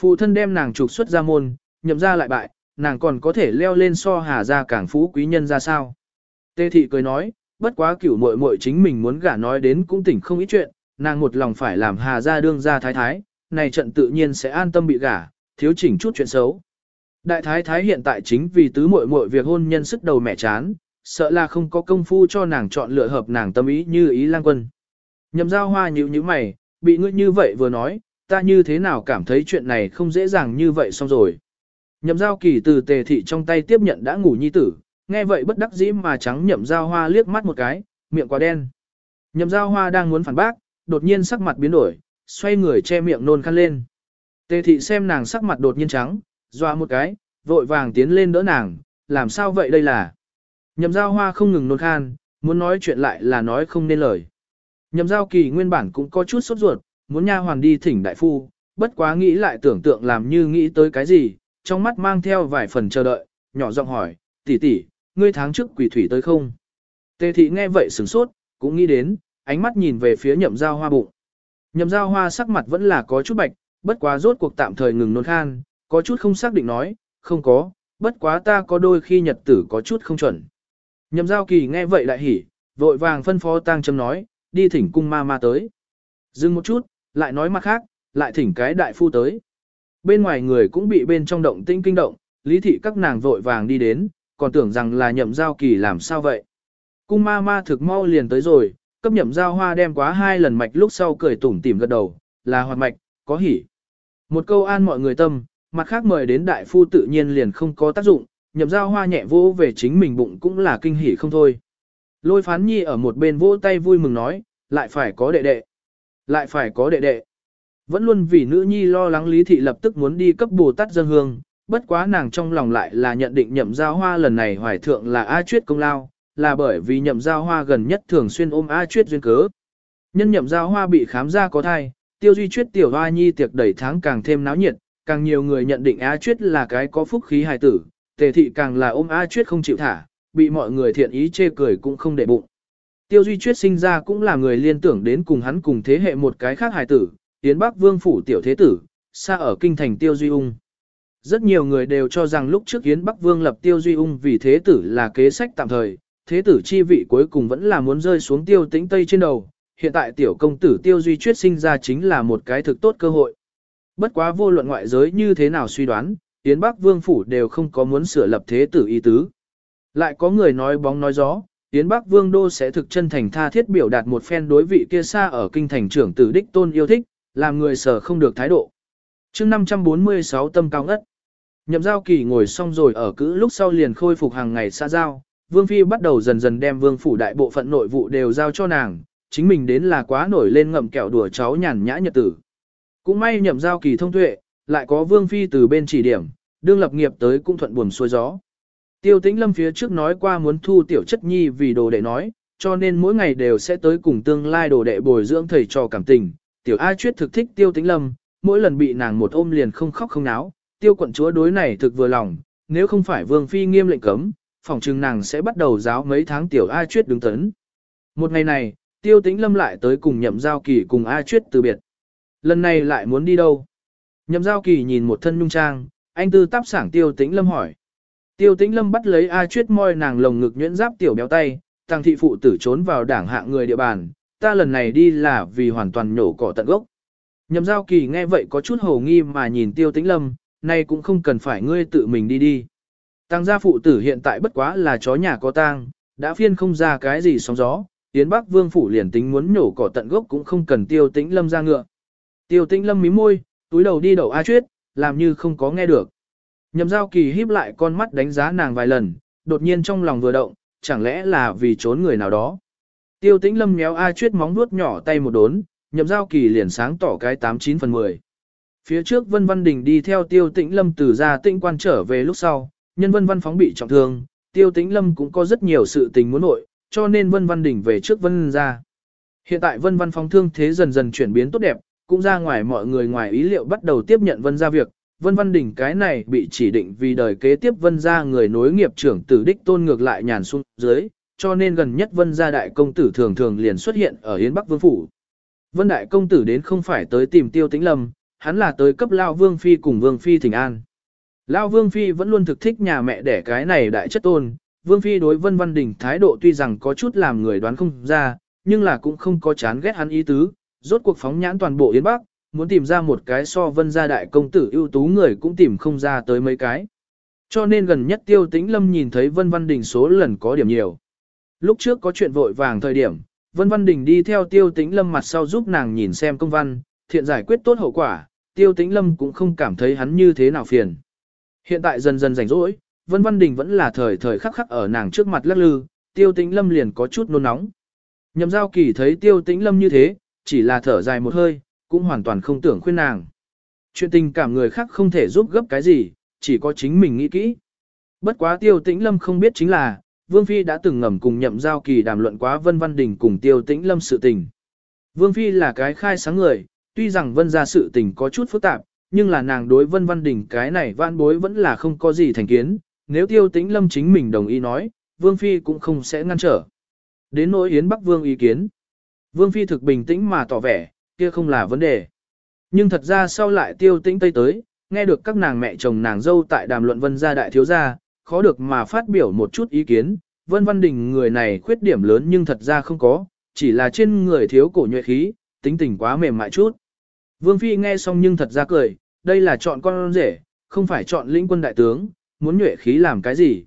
Phụ thân đem nàng trục xuất ra môn, nhậm ra lại bại, nàng còn có thể leo lên so hà ra cảng phú quý nhân ra sao. Tê thị cười nói, bất quá cửu muội muội chính mình muốn gả nói đến cũng tỉnh không ít chuyện, nàng một lòng phải làm hà ra đương ra thái thái, này trận tự nhiên sẽ an tâm bị gả, thiếu chỉnh chút chuyện xấu. Đại thái thái hiện tại chính vì tứ muội muội việc hôn nhân sức đầu mẹ chán, sợ là không có công phu cho nàng chọn lựa hợp nàng tâm ý như ý lang quân. Nhậm giao hoa nhíu nhíu mày, bị ngươi như vậy vừa nói, ta như thế nào cảm thấy chuyện này không dễ dàng như vậy xong rồi. Nhậm giao kỳ từ tề thị trong tay tiếp nhận đã ngủ nhi tử, nghe vậy bất đắc dĩ mà trắng nhậm giao hoa liếc mắt một cái, miệng quá đen. Nhậm giao hoa đang muốn phản bác, đột nhiên sắc mặt biến đổi, xoay người che miệng nôn khăn lên. Tề thị xem nàng sắc mặt đột nhiên trắng, doa một cái, vội vàng tiến lên đỡ nàng, làm sao vậy đây là. Nhậm giao hoa không ngừng nôn khan, muốn nói chuyện lại là nói không nên lời. Nhậm giao kỳ nguyên bản cũng có chút sốt ruột, muốn nha hoàn đi thỉnh đại phu, bất quá nghĩ lại tưởng tượng làm như nghĩ tới cái gì, trong mắt mang theo vài phần chờ đợi, nhỏ giọng hỏi, tỷ tỷ, ngươi tháng trước quỷ thủy tới không? Tề thị nghe vậy sửng sốt, cũng nghĩ đến, ánh mắt nhìn về phía nhậm giao hoa bụng. Nhậm giao hoa sắc mặt vẫn là có chút bạch, bất quá rốt cuộc tạm thời ngừng nôn khan, có chút không xác định nói, không có, bất quá ta có đôi khi nhật tử có chút không chuẩn. Nhậm giao kỳ nghe vậy lại hỉ, vội vàng phân phó tang châm nói, đi thỉnh cung ma ma tới. Dừng một chút, lại nói mặt khác, lại thỉnh cái đại phu tới. Bên ngoài người cũng bị bên trong động tinh kinh động, lý thị các nàng vội vàng đi đến, còn tưởng rằng là nhậm giao kỳ làm sao vậy. Cung ma ma thực mau liền tới rồi, cấp nhậm giao hoa đem quá hai lần mạch lúc sau cười tủm tỉm gật đầu, là hoạt mạch, có hỉ. Một câu an mọi người tâm, mặt khác mời đến đại phu tự nhiên liền không có tác dụng, nhậm giao hoa nhẹ vô về chính mình bụng cũng là kinh hỉ không thôi. Lôi phán nhi ở một bên vỗ tay vui mừng nói, lại phải có đệ đệ. Lại phải có đệ đệ. Vẫn luôn vì nữ nhi lo lắng lý thị lập tức muốn đi cấp bồ tát dân hương, bất quá nàng trong lòng lại là nhận định nhậm giao hoa lần này hoài thượng là A Chuyết công lao, là bởi vì nhậm giao hoa gần nhất thường xuyên ôm A Chuyết duyên cớ. Nhân nhậm giao hoa bị khám ra có thai, tiêu duy chuyết tiểu hoa nhi tiệc đẩy tháng càng thêm náo nhiệt, càng nhiều người nhận định A Chuyết là cái có phúc khí hài tử, tề thị càng là ôm A Chuyết không chịu thả, bị mọi người thiện ý chê cười cũng không để bụng. Tiêu duy chuyết sinh ra cũng là người liên tưởng đến cùng hắn cùng thế hệ một cái khác hài tử, Yến Bắc Vương phủ tiểu thế tử, xa ở kinh thành Tiêu Duy Ung. Rất nhiều người đều cho rằng lúc trước Yến Bắc Vương lập Tiêu Duy Ung vì thế tử là kế sách tạm thời, thế tử chi vị cuối cùng vẫn là muốn rơi xuống Tiêu Tĩnh Tây trên đầu. Hiện tại tiểu công tử Tiêu Duy Chuyết sinh ra chính là một cái thực tốt cơ hội. Bất quá vô luận ngoại giới như thế nào suy đoán, Yến Bắc Vương phủ đều không có muốn sửa lập thế tử ý tứ. Lại có người nói bóng nói gió, Yến Bắc Vương Đô sẽ thực chân thành tha thiết biểu đạt một phen đối vị kia xa ở kinh thành trưởng tử đích tôn yêu thích, làm người sở không được thái độ. chương 546 tâm cao ngất. Nhậm giao kỳ ngồi xong rồi ở cữ lúc sau liền khôi phục hàng ngày xa giao, Vương Phi bắt đầu dần dần đem Vương Phủ đại bộ phận nội vụ đều giao cho nàng, chính mình đến là quá nổi lên ngậm kẹo đùa cháu nhàn nhã nhật tử. Cũng may nhậm giao kỳ thông tuệ, lại có Vương Phi từ bên chỉ điểm, đương lập nghiệp tới cũng thuận buồm xuôi gió. Tiêu tĩnh lâm phía trước nói qua muốn thu tiểu chất nhi vì đồ đệ nói, cho nên mỗi ngày đều sẽ tới cùng tương lai đồ đệ bồi dưỡng thầy trò cảm tình, tiểu A Chuyết thực thích tiêu tĩnh lâm, mỗi lần bị nàng một ôm liền không khóc không náo, tiêu quận chúa đối này thực vừa lòng, nếu không phải vương phi nghiêm lệnh cấm, phòng trừng nàng sẽ bắt đầu giáo mấy tháng tiểu A Chuyết đứng tấn. Một ngày này, tiêu tĩnh lâm lại tới cùng nhậm giao kỳ cùng A Chuyết từ biệt. Lần này lại muốn đi đâu? Nhậm giao kỳ nhìn một thân nhung trang, anh tư táp sảng tiêu tĩnh lâm hỏi. Tiêu tĩnh lâm bắt lấy A Chuyết môi nàng lồng ngực nhuyễn giáp tiểu béo tay, tăng thị phụ tử trốn vào đảng hạng người địa bàn, ta lần này đi là vì hoàn toàn nhổ cỏ tận gốc. Nhậm giao kỳ nghe vậy có chút hồ nghi mà nhìn tiêu tĩnh lâm, nay cũng không cần phải ngươi tự mình đi đi. Tăng gia phụ tử hiện tại bất quá là chó nhà có tang, đã phiên không ra cái gì sóng gió, Yến Bắc Vương phủ liền tính muốn nhổ cỏ tận gốc cũng không cần tiêu tĩnh lâm ra ngựa. Tiêu tĩnh lâm mí môi, túi đầu đi đầu A Chuyết, làm như không có nghe được. Nhậm giao kỳ híp lại con mắt đánh giá nàng vài lần, đột nhiên trong lòng vừa động, chẳng lẽ là vì trốn người nào đó. Tiêu tĩnh lâm méo A chuyết móng vuốt nhỏ tay một đốn, nhậm giao kỳ liền sáng tỏ cái 89 phần 10. Phía trước Vân Văn Đình đi theo Tiêu Tĩnh Lâm từ ra tĩnh quan trở về lúc sau, nhân Vân Văn phóng bị trọng thương, Tiêu Tĩnh Lâm cũng có rất nhiều sự tình muốn nội, cho nên Vân Văn Đình về trước Vân ra. Hiện tại Vân Văn phóng thương thế dần dần chuyển biến tốt đẹp, cũng ra ngoài mọi người ngoài ý liệu bắt đầu tiếp nhận Vân ra việc. Vân Văn Đình cái này bị chỉ định vì đời kế tiếp Vân gia người nối nghiệp trưởng tử đích tôn ngược lại nhàn xuống dưới, cho nên gần nhất Vân gia đại công tử thường thường liền xuất hiện ở Yến Bắc Vương Phủ. Vân đại công tử đến không phải tới tìm tiêu tĩnh lâm, hắn là tới cấp Lao Vương Phi cùng Vương Phi thỉnh an. Lao Vương Phi vẫn luôn thực thích nhà mẹ đẻ cái này đại chất tôn, Vương Phi đối Vân Văn Đình thái độ tuy rằng có chút làm người đoán không ra, nhưng là cũng không có chán ghét hắn ý tứ, rốt cuộc phóng nhãn toàn bộ Yến Bắc, muốn tìm ra một cái so Vân gia đại công tử ưu tú người cũng tìm không ra tới mấy cái. Cho nên gần nhất Tiêu Tĩnh Lâm nhìn thấy Vân Văn Đình số lần có điểm nhiều. Lúc trước có chuyện vội vàng thời điểm, Vân Văn Đình đi theo Tiêu Tĩnh Lâm mặt sau giúp nàng nhìn xem công văn, thiện giải quyết tốt hậu quả, Tiêu Tĩnh Lâm cũng không cảm thấy hắn như thế nào phiền. Hiện tại dần dần rảnh rỗi, Vân Văn Đình vẫn là thời thời khắc khắc ở nàng trước mặt lắc lư, Tiêu Tĩnh Lâm liền có chút nôn nóng. Nhậm giao kỳ thấy Tiêu Tĩnh Lâm như thế, chỉ là thở dài một hơi, cũng hoàn toàn không tưởng khuyên nàng. Chuyện tình cảm người khác không thể giúp gấp cái gì, chỉ có chính mình nghĩ kỹ. Bất quá Tiêu Tĩnh Lâm không biết chính là, Vương Phi đã từng ngầm cùng nhậm giao kỳ đàm luận quá Vân Văn Đình cùng Tiêu Tĩnh Lâm sự tình. Vương Phi là cái khai sáng người, tuy rằng Vân ra sự tình có chút phức tạp, nhưng là nàng đối Vân Văn Đình cái này vãn bối vẫn là không có gì thành kiến, nếu Tiêu Tĩnh Lâm chính mình đồng ý nói, Vương Phi cũng không sẽ ngăn trở. Đến nỗi Yến Bắc Vương ý kiến. Vương Phi thực bình tĩnh mà tỏ vẻ, kia không là vấn đề. Nhưng thật ra sau lại Tiêu Tĩnh Tây tới, nghe được các nàng mẹ chồng nàng dâu tại đàm luận Vân gia đại thiếu gia, khó được mà phát biểu một chút ý kiến, Vân Văn Đình người này khuyết điểm lớn nhưng thật ra không có, chỉ là trên người thiếu cổ nhuệ khí, tính tình quá mềm mại chút. Vương Phi nghe xong nhưng thật ra cười, đây là chọn con rể, không phải chọn lĩnh quân đại tướng, muốn nhuệ khí làm cái gì.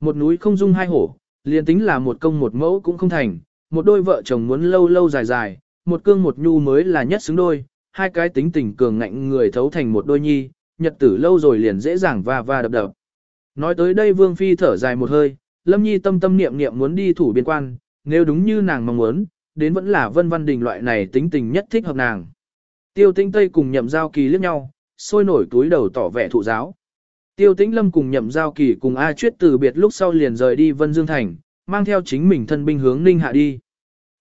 Một núi không dung hai hổ, liền tính là một công một mẫu cũng không thành, một đôi vợ chồng muốn lâu lâu dài dài, một cương một nhu mới là nhất xứng đôi, hai cái tính tình cường ngạnh người thấu thành một đôi nhi, nhật tử lâu rồi liền dễ dàng va va đập đập. Nói tới đây Vương Phi thở dài một hơi, Lâm Nhi tâm tâm niệm niệm muốn đi thủ biên quan, nếu đúng như nàng mong muốn, đến vẫn là vân văn đình loại này tính tình nhất thích hợp nàng. Tiêu Tĩnh Tây cùng nhậm giao kỳ liếc nhau, sôi nổi túi đầu tỏ vẻ thụ giáo. Tiêu Tĩnh Lâm cùng nhậm giao kỳ cùng A Chuyết từ biệt lúc sau liền rời đi Vân Dương Thành, mang theo chính mình thân binh hướng Ninh Hạ đi.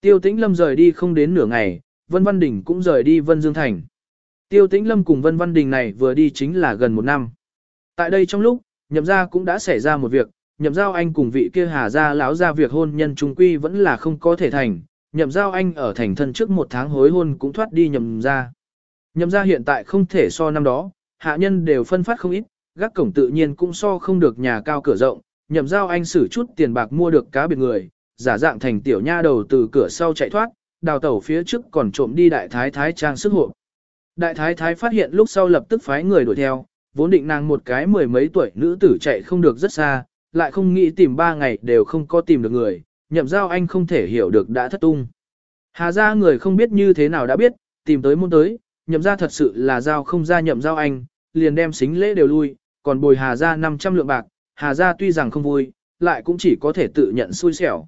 Tiêu Tĩnh Lâm rời đi không đến nửa ngày, Vân Văn Đình cũng rời đi Vân Dương Thành. Tiêu Tĩnh Lâm cùng Vân Văn Đình này vừa đi chính là gần một năm. Tại đây trong lúc, nhậm gia cũng đã xảy ra một việc, nhậm giao anh cùng vị kia hà gia lão ra việc hôn nhân trung quy vẫn là không có thể thành, nhậm giao anh ở thành thân trước một tháng hối hôn cũng thoát đi nhậm gia. Nhậm gia hiện tại không thể so năm đó, hạ nhân đều phân phát không ít, gác cổng tự nhiên cũng so không được nhà cao cửa rộng, nhậm giao anh xử chút tiền bạc mua được cá biệt người, giả dạng thành tiểu nha đầu từ cửa sau chạy thoát, đào tẩu phía trước còn trộm đi đại thái thái trang sức hộp. Đại thái thái phát hiện lúc sau lập tức phái người đuổi theo, vốn định nàng một cái mười mấy tuổi nữ tử chạy không được rất xa, lại không nghĩ tìm ba ngày đều không có tìm được người, nhậm giao anh không thể hiểu được đã thất tung. Hà ra người không biết như thế nào đã biết, tìm tới muốn tới, nhậm ra thật sự là giao không ra nhậm giao anh, liền đem xính lễ đều lui, còn bồi hà ra 500 lượng bạc, hà ra tuy rằng không vui, lại cũng chỉ có thể tự nhận xui xẻo.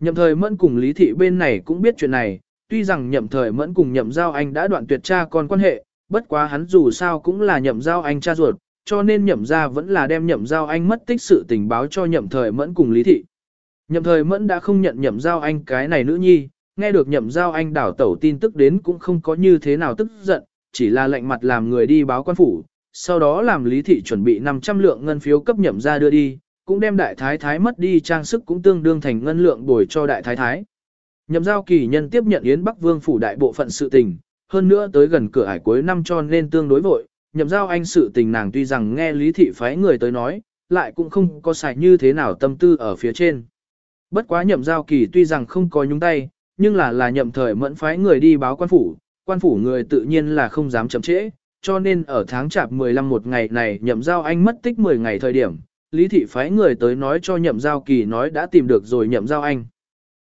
Nhậm thời mẫn cùng lý thị bên này cũng biết chuyện này, tuy rằng nhậm thời mẫn cùng nhậm giao anh đã đoạn tuyệt cha con quan hệ, bất quá hắn dù sao cũng là nhậm giao anh cha ruột, cho nên nhậm ra vẫn là đem nhậm giao anh mất tích sự tình báo cho nhậm thời mẫn cùng lý thị. Nhậm thời mẫn đã không nhận nhậm giao anh cái này nữ nhi, nghe được nhậm giao anh đảo tẩu tin tức đến cũng không có như thế nào tức giận, chỉ là lệnh mặt làm người đi báo quan phủ, sau đó làm lý thị chuẩn bị 500 lượng ngân phiếu cấp nhậm ra đưa đi, cũng đem đại thái thái mất đi trang sức cũng tương đương thành ngân lượng bồi cho đại thái thái. Nhậm giao kỳ nhân tiếp nhận Yến Bắc Vương phủ đại bộ phận sự tình, hơn nữa tới gần cửa ải cuối năm cho nên tương đối vội, nhậm giao anh sự tình nàng tuy rằng nghe lý thị phái người tới nói, lại cũng không có xài như thế nào tâm tư ở phía trên. Bất quá nhậm giao kỳ tuy rằng không có nhúng tay, nhưng là là nhậm thời mẫn phái người đi báo quan phủ, quan phủ người tự nhiên là không dám chậm trễ, cho nên ở tháng chạp 15 một ngày này nhậm giao anh mất tích 10 ngày thời điểm, lý thị phái người tới nói cho nhậm giao kỳ nói đã tìm được rồi nhậm giao anh.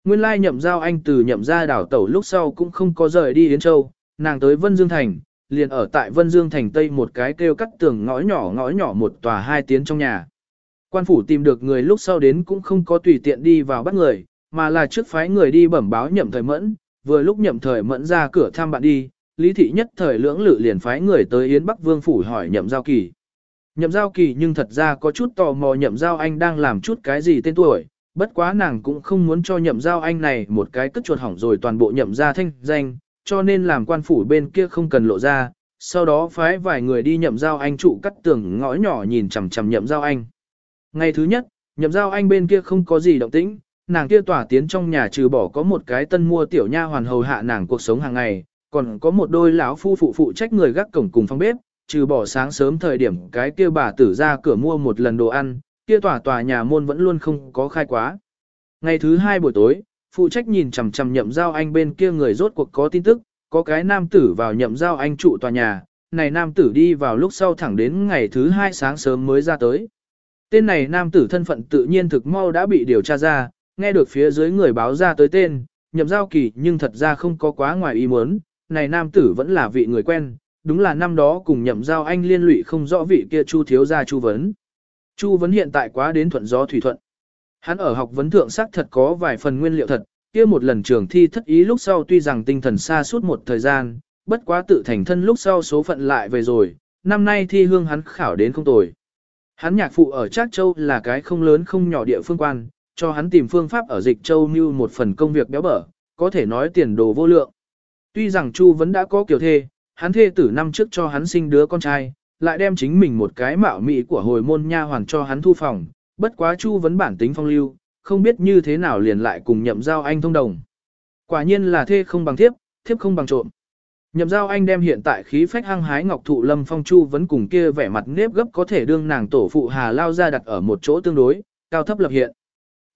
Nguyên lai nhậm giao anh từ nhậm ra đảo tẩu lúc sau cũng không có rời đi Yến Châu, nàng tới Vân Dương Thành, liền ở tại Vân Dương thành Tây một cái kêu cắt tường ngõ nhỏ ngõ nhỏ một tòa hai tiến trong nhà. Quan phủ tìm được người lúc sau đến cũng không có tùy tiện đi vào bắt người, mà là trước phái người đi bẩm báo nhậm thời mẫn, vừa lúc nhậm thời mẫn ra cửa thăm bạn đi, lý thị nhất thời lưỡng lự liền phái người tới Yến Bắc Vương phủ hỏi nhậm giao kỳ. Nhậm giao kỳ nhưng thật ra có chút tò mò nhậm giao anh đang làm chút cái gì tên tuổi, bất quá nàng cũng không muốn cho nhậm giao anh này một cái cất chuột hỏng rồi toàn bộ nhậm gia thanh danh, cho nên làm quan phủ bên kia không cần lộ ra, sau đó phái vài người đi nhậm giao anh trụ cắt tường ngõ nhỏ nhìn chằm chằm nhậm giao anh. Ngày thứ nhất, nhậm giao anh bên kia không có gì động tĩnh, nàng kia tỏa tiến trong nhà trừ bỏ có một cái tân mua tiểu nha hoàn hầu hạ nàng cuộc sống hàng ngày, còn có một đôi lão phu phụ phụ trách người gác cổng cùng phòng bếp, trừ bỏ sáng sớm thời điểm cái kia bà tử ra cửa mua một lần đồ ăn, kia tòa tòa nhà môn vẫn luôn không có khai quá. Ngày thứ hai buổi tối, phụ trách nhìn chằm chằm nhậm giao anh bên kia người rốt cuộc có tin tức, có cái nam tử vào nhậm giao anh trụ tòa nhà, này nam tử đi vào lúc sau thẳng đến ngày thứ hai sáng sớm mới ra tới. Tên này nam tử thân phận tự nhiên thực mau đã bị điều tra ra, nghe được phía dưới người báo ra tới tên, nhậm giao kỳ nhưng thật ra không có quá ngoài ý muốn, này nam tử vẫn là vị người quen, đúng là năm đó cùng nhậm giao anh liên lụy không rõ vị kia chu thiếu gia chu vấn. Chu vấn hiện tại quá đến thuận gió thủy thuận. Hắn ở học vấn thượng sắc thật có vài phần nguyên liệu thật, kia một lần trường thi thất ý lúc sau tuy rằng tinh thần xa suốt một thời gian, bất quá tự thành thân lúc sau số phận lại về rồi, năm nay thi hương hắn khảo đến không tồi. Hắn nhạc phụ ở Trác Châu là cái không lớn không nhỏ địa phương quan, cho hắn tìm phương pháp ở dịch Châu như một phần công việc béo bở, có thể nói tiền đồ vô lượng. Tuy rằng Chu vẫn đã có kiểu thê, hắn thê tử năm trước cho hắn sinh đứa con trai, lại đem chính mình một cái mạo mị của hồi môn nha hoàn cho hắn thu phòng, bất quá Chu vấn bản tính phong lưu, không biết như thế nào liền lại cùng nhậm giao anh thông đồng. Quả nhiên là thê không bằng thiếp, thiếp không bằng trộm. Nhậm giao anh đem hiện tại khí phách hăng hái ngọc thụ lâm phong chu vẫn cùng kia vẻ mặt nếp gấp có thể đương nàng tổ phụ hà lao ra đặt ở một chỗ tương đối, cao thấp lập hiện.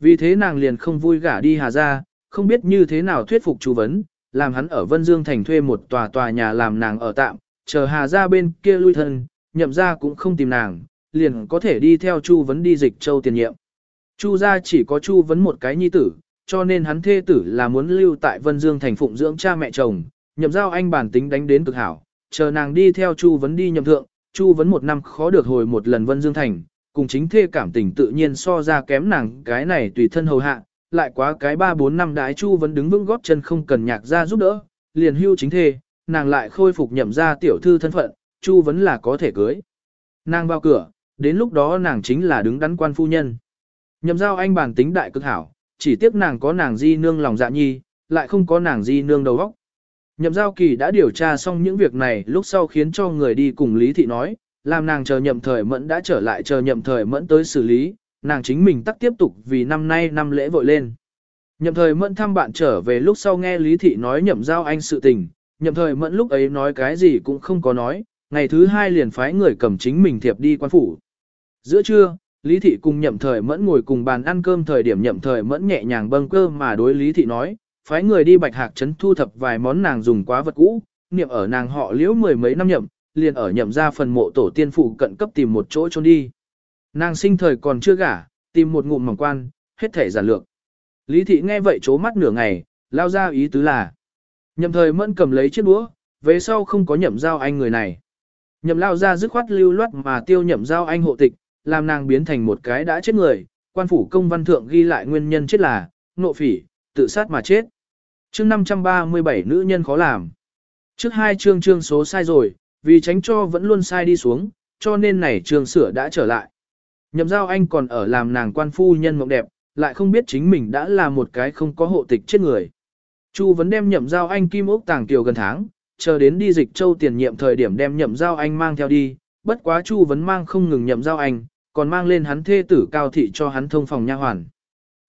Vì thế nàng liền không vui gả đi hà ra, không biết như thế nào thuyết phục chu vấn, làm hắn ở Vân Dương Thành thuê một tòa tòa nhà làm nàng ở tạm, chờ hà ra bên kia lui thân, nhậm ra cũng không tìm nàng, liền có thể đi theo chu vấn đi dịch châu tiền nhiệm. Chu gia chỉ có Chu vấn một cái nhi tử, cho nên hắn thê tử là muốn lưu tại Vân Dương thành phụng dưỡng cha mẹ chồng, nhậm giao anh bản tính đánh đến cực hảo, chờ nàng đi theo Chu vấn đi nhậm thượng, Chu vấn một năm khó được hồi một lần Vân Dương thành, cùng chính thê cảm tình tự nhiên so ra kém nàng cái này tùy thân hầu hạ, lại quá cái 3-4 năm đái Chu vẫn đứng vững góp chân không cần nhạc ra giúp đỡ, liền hưu chính thề nàng lại khôi phục nhậm ra tiểu thư thân phận, Chu vẫn là có thể cưới. Nàng vào cửa, đến lúc đó nàng chính là đứng đắn quan phu nhân. Nhậm giao anh bản tính đại cực hảo, chỉ tiếc nàng có nàng di nương lòng dạ nhi, lại không có nàng di nương đầu óc. Nhậm giao kỳ đã điều tra xong những việc này lúc sau khiến cho người đi cùng Lý Thị nói, làm nàng chờ nhậm thời mẫn đã trở lại chờ nhậm thời mẫn tới xử lý, nàng chính mình tắc tiếp tục vì năm nay năm lễ vội lên. Nhậm thời mẫn thăm bạn trở về lúc sau nghe Lý Thị nói nhậm giao anh sự tình, nhậm thời mẫn lúc ấy nói cái gì cũng không có nói, ngày thứ hai liền phái người cầm chính mình thiệp đi quan phủ. Giữa trưa, Lý Thị cùng nhậm thời mẫn ngồi cùng bàn ăn cơm thời điểm nhậm thời mẫn nhẹ nhàng bâng cơ mà đối Lý Thị nói, phái người đi bạch hạc trấn thu thập vài món nàng dùng quá vật cũ, niệm ở nàng họ liễu mười mấy năm nhậm, liền ở nhậm ra phần mộ tổ tiên phụ cận cấp tìm một chỗ trốn đi. Nàng sinh thời còn chưa gả, tìm một ngụm mỏng quan, hết thể giản lược. Lý Thị nghe vậy chố mắt nửa ngày, lao ra ý tứ là. Nhậm thời mẫn cầm lấy chiếc đũa, về sau không có nhậm giao anh người này. Nhậm lao ra dứt khoát lưu loát mà tiêu nhậm giao anh hộ tịch, làm nàng biến thành một cái đã chết người, quan phủ công văn thượng ghi lại nguyên nhân chết là, nộ phỉ, tự sát mà chết. chương 537 nữ nhân khó làm. Trước hai chương chương số sai rồi, vì tránh cho vẫn luôn sai đi xuống, cho nên này chương sửa đã trở lại. Nhậm giao anh còn ở làm nàng quan phu nhân mộng đẹp, lại không biết chính mình đã là một cái không có hộ tịch chết người. Chu vẫn đem nhậm giao anh kim ốc tàng kiều gần tháng, chờ đến đi dịch châu tiền nhiệm thời điểm đem nhậm giao anh mang theo đi, bất quá Chu vẫn mang không ngừng nhậm giao anh, còn mang lên hắn thê tử Cao Thị cho hắn thông phòng nha hoàn.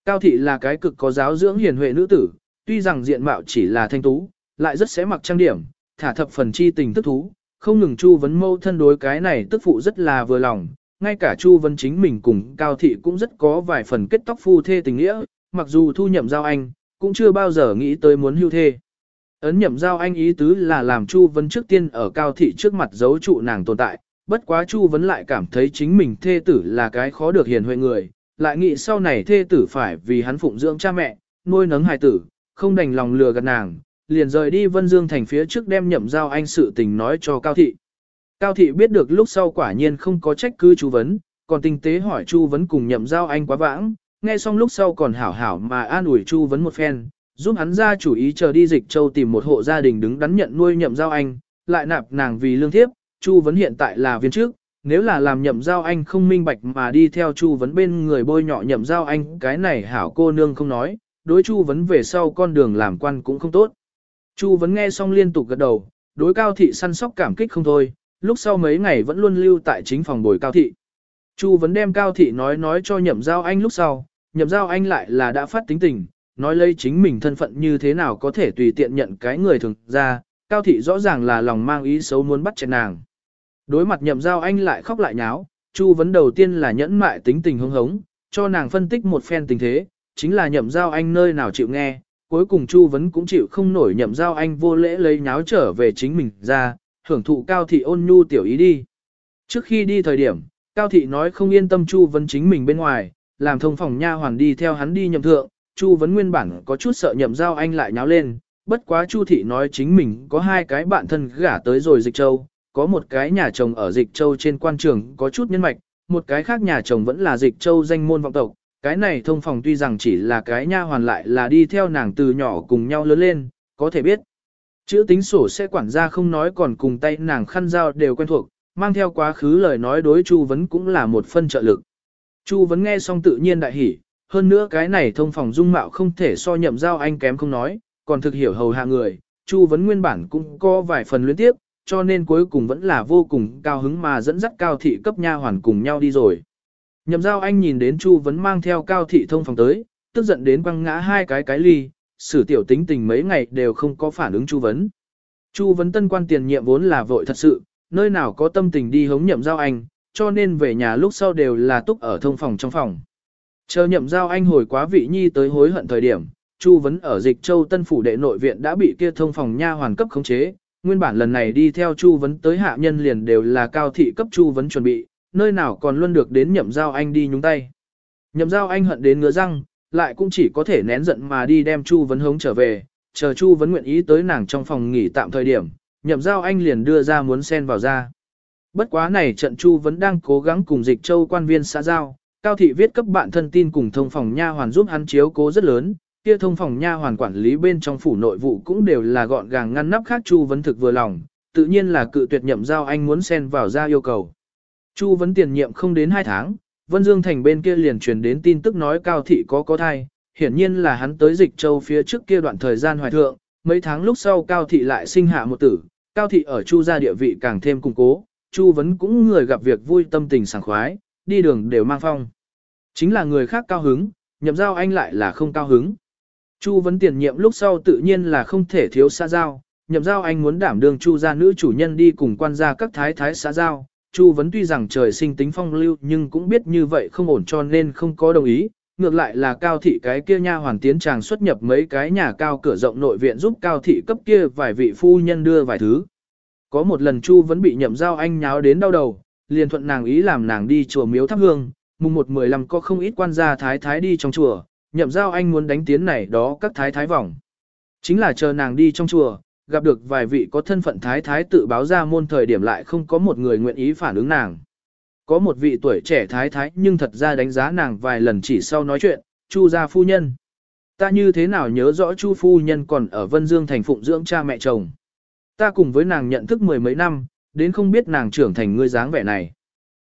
Cao Thị là cái cực có giáo dưỡng hiền huệ nữ tử, tuy rằng diện mạo chỉ là thanh tú, lại rất sẽ mặc trang điểm, thả thập phần chi tình tức thú, không ngừng Chu vấn mâu thân đối cái này tức phụ rất là vừa lòng, ngay cả Chu Vân chính mình cùng Cao Thị cũng rất có vài phần kết tóc phu thê tình nghĩa, mặc dù thu nhậm giao anh, cũng chưa bao giờ nghĩ tới muốn hưu thê. Ấn nhậm giao anh ý tứ là làm Chu Vân trước tiên ở Cao Thị trước mặt giấu trụ nàng tồn tại, bất quá Chu Vân lại cảm thấy chính mình thê tử là cái khó được hiền huệ người, lại nghĩ sau này thê tử phải vì hắn phụng dưỡng cha mẹ, nuôi nấng hài tử, không đành lòng lừa gạt nàng, liền rời đi Vân Dương thành phía trước đem nhậm giao anh sự tình nói cho Cao Thị. Cao Thị biết được lúc sau quả nhiên không có trách cứ Chu vấn, còn tinh tế hỏi Chu vấn cùng nhậm giao anh quá vãng, nghe xong lúc sau còn hảo hảo mà an ủi Chu vấn một phen, giúp hắn ra chủ ý chờ đi dịch châu tìm một hộ gia đình đứng đắn nhận nuôi nhậm giao anh, lại nạp nàng vì lương thiếp, Chu vấn hiện tại là viên trước, nếu là làm nhậm giao anh không minh bạch mà đi theo Chu vấn bên người bôi nhọ nhậm giao anh cái này hảo cô nương không nói, đối Chu vấn về sau con đường làm quan cũng không tốt. Chu vấn nghe xong liên tục gật đầu, đối cao thị săn sóc cảm kích không thôi, lúc sau mấy ngày vẫn luôn lưu tại chính phòng bồi cao thị. Chu vấn đem cao thị nói nói cho nhậm giao anh lúc sau, nhậm giao anh lại là đã phát tính tình, nói lấy chính mình thân phận như thế nào có thể tùy tiện nhận cái người thường ra, Cao Thị rõ ràng là lòng mang ý xấu muốn bắt chẹt nàng. Đối mặt nhậm giao anh lại khóc lại nháo, Chu vấn đầu tiên là nhẫn mại tính tình hứng hống, cho nàng phân tích một phen tình thế, chính là nhậm giao anh nơi nào chịu nghe, cuối cùng Chu vấn cũng chịu không nổi nhậm giao anh vô lễ lấy nháo trở về chính mình ra, hưởng thụ Cao Thị ôn nhu tiểu ý đi. Trước khi đi thời điểm, Cao Thị nói không yên tâm Chu vấn chính mình bên ngoài, làm thông phòng nha hoàn đi theo hắn đi nhậm thượng, Chu vấn nguyên bản có chút sợ nhậm giao anh lại nháo lên, bất quá Chu Thị nói chính mình có hai cái bạn thân gả tới rồi dịch châu, có một cái nhà chồng ở dịch châu trên quan trường có chút nhân mạch, một cái khác nhà chồng vẫn là dịch châu danh môn vọng tộc, cái này thông phòng tuy rằng chỉ là cái nha hoàn lại là đi theo nàng từ nhỏ cùng nhau lớn lên, có thể biết. Chữ tính sổ sẽ quản gia không nói còn cùng tay nàng khăn dao đều quen thuộc, mang theo quá khứ lời nói đối Chu Vấn cũng là một phân trợ lực. Chu Vấn nghe xong tự nhiên đại hỉ, hơn nữa cái này thông phòng dung mạo không thể so nhậm giao anh kém không nói, còn thực hiểu hầu hạ người, Chu Vấn nguyên bản cũng có vài phần luyến tiếp, cho nên cuối cùng vẫn là vô cùng cao hứng mà dẫn dắt cao thị cấp nha hoàn cùng nhau đi rồi. Nhậm giao anh nhìn đến Chu Vấn mang theo cao thị thông phòng tới, tức giận đến quăng ngã hai cái cái ly, sử tiểu tính tình mấy ngày đều không có phản ứng Chu Vấn. Chu Vấn tân quan tiền nhiệm vốn là vội thật sự, nơi nào có tâm tình đi hống nhậm giao anh, cho nên về nhà lúc sau đều là túc ở thông phòng trong phòng. Chờ nhậm giao anh hồi quá vị nhi tới hối hận thời điểm, Chu Vấn ở dịch châu tân phủ đệ nội viện đã bị kia thông phòng nha hoàn cấp khống chế, nguyên bản lần này đi theo Chu Vấn tới hạ nhân liền đều là cao thị cấp Chu Vấn chuẩn bị, nơi nào còn luôn được đến nhậm giao anh đi nhúng tay. Nhậm giao anh hận đến ngứa răng, lại cũng chỉ có thể nén giận mà đi đem Chu Vấn hống trở về, chờ Chu Vấn nguyện ý tới nàng trong phòng nghỉ tạm thời điểm, nhậm giao anh liền đưa ra muốn xen vào ra. Bất quá này trận Chu Vấn đang cố gắng cùng dịch châu quan viên xã giao, cao thị viết cấp bạn thân tin cùng thông phòng nha hoàn giúp hắn chiếu cố rất lớn, kia thông phòng nha hoàn quản lý bên trong phủ nội vụ cũng đều là gọn gàng ngăn nắp khác Chu Vấn thực vừa lòng, tự nhiên là cự tuyệt nhậm giao anh muốn xen vào ra yêu cầu. Chu Vấn tiền nhiệm không đến 2 tháng, Vân Dương Thành bên kia liền truyền đến tin tức nói Cao Thị có có thai, hiển nhiên là hắn tới dịch châu phía trước kia đoạn thời gian hoài thượng, mấy tháng lúc sau Cao Thị lại sinh hạ một tử, Cao Thị ở Chu gia địa vị càng thêm củng cố, Chu Vấn cũng người gặp việc vui tâm tình sảng khoái, đi đường đều mang phong. Chính là người khác cao hứng, nhậm giao anh lại là không cao hứng. Chu vấn tiền nhiệm lúc sau tự nhiên là không thể thiếu xã giao, nhậm giao anh muốn đảm đương chu gia nữ chủ nhân đi cùng quan gia các thái thái xã giao. Chu vấn tuy rằng trời sinh tính phong lưu nhưng cũng biết như vậy không ổn cho nên không có đồng ý, ngược lại là cao thị cái kia nha hoàn tiến chàng xuất nhập mấy cái nhà cao cửa rộng nội viện giúp cao thị cấp kia vài vị phu nhân đưa vài thứ. Có một lần Chu Vấn bị nhậm giao anh nháo đến đau đầu, liền thuận nàng ý làm nàng đi chùa miếu thắp hương, mùng một mười lăm có không ít quan gia thái thái đi trong chùa, nhậm giao anh muốn đánh tiến này đó các thái thái vòng. Chính là chờ nàng đi trong chùa, gặp được vài vị có thân phận thái thái tự báo ra môn thời điểm lại không có một người nguyện ý phản ứng nàng. Có một vị tuổi trẻ thái thái nhưng thật ra đánh giá nàng vài lần chỉ sau nói chuyện, chu gia phu nhân. Ta như thế nào nhớ rõ chu phu nhân còn ở Vân Dương thành phụng dưỡng cha mẹ chồng. Ta cùng với nàng nhận thức mười mấy năm, đến không biết nàng trưởng thành người dáng vẻ này.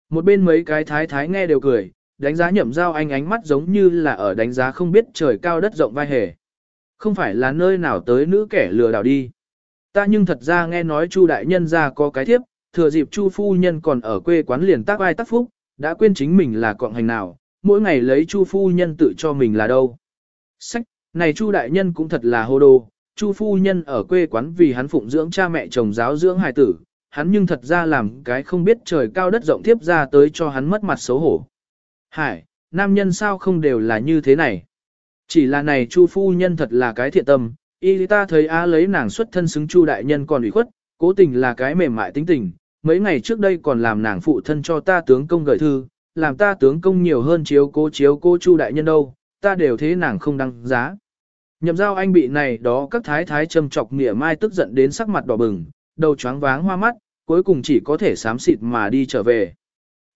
Một bên mấy cái thái thái nghe đều cười, đánh giá nhậm giao anh ánh mắt giống như là ở đánh giá không biết trời cao đất rộng vai hề. Không phải là nơi nào tới nữ kẻ lừa đảo đi. Ta nhưng thật ra nghe nói Chu đại nhân ra có cái thiếp, thừa dịp Chu phu nhân còn ở quê quán liền tác ai tác phúc, đã quên chính mình là cọng hành nào, mỗi ngày lấy Chu phu nhân tự cho mình là đâu. Sách, này Chu đại nhân cũng thật là hồ đồ, Chu phu nhân ở quê quán vì hắn phụng dưỡng cha mẹ chồng giáo dưỡng hài tử, hắn nhưng thật ra làm cái không biết trời cao đất rộng thiếp ra tới cho hắn mất mặt xấu hổ. Hải, nam nhân sao không đều là như thế này? Chỉ là này Chu phu nhân thật là cái thiện tâm, y ta thấy á lấy nàng xuất thân xứng Chu đại nhân còn ủy khuất, cố tình là cái mềm mại tính tình, mấy ngày trước đây còn làm nàng phụ thân cho ta tướng công gửi thư, làm ta tướng công nhiều hơn chiếu cố chiếu cố Chu đại nhân đâu, ta đều thế nàng không đăng giá. Nhậm giao anh bị này đó các thái thái châm chọc nghĩa mai tức giận đến sắc mặt đỏ bừng, đầu choáng váng hoa mắt, cuối cùng chỉ có thể sám xịt mà đi trở về.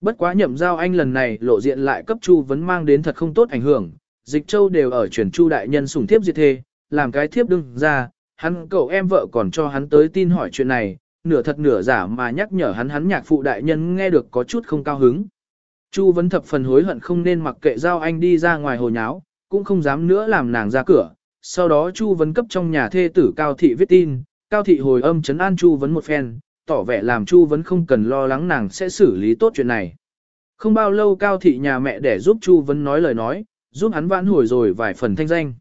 Bất quá nhậm giao anh lần này lộ diện lại cấp Chu vẫn mang đến thật không tốt ảnh hưởng, dịch châu đều ở chuyển Chu đại nhân sủng thiếp diệt thê, làm cái thiếp đừng ra, hắn cậu em vợ còn cho hắn tới tin hỏi chuyện này, nửa thật nửa giả mà nhắc nhở hắn hắn nhạc phụ đại nhân nghe được có chút không cao hứng. Chu vẫn thập phần hối hận không nên mặc kệ giao anh đi ra ngoài hồ nháo, cũng không dám nữa làm nàng ra cửa. Sau đó Chu vấn cấp trong nhà thê tử Cao Thị viết tin, Cao Thị hồi âm chấn an Chu vấn một phen, tỏ vẻ làm Chu Vấn không cần lo lắng nàng sẽ xử lý tốt chuyện này. Không bao lâu Cao Thị nhà mẹ để giúp Chu Vấn nói lời nói, giúp hắn vãn hồi rồi vài phần thanh danh.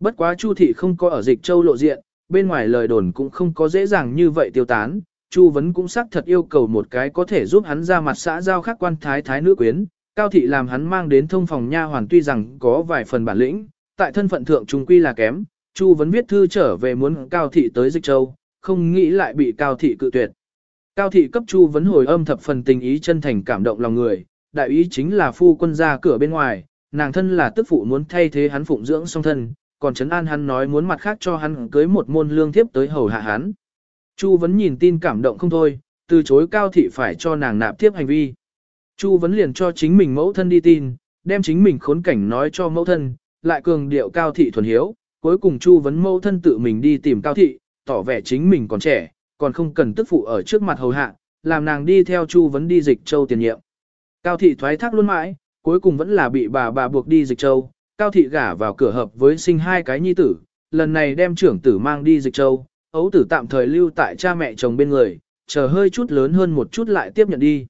Bất quá Chu Thị không có ở dịch châu lộ diện, bên ngoài lời đồn cũng không có dễ dàng như vậy tiêu tán. Chu Vấn cũng xác thật yêu cầu một cái có thể giúp hắn ra mặt xã giao khác quan thái thái nữ quyến, Cao thị làm hắn mang đến thông phòng nha hoàn tuy rằng có vài phần bản lĩnh, tại thân phận thượng trung quy là kém, Chu Vấn viết thư trở về muốn Cao thị tới Dịch Châu, không nghĩ lại bị Cao thị cự tuyệt. Cao thị cấp Chu Vấn hồi âm thập phần tình ý chân thành cảm động lòng người, đại ý chính là phu quân ra cửa bên ngoài, nàng thân là tức phụ muốn thay thế hắn phụng dưỡng song thân, còn Trấn An hắn nói muốn mặt khác cho hắn cưới một môn lương thiếp tới hầu hạ hắn. Chu Vấn nhìn tin cảm động không thôi, từ chối Cao thị phải cho nàng nạp tiếp hành vi. Chu Vấn liền cho chính mình mẫu thân đi tin, đem chính mình khốn cảnh nói cho mẫu thân, lại cường điệu Cao thị thuần hiếu, cuối cùng Chu Vấn mẫu thân tự mình đi tìm Cao thị, tỏ vẻ chính mình còn trẻ, còn không cần tức phụ ở trước mặt hầu hạ, làm nàng đi theo Chu Vấn đi dịch châu tiền nhiệm. Cao thị thoái thác luôn mãi, cuối cùng vẫn là bị bà bà buộc đi dịch châu, Cao thị gả vào cửa hợp với sinh hai cái nhi tử, lần này đem trưởng tử mang đi dịch châu, ấu tử tạm thời lưu tại cha mẹ chồng bên người, chờ hơi chút lớn hơn một chút lại tiếp nhận đi.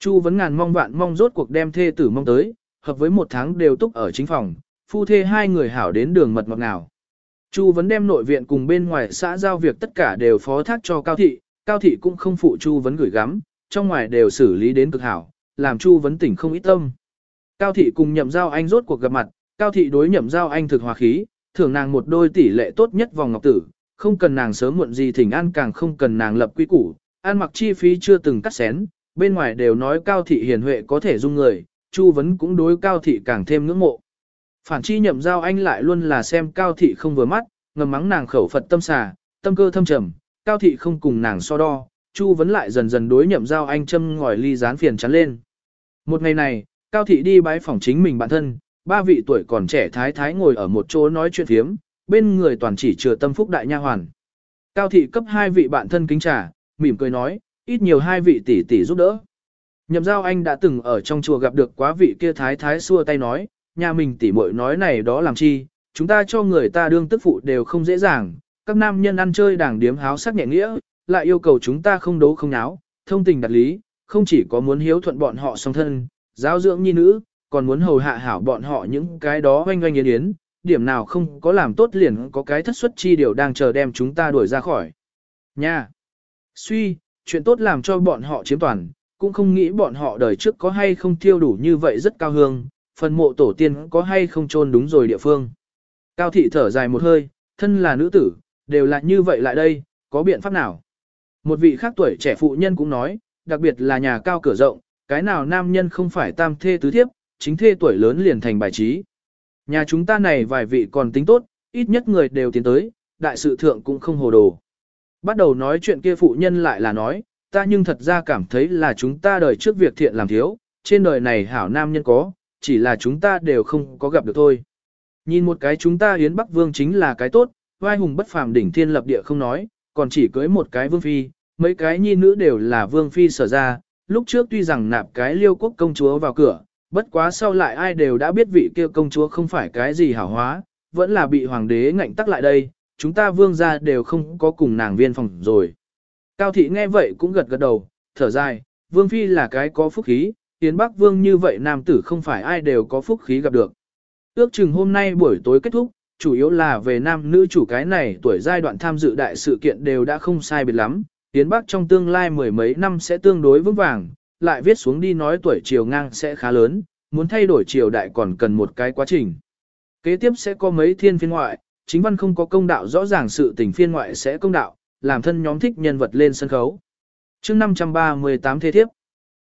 Chu vấn ngàn mong vạn mong rốt cuộc đem thê tử mong tới, hợp với một tháng đều túc ở chính phòng, phu thê hai người hảo đến đường mật ngọt ngào. Chu vấn đem nội viện cùng bên ngoài xã giao việc tất cả đều phó thác cho Cao Thị, Cao Thị cũng không phụ Chu vấn gửi gắm, trong ngoài đều xử lý đến cực hảo, làm Chu vấn tỉnh không ít tâm. Cao Thị cùng nhậm giao anh rốt cuộc gặp mặt, Cao Thị đối nhậm giao anh thực hòa khí, thưởng nàng một đôi tỷ lệ tốt nhất vòng ngọc tử, không cần nàng sớm muộn gì thỉnh an càng không cần nàng lập quy củ, an mặc chi phí chưa từng cắt xén, bên ngoài đều nói cao thị hiền huệ có thể dung người, Chu vấn cũng đối cao thị càng thêm ngưỡng mộ. Phản chi nhậm giao anh lại luôn là xem cao thị không vừa mắt, ngầm mắng nàng khẩu Phật tâm xà, tâm cơ thâm trầm, cao thị không cùng nàng so đo, Chu vấn lại dần dần đối nhậm giao anh châm ngòi ly gián phiền chắn lên. Một ngày này, cao thị đi bái phỏng chính mình bản thân, ba vị tuổi còn trẻ thái thái ngồi ở một chỗ nói chuyện thiếm, bên người toàn chỉ chừa tâm phúc đại nha hoàn. Cao thị cấp hai vị bạn thân kính trà, mỉm cười nói, ít nhiều hai vị tỷ tỷ giúp đỡ. Nhậm giao anh đã từng ở trong chùa gặp được quá vị kia thái thái xua tay nói, nhà mình tỷ muội nói này đó làm chi, chúng ta cho người ta đương tức phụ đều không dễ dàng, các nam nhân ăn chơi đảng điếm háo sắc nhẹ nghĩa, lại yêu cầu chúng ta không đấu không náo, thông tình đặt lý, không chỉ có muốn hiếu thuận bọn họ song thân, giáo dưỡng nhi nữ, còn muốn hầu hạ hảo bọn họ những cái đó oanh oanh yến yến, điểm nào không có làm tốt liền có cái thất suất chi điều đang chờ đem chúng ta đuổi ra khỏi. Nha! Suy, chuyện tốt làm cho bọn họ chiếm toàn, cũng không nghĩ bọn họ đời trước có hay không thiêu đủ như vậy rất cao hương, phần mộ tổ tiên có hay không chôn đúng rồi địa phương. Cao thị thở dài một hơi, thân là nữ tử, đều là như vậy lại đây, có biện pháp nào? Một vị khác tuổi trẻ phụ nhân cũng nói, đặc biệt là nhà cao cửa rộng, cái nào nam nhân không phải tam thê tứ thiếp, chính thê tuổi lớn liền thành bài trí. Nhà chúng ta này vài vị còn tính tốt, ít nhất người đều tiến tới, đại sự thượng cũng không hồ đồ. Bắt đầu nói chuyện kia phụ nhân lại là nói, ta nhưng thật ra cảm thấy là chúng ta đời trước việc thiện làm thiếu, trên đời này hảo nam nhân có, chỉ là chúng ta đều không có gặp được thôi. Nhìn một cái chúng ta hiến Bắc Vương chính là cái tốt, vai hùng bất phàm đỉnh thiên lập địa không nói, còn chỉ cưới một cái vương phi, mấy cái nhi nữ đều là vương phi sở ra, lúc trước tuy rằng nạp cái liêu quốc công chúa vào cửa, bất quá sau lại ai đều đã biết vị kia công chúa không phải cái gì hảo hóa, vẫn là bị hoàng đế ngạnh tắc lại đây, chúng ta vương gia đều không có cùng nàng viên phòng rồi. Cao thị nghe vậy cũng gật gật đầu, thở dài, vương phi là cái có phúc khí, tiến bắc vương như vậy nam tử không phải ai đều có phúc khí gặp được. Ước chừng hôm nay buổi tối kết thúc, chủ yếu là về nam nữ chủ cái này tuổi giai đoạn tham dự đại sự kiện đều đã không sai biệt lắm, tiến bắc trong tương lai mười mấy năm sẽ tương đối vững vàng, lại viết xuống đi nói tuổi chiều ngang sẽ khá lớn, muốn thay đổi triều đại còn cần một cái quá trình. Kế tiếp sẽ có mấy thiên phiên ngoại, chính văn không có công đạo rõ ràng sự tình phiên ngoại sẽ công đạo, làm thân nhóm thích nhân vật lên sân khấu. chương 538 thế thiếp.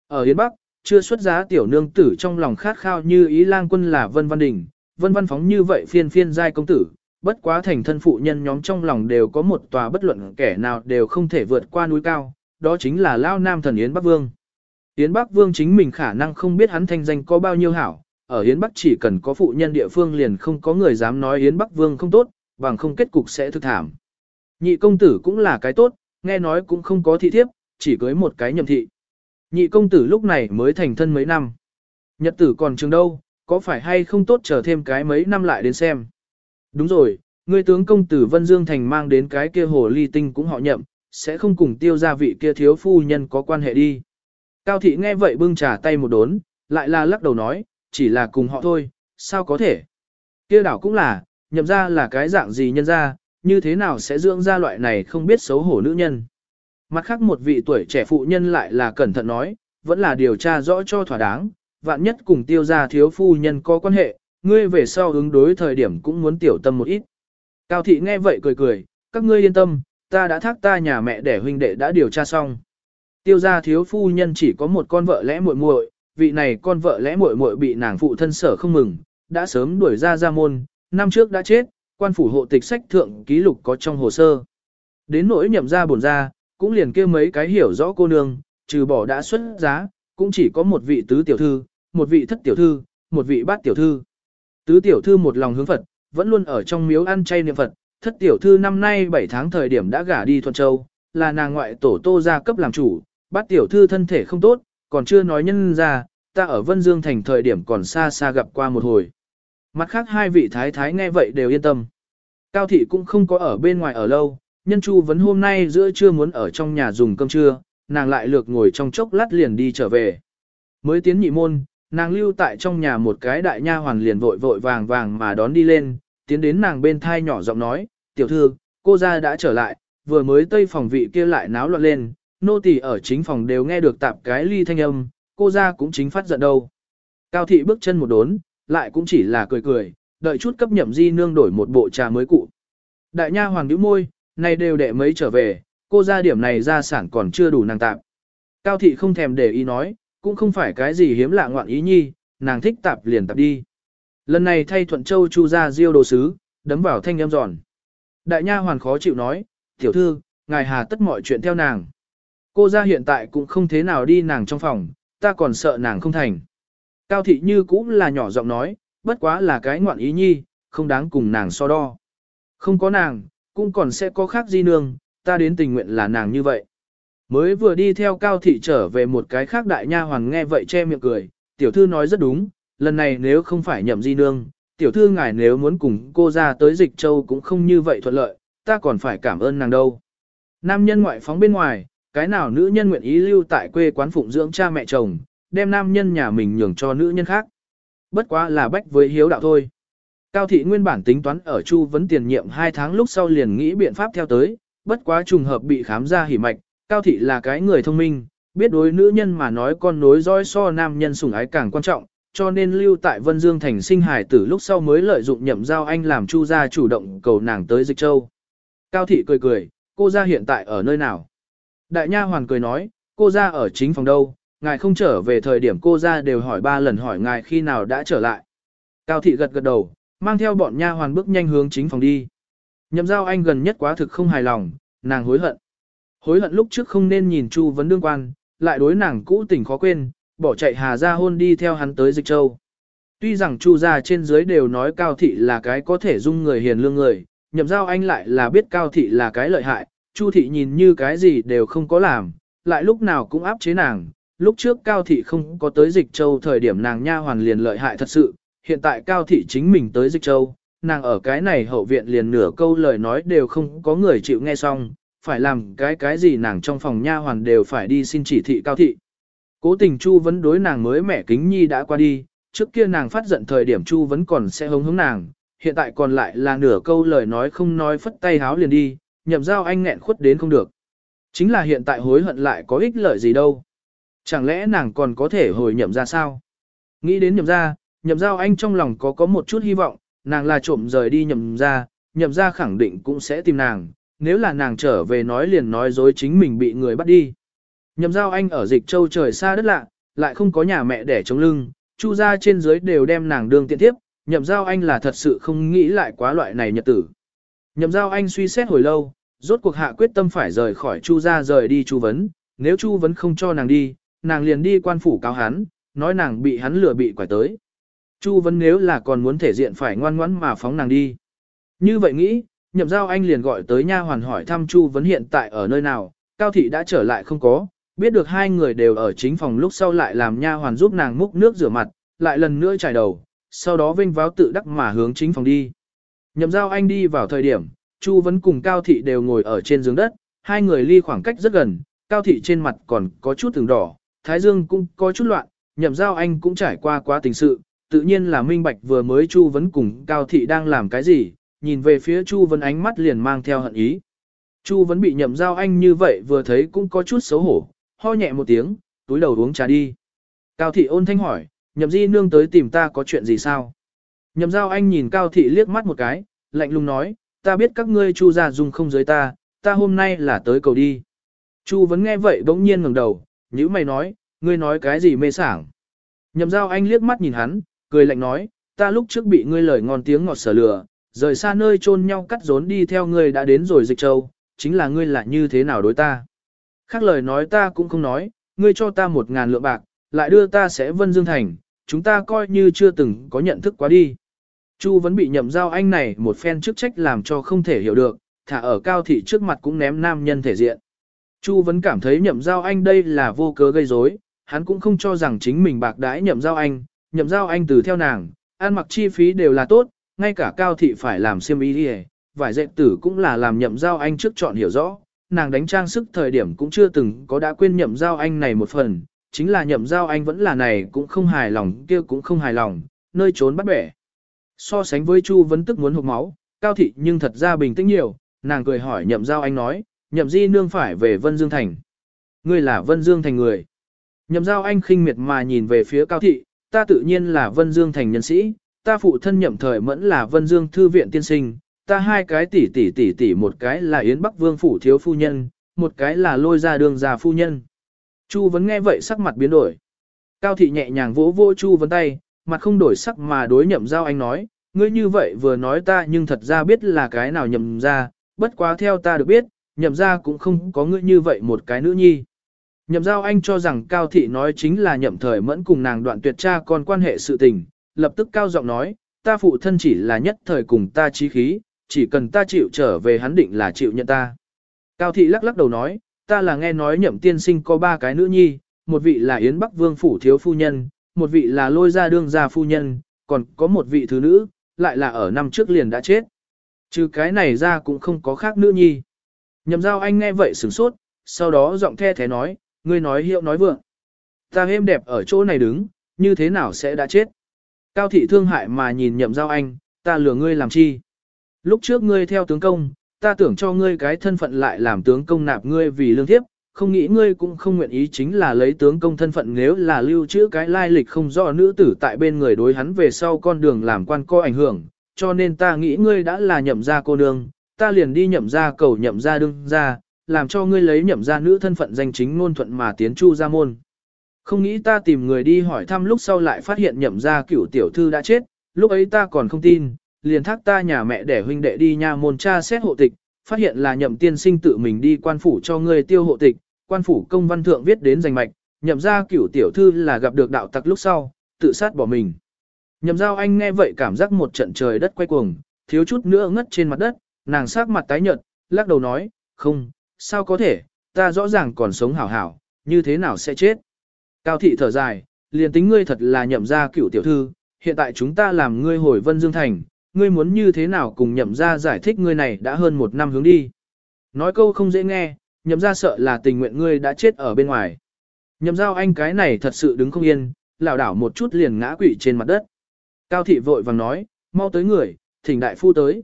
Ở Yến Bắc, chưa xuất giá tiểu nương tử trong lòng khát khao như ý lang quân là Vân Văn Đình, Vân Văn Phóng như vậy phiên phiên giai công tử, bất quá thành thân phụ nhân nhóm trong lòng đều có một tòa bất luận kẻ nào đều không thể vượt qua núi cao, đó chính là Lao Nam thần Yến Bắc Vương. Yến Bắc Vương chính mình khả năng không biết hắn thanh danh có bao nhiêu hảo, ở Yến Bắc chỉ cần có phụ nhân địa phương liền không có người dám nói Yến Bắc Vương không tốt, bằng không kết cục sẽ thực thảm. Nhị công tử cũng là cái tốt, nghe nói cũng không có thị thiếp, chỉ cưới một cái nhậm thị. Nhị công tử lúc này mới thành thân mấy năm. Nhật tử còn trường đâu, có phải hay không tốt chờ thêm cái mấy năm lại đến xem. Đúng rồi, người tướng công tử Vân Dương Thành mang đến cái kia hồ ly tinh cũng họ nhậm, sẽ không cùng tiêu gia vị kia thiếu phu nhân có quan hệ đi. Cao thị nghe vậy bưng trà tay một đốn, lại là lắc đầu nói, chỉ là cùng họ thôi, sao có thể. Kia đảo cũng là, nhậm ra là cái dạng gì nhân ra, như thế nào sẽ dưỡng ra loại này không biết xấu hổ nữ nhân. Mặt khác một vị tuổi trẻ phụ nhân lại là cẩn thận nói, vẫn là điều tra rõ cho thỏa đáng, vạn nhất cùng tiêu gia thiếu phu nhân có quan hệ, ngươi về sau ứng đối thời điểm cũng muốn tiểu tâm một ít. Cao thị nghe vậy cười cười, các ngươi yên tâm, ta đã thác ta nhà mẹ để huynh đệ đã điều tra xong. Tiêu gia thiếu phu nhân chỉ có một con vợ lẽ muội muội, vị này con vợ lẽ muội muội bị nàng phụ thân sở không mừng, đã sớm đuổi ra ra môn, năm trước đã chết, quan phủ hộ tịch sách thượng ký lục có trong hồ sơ. Đến nỗi nhậm ra bổn ra, cũng liền kêu mấy cái hiểu rõ cô nương, trừ bỏ đã xuất giá, cũng chỉ có một vị tứ tiểu thư, một vị thất tiểu thư, một vị bát tiểu thư. Tứ tiểu thư một lòng hướng Phật, vẫn luôn ở trong miếu ăn chay niệm Phật, thất tiểu thư năm nay 7 tháng thời điểm đã gả đi Thuận Châu, là nàng ngoại tổ tô gia cấp làm chủ, bát tiểu thư thân thể không tốt, còn chưa nói nhân ra, ta ở Vân Dương thành thời điểm còn xa xa gặp qua một hồi. Mặt khác hai vị thái thái nghe vậy đều yên tâm. Cao thị cũng không có ở bên ngoài ở lâu, nhân chu vấn hôm nay giữa trưa muốn ở trong nhà dùng cơm trưa, nàng lại lược ngồi trong chốc lát liền đi trở về. Mới tiến nhị môn, nàng lưu tại trong nhà một cái đại nha hoàn liền vội vội vàng vàng mà đón đi lên, tiến đến nàng bên thai nhỏ giọng nói, tiểu thư, cô ra đã trở lại, vừa mới tây phòng vị kia lại náo loạn lên, nô tỳ ở chính phòng đều nghe được tạp cái ly thanh âm, cô ra cũng chính phát giận đâu. Cao thị bước chân một đốn, lại cũng chỉ là cười cười, đợi chút cấp nhậm di nương đổi một bộ trà mới cụ. Đại nha hoàng nhíu môi, này đều đệ mấy trở về, cô ra điểm này ra sản còn chưa đủ nàng tạp. Cao thị không thèm để ý nói, cũng không phải cái gì hiếm lạ ngoạn ý nhi, nàng thích tạp liền tạp đi. Lần này thay thuận châu chu ra diêu đồ sứ, đấm vào thanh âm giòn. Đại nha hoàn khó chịu nói, tiểu thư, ngài hà tất mọi chuyện theo nàng. Cô ra hiện tại cũng không thế nào đi nàng trong phòng, ta còn sợ nàng không thành. Cao thị như cũng là nhỏ giọng nói, bất quá là cái ngoạn ý nhi, không đáng cùng nàng so đo. Không có nàng, cũng còn sẽ có khác di nương, ta đến tình nguyện là nàng như vậy. Mới vừa đi theo cao thị trở về một cái khác đại nha hoàng nghe vậy che miệng cười, tiểu thư nói rất đúng, lần này nếu không phải nhậm di nương, tiểu thư ngài nếu muốn cùng cô ra tới dịch châu cũng không như vậy thuận lợi, ta còn phải cảm ơn nàng đâu. Nam nhân ngoại phóng bên ngoài, cái nào nữ nhân nguyện ý lưu tại quê quán phụng dưỡng cha mẹ chồng, đem nam nhân nhà mình nhường cho nữ nhân khác. Bất quá là bách với hiếu đạo thôi. Cao thị nguyên bản tính toán ở Chu vấn tiền nhiệm 2 tháng lúc sau liền nghĩ biện pháp theo tới, bất quá trùng hợp bị khám ra hỉ mạch, Cao thị là cái người thông minh, biết đối nữ nhân mà nói con nối dõi so nam nhân sủng ái càng quan trọng, cho nên lưu tại Vân Dương thành sinh hải tử lúc sau mới lợi dụng nhậm giao anh làm Chu gia chủ động cầu nàng tới Dịch Châu. Cao thị cười cười, cô gia hiện tại ở nơi nào? Đại nha hoàn cười nói, cô gia ở chính phòng đâu, ngài không trở về thời điểm cô gia đều hỏi ba lần hỏi ngài khi nào đã trở lại. Cao thị gật gật đầu, mang theo bọn nha hoàn bước nhanh hướng chính phòng đi. Nhậm giao anh gần nhất quá thực không hài lòng, nàng hối hận. Hối hận lúc trước không nên nhìn Chu vấn đương quan, lại đối nàng cũ tình khó quên, bỏ chạy hà ra hôn đi theo hắn tới dịch châu. Tuy rằng Chu gia trên dưới đều nói Cao thị là cái có thể dung người hiền lương người, nhậm giao anh lại là biết Cao thị là cái lợi hại, Chu thị nhìn như cái gì đều không có làm, lại lúc nào cũng áp chế nàng. Lúc trước Cao thị không có tới dịch châu thời điểm nàng nha hoàn liền lợi hại thật sự, hiện tại Cao thị chính mình tới dịch châu, nàng ở cái này hậu viện liền nửa câu lời nói đều không có người chịu nghe xong, phải làm cái cái gì nàng trong phòng nha hoàn đều phải đi xin chỉ thị Cao thị. Cố tình Chu vẫn đối nàng mới mẹ kính nhi đã qua đi, trước kia nàng phát giận thời điểm Chu vẫn còn sẽ hống hống nàng, hiện tại còn lại là nửa câu lời nói không nói phất tay háo liền đi, nhậm giao anh nghẹn khuất đến không được. Chính là hiện tại hối hận lại có ích lợi gì đâu. Chẳng lẽ nàng còn có thể hồi nhậm ra sao? Nghĩ đến nhậm ra, nhậm giao anh trong lòng có có một chút hy vọng, nàng là trộm rời đi nhậm ra, nhậm ra khẳng định cũng sẽ tìm nàng, nếu là nàng trở về nói liền nói dối chính mình bị người bắt đi. Nhậm giao anh ở dịch châu trời xa đất lạ, lại không có nhà mẹ để chống lưng, chu ra trên dưới đều đem nàng đương tiện tiếp, nhậm giao anh là thật sự không nghĩ lại quá loại này nhật tử. Nhậm giao anh suy xét hồi lâu, rốt cuộc hạ quyết tâm phải rời khỏi chu ra rời đi chu vấn, nếu chu vấn không cho nàng đi, nàng liền đi quan phủ cáo hắn, nói nàng bị hắn lừa bị quải tới. Chu vấn nếu là còn muốn thể diện phải ngoan ngoãn mà phóng nàng đi. Như vậy nghĩ, nhậm giao anh liền gọi tới nha hoàn hỏi thăm chu vấn hiện tại ở nơi nào, cao thị đã trở lại không có, biết được hai người đều ở chính phòng lúc sau lại làm nha hoàn giúp nàng múc nước rửa mặt, lại lần nữa trải đầu, sau đó vinh váo tự đắc mà hướng chính phòng đi. Nhậm giao anh đi vào thời điểm, Chu Vấn cùng Cao Thị đều ngồi ở trên giường đất, hai người ly khoảng cách rất gần, Cao Thị trên mặt còn có chút từng đỏ, Thái Dương cũng có chút loạn, nhậm giao anh cũng trải qua quá tình sự, tự nhiên là minh bạch vừa mới Chu Vấn cùng Cao Thị đang làm cái gì, nhìn về phía Chu Vấn ánh mắt liền mang theo hận ý. Chu Vấn bị nhậm giao anh như vậy vừa thấy cũng có chút xấu hổ, ho nhẹ một tiếng, túi đầu uống trà đi. Cao thị ôn thanh hỏi, nhậm di nương tới tìm ta có chuyện gì sao? Nhậm giao anh nhìn Cao thị liếc mắt một cái, lạnh lùng nói, ta biết các ngươi chu gia dùng không giới ta, ta hôm nay là tới cầu đi. Chu vẫn nghe vậy bỗng nhiên ngẩng đầu, nhữ mày nói, ngươi nói cái gì mê sảng. Nhậm giao anh liếc mắt nhìn hắn, cười lạnh nói, ta lúc trước bị ngươi lời ngon tiếng ngọt sở lừa, rời xa nơi chôn nhau cắt rốn đi theo ngươi đã đến rồi dịch châu, chính là ngươi là như thế nào đối ta. Khác lời nói ta cũng không nói, ngươi cho ta một ngàn lượng bạc, lại đưa ta sẽ vân dương thành, chúng ta coi như chưa từng có nhận thức quá đi. Chu vẫn bị nhậm giao anh này một phen chức trách làm cho không thể hiểu được, thả ở cao thị trước mặt cũng ném nam nhân thể diện. Chu vẫn cảm thấy nhậm giao anh đây là vô cớ gây rối, hắn cũng không cho rằng chính mình bạc đãi nhậm giao anh, nhậm giao anh từ theo nàng, ăn mặc chi phí đều là tốt, ngay cả cao thị phải làm xiêm y đi vải dệt tử cũng là làm nhậm giao anh trước chọn hiểu rõ, nàng đánh trang sức thời điểm cũng chưa từng có đã quên nhậm giao anh này một phần, chính là nhậm giao anh vẫn là này cũng không hài lòng kia cũng không hài lòng, nơi trốn bắt bẻ. So sánh với Chu vẫn tức muốn hụt máu, cao thị nhưng thật ra bình tĩnh nhiều, nàng cười hỏi nhậm giao anh nói, nhậm di nương phải về Vân Dương Thành. Ngươi là Vân Dương Thành người. Nhậm giao anh khinh miệt mà nhìn về phía cao thị, ta tự nhiên là Vân Dương Thành nhân sĩ, ta phụ thân nhậm thời mẫn là Vân Dương Thư viện tiên sinh, ta hai cái tỷ tỷ tỷ tỷ một cái là Yến Bắc Vương phủ thiếu phu nhân, một cái là lôi gia đường già phu nhân. Chu vẫn nghe vậy sắc mặt biến đổi. Cao thị nhẹ nhàng vỗ vỗ Chu vấn tay, mặt không đổi sắc mà đối nhậm giao anh nói, ngươi như vậy vừa nói ta nhưng thật ra biết là cái nào nhậm ra, bất quá theo ta được biết, nhậm ra cũng không có ngươi như vậy một cái nữ nhi. Nhậm giao anh cho rằng Cao Thị nói chính là nhậm thời mẫn cùng nàng đoạn tuyệt cha còn quan hệ sự tình, lập tức cao giọng nói, ta phụ thân chỉ là nhất thời cùng ta trí khí, chỉ cần ta chịu trở về hắn định là chịu nhận ta. Cao Thị lắc lắc đầu nói, ta là nghe nói nhậm tiên sinh có ba cái nữ nhi, một vị là Yến Bắc Vương Phủ Thiếu Phu Nhân, một vị là Lôi Gia Đương Gia Phu Nhân, còn có một vị thứ nữ, lại là ở năm trước liền đã chết. Trừ cái này ra cũng không có khác nữ nhi. Nhậm giao anh nghe vậy sửng sốt, sau đó giọng the thế nói, ngươi nói hiệu nói vượng. Ta êm đẹp ở chỗ này đứng, như thế nào sẽ đã chết? Cao thị thương hại mà nhìn nhậm giao anh, ta lừa ngươi làm chi? Lúc trước ngươi theo tướng công, ta tưởng cho ngươi cái thân phận lại làm tướng công nạp ngươi vì lương thiếp, không nghĩ ngươi cũng không nguyện ý chính là lấy tướng công thân phận nếu là lưu trữ cái lai lịch không rõ nữ tử tại bên người đối hắn về sau con đường làm quan co ảnh hưởng, cho nên ta nghĩ ngươi đã là nhậm gia cô nương, ta liền đi nhậm gia cầu nhậm gia đương ra, làm cho ngươi lấy nhậm gia nữ thân phận danh chính ngôn thuận mà tiến chu gia môn. Không nghĩ ta tìm người đi hỏi thăm lúc sau lại phát hiện nhậm gia cửu tiểu thư đã chết, lúc ấy ta còn không tin, liền thác ta nhà mẹ để huynh đệ đi nha môn cha xét hộ tịch, phát hiện là nhậm tiên sinh tự mình đi quan phủ cho ngươi tiêu hộ tịch, quan phủ công văn thượng viết đến danh mạch, nhậm gia cửu tiểu thư là gặp được đạo tặc lúc sau, tự sát bỏ mình. Nhậm giao anh nghe vậy cảm giác một trận trời đất quay cuồng, thiếu chút nữa ngất trên mặt đất, nàng sát mặt tái nhợt, lắc đầu nói, không, sao có thể, ta rõ ràng còn sống hảo hảo, như thế nào sẽ chết. Cao thị thở dài, liền tính ngươi thật là nhậm gia cửu tiểu thư, hiện tại chúng ta làm ngươi hồi Vân Dương Thành, ngươi muốn như thế nào cùng nhậm gia giải thích ngươi này đã hơn một năm hướng đi. Nói câu không dễ nghe, nhậm gia sợ là tình nguyện ngươi đã chết ở bên ngoài. Nhậm giao anh cái này thật sự đứng không yên, lảo đảo một chút liền ngã quỵ trên mặt đất. Cao thị vội vàng nói, mau tới người, thỉnh đại phu tới.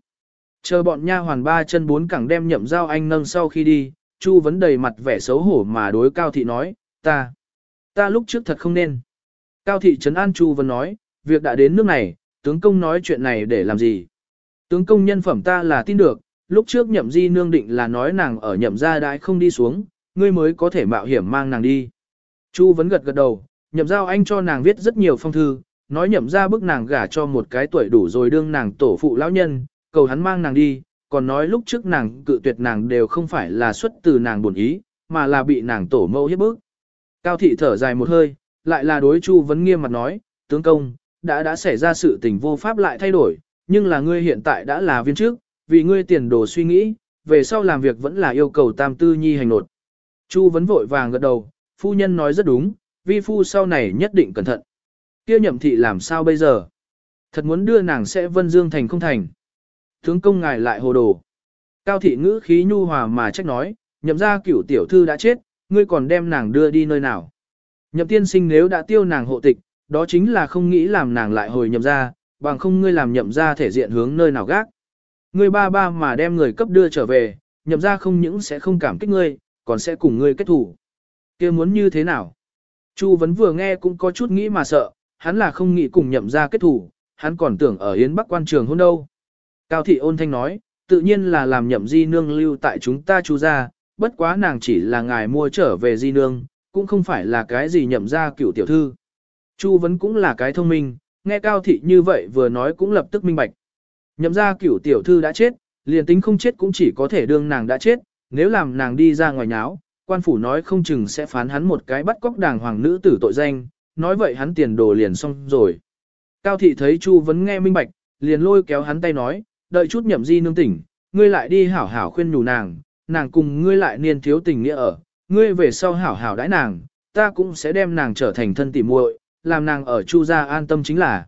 Chờ bọn nha hoàn ba chân bốn cẳng đem nhậm giao anh nâng sau khi đi, Chu vấn đầy mặt vẻ xấu hổ mà đối Cao thị nói, ta, ta lúc trước thật không nên. Cao thị trấn an Chu vấn nói, việc đã đến nước này, tướng công nói chuyện này để làm gì. Tướng công nhân phẩm ta là tin được, lúc trước nhậm di nương định là nói nàng ở nhậm gia đãi không đi xuống, ngươi mới có thể mạo hiểm mang nàng đi. Chu vấn gật gật đầu, nhậm giao anh cho nàng viết rất nhiều phong thư, nói nhậm ra bức nàng gả cho một cái tuổi đủ rồi đương nàng tổ phụ lão nhân, cầu hắn mang nàng đi, còn nói lúc trước nàng cự tuyệt nàng đều không phải là xuất từ nàng buồn ý, mà là bị nàng tổ mẫu hiếp bức. Cao thị thở dài một hơi, lại là đối Chu vấn nghiêm mặt nói, tướng công, đã đã xảy ra sự tình vô pháp lại thay đổi, nhưng là ngươi hiện tại đã là viên trước, vì ngươi tiền đồ suy nghĩ, về sau làm việc vẫn là yêu cầu tam tư nhi hành nột. Chu vấn vội vàng gật đầu, phu nhân nói rất đúng, vi phu sau này nhất định cẩn thận. Kia nhậm thị làm sao bây giờ? Thật muốn đưa nàng sẽ vân dương thành không thành. Tướng công ngài lại hồ đồ. Cao thị ngữ khí nhu hòa mà trách nói, nhậm ra cửu tiểu thư đã chết, ngươi còn đem nàng đưa đi nơi nào. Nhậm tiên sinh nếu đã tiêu nàng hộ tịch, đó chính là không nghĩ làm nàng lại hồi nhậm ra, bằng không ngươi làm nhậm ra thể diện hướng nơi nào gác. Ngươi ba ba mà đem người cấp đưa trở về, nhậm ra không những sẽ không cảm kích ngươi, còn sẽ cùng ngươi kết thủ. kia muốn như thế nào? Chu vấn vừa nghe cũng có chút nghĩ mà sợ, hắn là không nghĩ cùng nhậm ra kết thủ, hắn còn tưởng ở Yến Bắc quan trường hôn đâu. Cao thị ôn thanh nói, tự nhiên là làm nhậm di nương lưu tại chúng ta chú ra, bất quá nàng chỉ là ngài mua trở về di nương, cũng không phải là cái gì nhậm ra cựu tiểu thư. Chu vấn cũng là cái thông minh, nghe cao thị như vậy vừa nói cũng lập tức minh bạch. Nhậm ra cửu tiểu thư đã chết, liền tính không chết cũng chỉ có thể đương nàng đã chết, nếu làm nàng đi ra ngoài nháo, quan phủ nói không chừng sẽ phán hắn một cái bắt cóc đàng hoàng nữ tử tội danh, nói vậy hắn tiền đồ liền xong rồi. Cao thị thấy Chu vẫn nghe minh bạch, liền lôi kéo hắn tay nói, đợi chút nhậm di nương tỉnh, ngươi lại đi hảo hảo khuyên nhủ nàng, nàng cùng ngươi lại niên thiếu tình nghĩa ở, ngươi về sau hảo hảo đãi nàng, ta cũng sẽ đem nàng trở thành thân tỉ muội, làm nàng ở Chu gia an tâm chính là.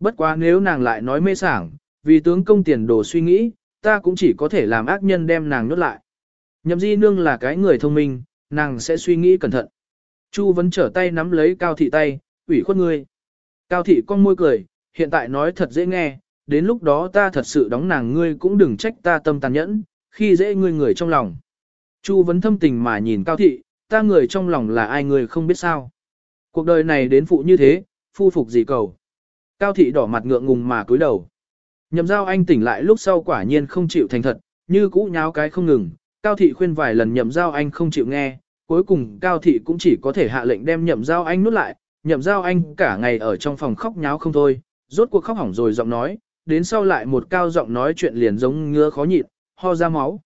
Bất quá nếu nàng lại nói mê sảng, vì tướng công tiền đồ suy nghĩ, ta cũng chỉ có thể làm ác nhân đem nàng nhốt lại. Nhậm di nương là cái người thông minh, nàng sẽ suy nghĩ cẩn thận. Chu vẫn trở tay nắm lấy cao thị tay, ủy khuất ngươi. Cao thị con môi cười, hiện tại nói thật dễ nghe, đến lúc đó ta thật sự đóng nàng ngươi cũng đừng trách ta tâm tàn nhẫn, khi dễ ngươi người trong lòng. Chu vấn thâm tình mà nhìn cao thị, ta người trong lòng là ai người không biết sao. Cuộc đời này đến phụ như thế, phu phục gì cầu. Cao thị đỏ mặt ngượng ngùng mà cúi đầu. Nhậm giao anh tỉnh lại lúc sau quả nhiên không chịu thành thật, như cũ nháo cái không ngừng. Cao thị khuyên vài lần nhậm giao anh không chịu nghe, cuối cùng Cao thị cũng chỉ có thể hạ lệnh đem nhậm giao anh nuốt lại. Nhậm giao anh cả ngày ở trong phòng khóc nháo không thôi, rốt cuộc khóc hỏng rồi giọng nói, đến sau lại một cao giọng nói chuyện liền giống ngứa khó nhịn, ho ra máu.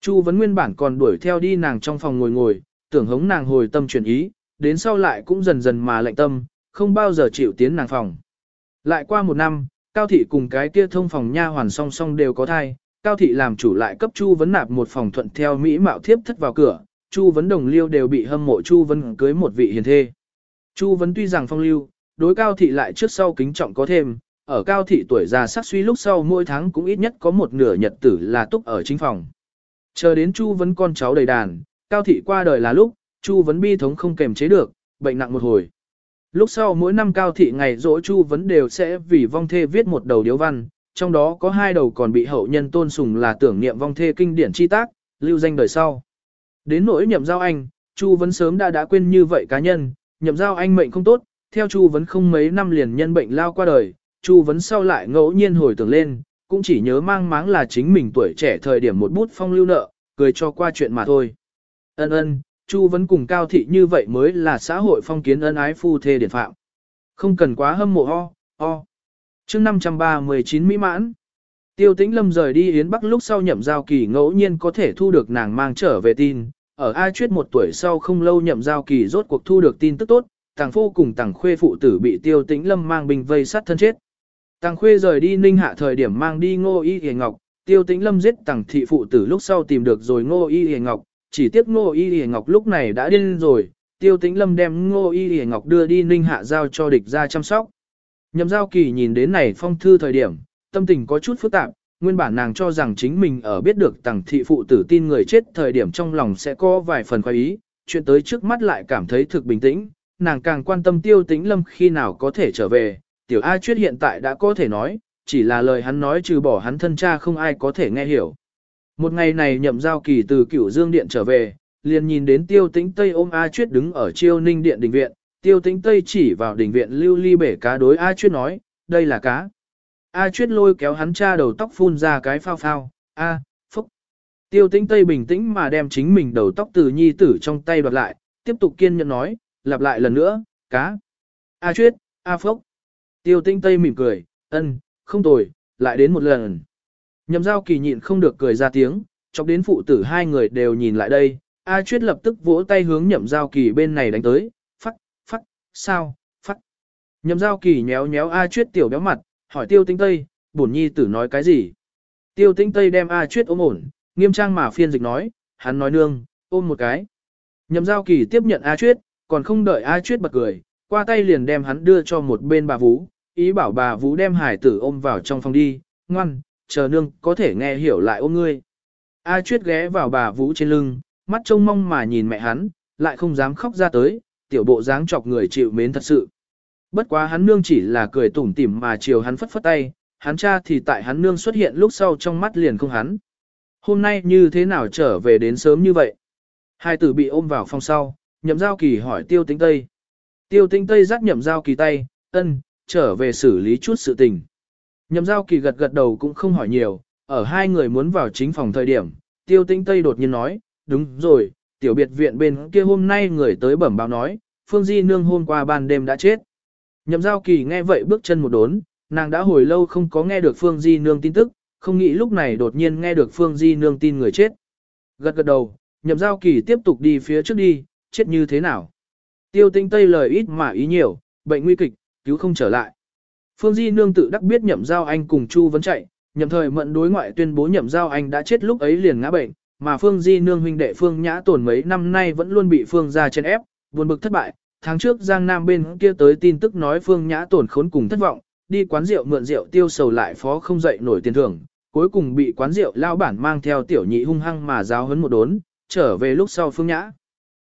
Chu vấn nguyên bản còn đuổi theo đi nàng trong phòng ngồi ngồi, tưởng hống nàng hồi tâm chuyển ý, đến sau lại cũng dần dần mà lạnh tâm, không bao giờ chịu tiến nàng phòng. Lại qua một năm, Cao thị cùng cái kia thông phòng nha hoàn song song đều có thai, Cao thị làm chủ lại cấp Chu vấn nạp một phòng thuận theo mỹ mạo thiếp thất vào cửa, Chu vấn đồng liêu đều bị hâm mộ Chu vấn cưới một vị hiền thê. Chu vấn tuy rằng phong lưu, đối Cao thị lại trước sau kính trọng có thêm, ở Cao thị tuổi già sắc suy lúc sau mỗi tháng cũng ít nhất có một nửa nhật tử là túc ở chính phòng. Chờ đến Chu vấn con cháu đầy đàn, Cao thị qua đời là lúc, Chu vấn bi thống không kềm chế được, bệnh nặng một hồi. Lúc sau mỗi năm cao thị ngày dỗ Chu vấn đều sẽ vì vong thê viết một đầu điếu văn, trong đó có hai đầu còn bị hậu nhân tôn sùng là tưởng niệm vong thê kinh điển chi tác, lưu danh đời sau. Đến nỗi nhậm giao anh, Chu vấn sớm đã đã quên như vậy cá nhân, nhậm giao anh mệnh không tốt, theo Chu vấn không mấy năm liền nhân bệnh lao qua đời, Chu vấn sau lại ngẫu nhiên hồi tưởng lên, cũng chỉ nhớ mang máng là chính mình tuổi trẻ thời điểm một bút phong lưu nợ, cười cho qua chuyện mà thôi. Ân ân, Chu vẫn cùng cao thị như vậy mới là xã hội phong kiến ân ái phu thê điển phạm. Không cần quá hâm mộ ho, ho. chương 539 mỹ mãn. Tiêu tĩnh lâm rời đi Yến Bắc lúc sau nhậm giao kỳ ngẫu nhiên có thể thu được nàng mang trở về tin. Ở A Chuyết một tuổi sau không lâu nhậm giao kỳ rốt cuộc thu được tin tức tốt, tàng phu cùng tàng khuê phụ tử bị tiêu tĩnh lâm mang bình vây sát thân chết. Tàng khuê rời đi ninh hạ thời điểm mang đi ngô y hề ngọc, tiêu tĩnh lâm giết tàng thị phụ tử lúc sau tìm được rồi ngô y hề ngọc, chỉ tiếc ngô y Y ngọc lúc này đã điên rồi, tiêu tĩnh lâm đem ngô y Y ngọc đưa đi ninh hạ giao cho địch ra chăm sóc. Nhậm giao kỳ nhìn đến này phong thư thời điểm, tâm tình có chút phức tạp, nguyên bản nàng cho rằng chính mình ở biết được tàng thị phụ tử tin người chết thời điểm trong lòng sẽ có vài phần khoái ý, chuyện tới trước mắt lại cảm thấy thực bình tĩnh, nàng càng quan tâm tiêu tĩnh lâm khi nào có thể trở về, tiểu A chuyết hiện tại đã có thể nói, chỉ là lời hắn nói trừ bỏ hắn thân cha không ai có thể nghe hiểu. Một ngày này nhậm giao kỳ từ cửu dương điện trở về, liền nhìn đến tiêu tĩnh Tây ôm A Chuyết đứng ở chiêu ninh điện đình viện, tiêu tĩnh Tây chỉ vào đình viện lưu ly bể cá đối A Chuyết nói, đây là cá. A Chuyết lôi kéo hắn cha đầu tóc phun ra cái phao phao, A, phúc. Tiêu tĩnh Tây bình tĩnh mà đem chính mình đầu tóc từ nhi tử trong tay đoạt lại, tiếp tục kiên nhẫn nói, lặp lại lần nữa, cá. A Chuyết, A phúc. Tiêu tĩnh Tây mỉm cười, ân, không tồi, lại đến một lần. Nhậm giao kỳ nhịn không được cười ra tiếng, chọc đến phụ tử hai người đều nhìn lại đây, A Chuyết lập tức vỗ tay hướng nhậm giao kỳ bên này đánh tới, phắc, phắc, sao, phắc. Nhậm giao kỳ nhéo nhéo A Chuyết tiểu béo mặt, hỏi tiêu tinh tây, bổn nhi tử nói cái gì. Tiêu tinh tây đem A Chuyết ôm ổn, nghiêm trang mà phiên dịch nói, hắn nói nương, ôm một cái. Nhậm giao kỳ tiếp nhận A Chuyết, còn không đợi A Chuyết bật cười, qua tay liền đem hắn đưa cho một bên bà Vũ, ý bảo bà Vũ đem hải tử ôm vào trong phòng đi, ngoan, chờ nương có thể nghe hiểu lại ôm ngươi. A Chuyết ghé vào bà Vũ trên lưng, mắt trông mong mà nhìn mẹ hắn, lại không dám khóc ra tới, tiểu bộ dáng chọc người chịu mến thật sự. Bất quá hắn nương chỉ là cười tủm tỉm mà chiều hắn phất phất tay, hắn cha thì tại hắn nương xuất hiện lúc sau trong mắt liền không hắn. Hôm nay như thế nào trở về đến sớm như vậy? Hai tử bị ôm vào phòng sau, nhậm giao kỳ hỏi tiêu tính tây. Tiêu tính tây dắt nhậm giao kỳ tay, ân, trở về xử lý chút sự tình. Nhậm giao kỳ gật gật đầu cũng không hỏi nhiều, ở hai người muốn vào chính phòng thời điểm, tiêu Tinh tây đột nhiên nói, đúng rồi, tiểu biệt viện bên kia hôm nay người tới bẩm báo nói, Phương Di Nương hôm qua ban đêm đã chết. Nhậm giao kỳ nghe vậy bước chân một đốn, nàng đã hồi lâu không có nghe được Phương Di Nương tin tức, không nghĩ lúc này đột nhiên nghe được Phương Di Nương tin người chết. Gật gật đầu, nhậm giao kỳ tiếp tục đi phía trước đi, chết như thế nào. Tiêu tinh tây lời ít mà ý nhiều, bệnh nguy kịch, cứu không trở lại. Phương Di Nương tự đắc biết nhậm giao anh cùng Chu vẫn chạy, nhậm thời mận đối ngoại tuyên bố nhậm giao anh đã chết lúc ấy liền ngã bệnh, mà Phương Di Nương huynh đệ Phương Nhã tổn mấy năm nay vẫn luôn bị Phương gia chen ép, buồn bực thất bại. Tháng trước Giang Nam bên kia tới tin tức nói Phương Nhã tổn khốn cùng thất vọng, đi quán rượu mượn rượu tiêu sầu lại phó không dậy nổi tiền thưởng, cuối cùng bị quán rượu lao bản mang theo tiểu nhị hung hăng mà giáo hấn một đốn, trở về lúc sau Phương Nhã.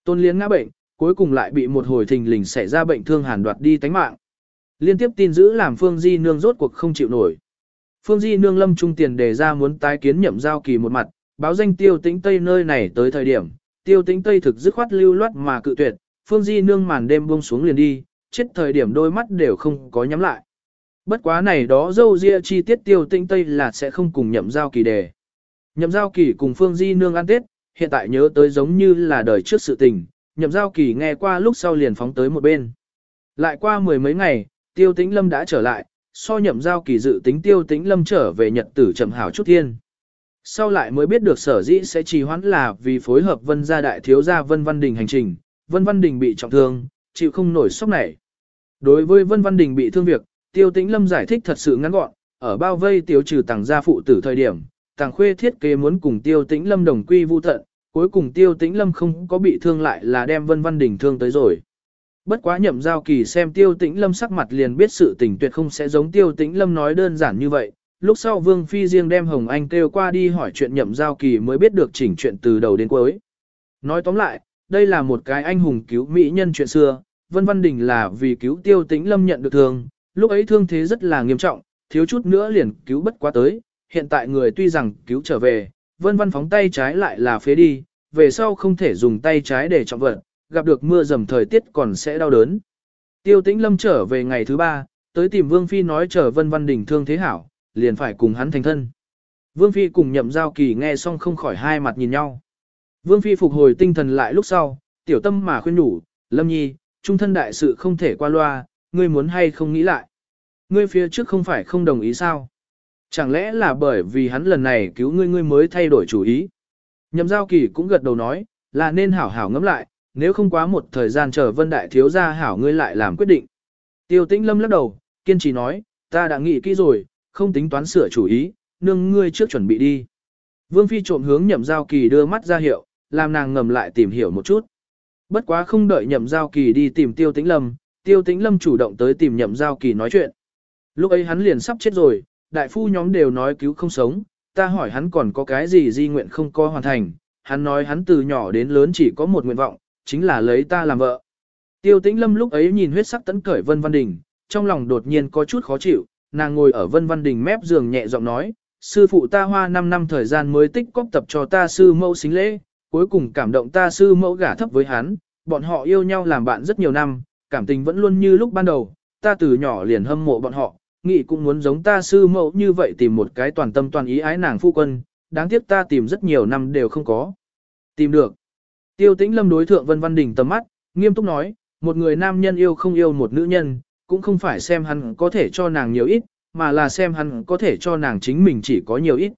Tôn Liên ngã bệnh, cuối cùng lại bị một hồi thình lình xảy ra bệnh thương hàn đoạt đi tánh mạng. Liên tiếp tin giữ làm Phương Di Nương rốt cuộc không chịu nổi. Phương Di Nương lâm trung tiền đề ra muốn tái kiến nhậm giao kỳ một mặt, báo danh tiêu tĩnh Tây nơi này tới thời điểm, tiêu tĩnh Tây thực dứt khoát lưu loát mà cự tuyệt, Phương Di Nương màn đêm buông xuống liền đi, chết thời điểm đôi mắt đều không có nhắm lại. Bất quá này đó dâu ria chi tiết tiêu tĩnh Tây là sẽ không cùng nhậm giao kỳ đề. Nhậm giao kỳ cùng Phương Di Nương ăn Tết, hiện tại nhớ tới giống như là đời trước sự tình, nhậm giao kỳ nghe qua lúc sau liền phóng tới một bên. Lại qua mười mấy ngày, tiêu tĩnh lâm đã trở lại, so nhậm giao kỳ dự tính tiêu tĩnh lâm trở về nhật tử chậm hảo chút thiên. Sau lại mới biết được sở dĩ sẽ trì hoãn là vì phối hợp vân gia đại thiếu gia vân văn đình hành trình, vân văn đình bị trọng thương, chịu không nổi sốc này. Đối với vân văn đình bị thương việc, tiêu tĩnh lâm giải thích thật sự ngắn gọn, ở bao vây tiêu trừ tàng gia phụ tử thời điểm, tàng khuê thiết kế muốn cùng tiêu tĩnh lâm đồng quy vu tận, cuối cùng tiêu tĩnh lâm không có bị thương lại là đem vân văn đình thương tới rồi. Bất quá nhậm giao kỳ xem tiêu tĩnh lâm sắc mặt liền biết sự tình tuyệt không sẽ giống tiêu tĩnh lâm nói đơn giản như vậy. Lúc sau Vương Phi riêng đem Hồng Anh kêu qua đi hỏi chuyện nhậm giao kỳ mới biết được chỉnh chuyện từ đầu đến cuối. Nói tóm lại, đây là một cái anh hùng cứu mỹ nhân chuyện xưa, Vân Văn Đình là vì cứu tiêu tĩnh lâm nhận được thương, lúc ấy thương thế rất là nghiêm trọng, thiếu chút nữa liền cứu bất quá tới, hiện tại người tuy rằng cứu trở về, Vân Văn phóng tay trái lại là phế đi, về sau không thể dùng tay trái để trọng vật, gặp được mưa dầm thời tiết còn sẽ đau đớn. Tiêu tĩnh lâm trở về ngày thứ ba, tới tìm Vương Phi nói chờ Vân Văn Đình thương thế hảo, liền phải cùng hắn thành thân. Vương Phi cùng nhậm giao kỳ nghe xong không khỏi hai mặt nhìn nhau. Vương Phi phục hồi tinh thần lại lúc sau, tiểu tâm mà khuyên nhủ, Lâm Nhi, trung thân đại sự không thể qua loa, ngươi muốn hay không nghĩ lại. Ngươi phía trước không phải không đồng ý sao? Chẳng lẽ là bởi vì hắn lần này cứu ngươi ngươi mới thay đổi chủ ý? Nhậm giao kỳ cũng gật đầu nói, là nên hảo hảo ngẫm lại, nếu không quá một thời gian chờ vân đại thiếu gia hảo ngươi lại làm quyết định. Tiêu tĩnh lâm lắc đầu, kiên trì nói, ta đã nghĩ kỹ rồi, không tính toán sửa chủ ý, nương ngươi trước chuẩn bị đi. Vương Phi trộm hướng nhậm giao kỳ đưa mắt ra hiệu, làm nàng ngầm lại tìm hiểu một chút. Bất quá không đợi nhậm giao kỳ đi tìm tiêu tĩnh lâm, tiêu tĩnh lâm chủ động tới tìm nhậm giao kỳ nói chuyện. Lúc ấy hắn liền sắp chết rồi, đại phu nhóm đều nói cứu không sống, ta hỏi hắn còn có cái gì di nguyện không có hoàn thành, hắn nói hắn từ nhỏ đến lớn chỉ có một nguyện vọng, chính là lấy ta làm vợ. Tiêu tĩnh lâm lúc ấy nhìn huyết sắc tấn cởi Vân Văn Đình, trong lòng đột nhiên có chút khó chịu, nàng ngồi ở Vân Văn Đình mép giường nhẹ giọng nói, sư phụ ta hoa 5 năm thời gian mới tích cóp tập cho ta sư mẫu xính lễ, cuối cùng cảm động ta sư mẫu gả thấp với hắn, bọn họ yêu nhau làm bạn rất nhiều năm, cảm tình vẫn luôn như lúc ban đầu, ta từ nhỏ liền hâm mộ bọn họ, nghĩ cũng muốn giống ta sư mẫu như vậy tìm một cái toàn tâm toàn ý ái nàng phu quân, đáng tiếc ta tìm rất nhiều năm đều không có. Tìm được. Tiêu tĩnh lâm đối thượng Vân Văn Đình tầm mắt, nghiêm túc nói, một người nam nhân yêu không yêu một nữ nhân, cũng không phải xem hắn có thể cho nàng nhiều ít, mà là xem hắn có thể cho nàng chính mình chỉ có nhiều ít.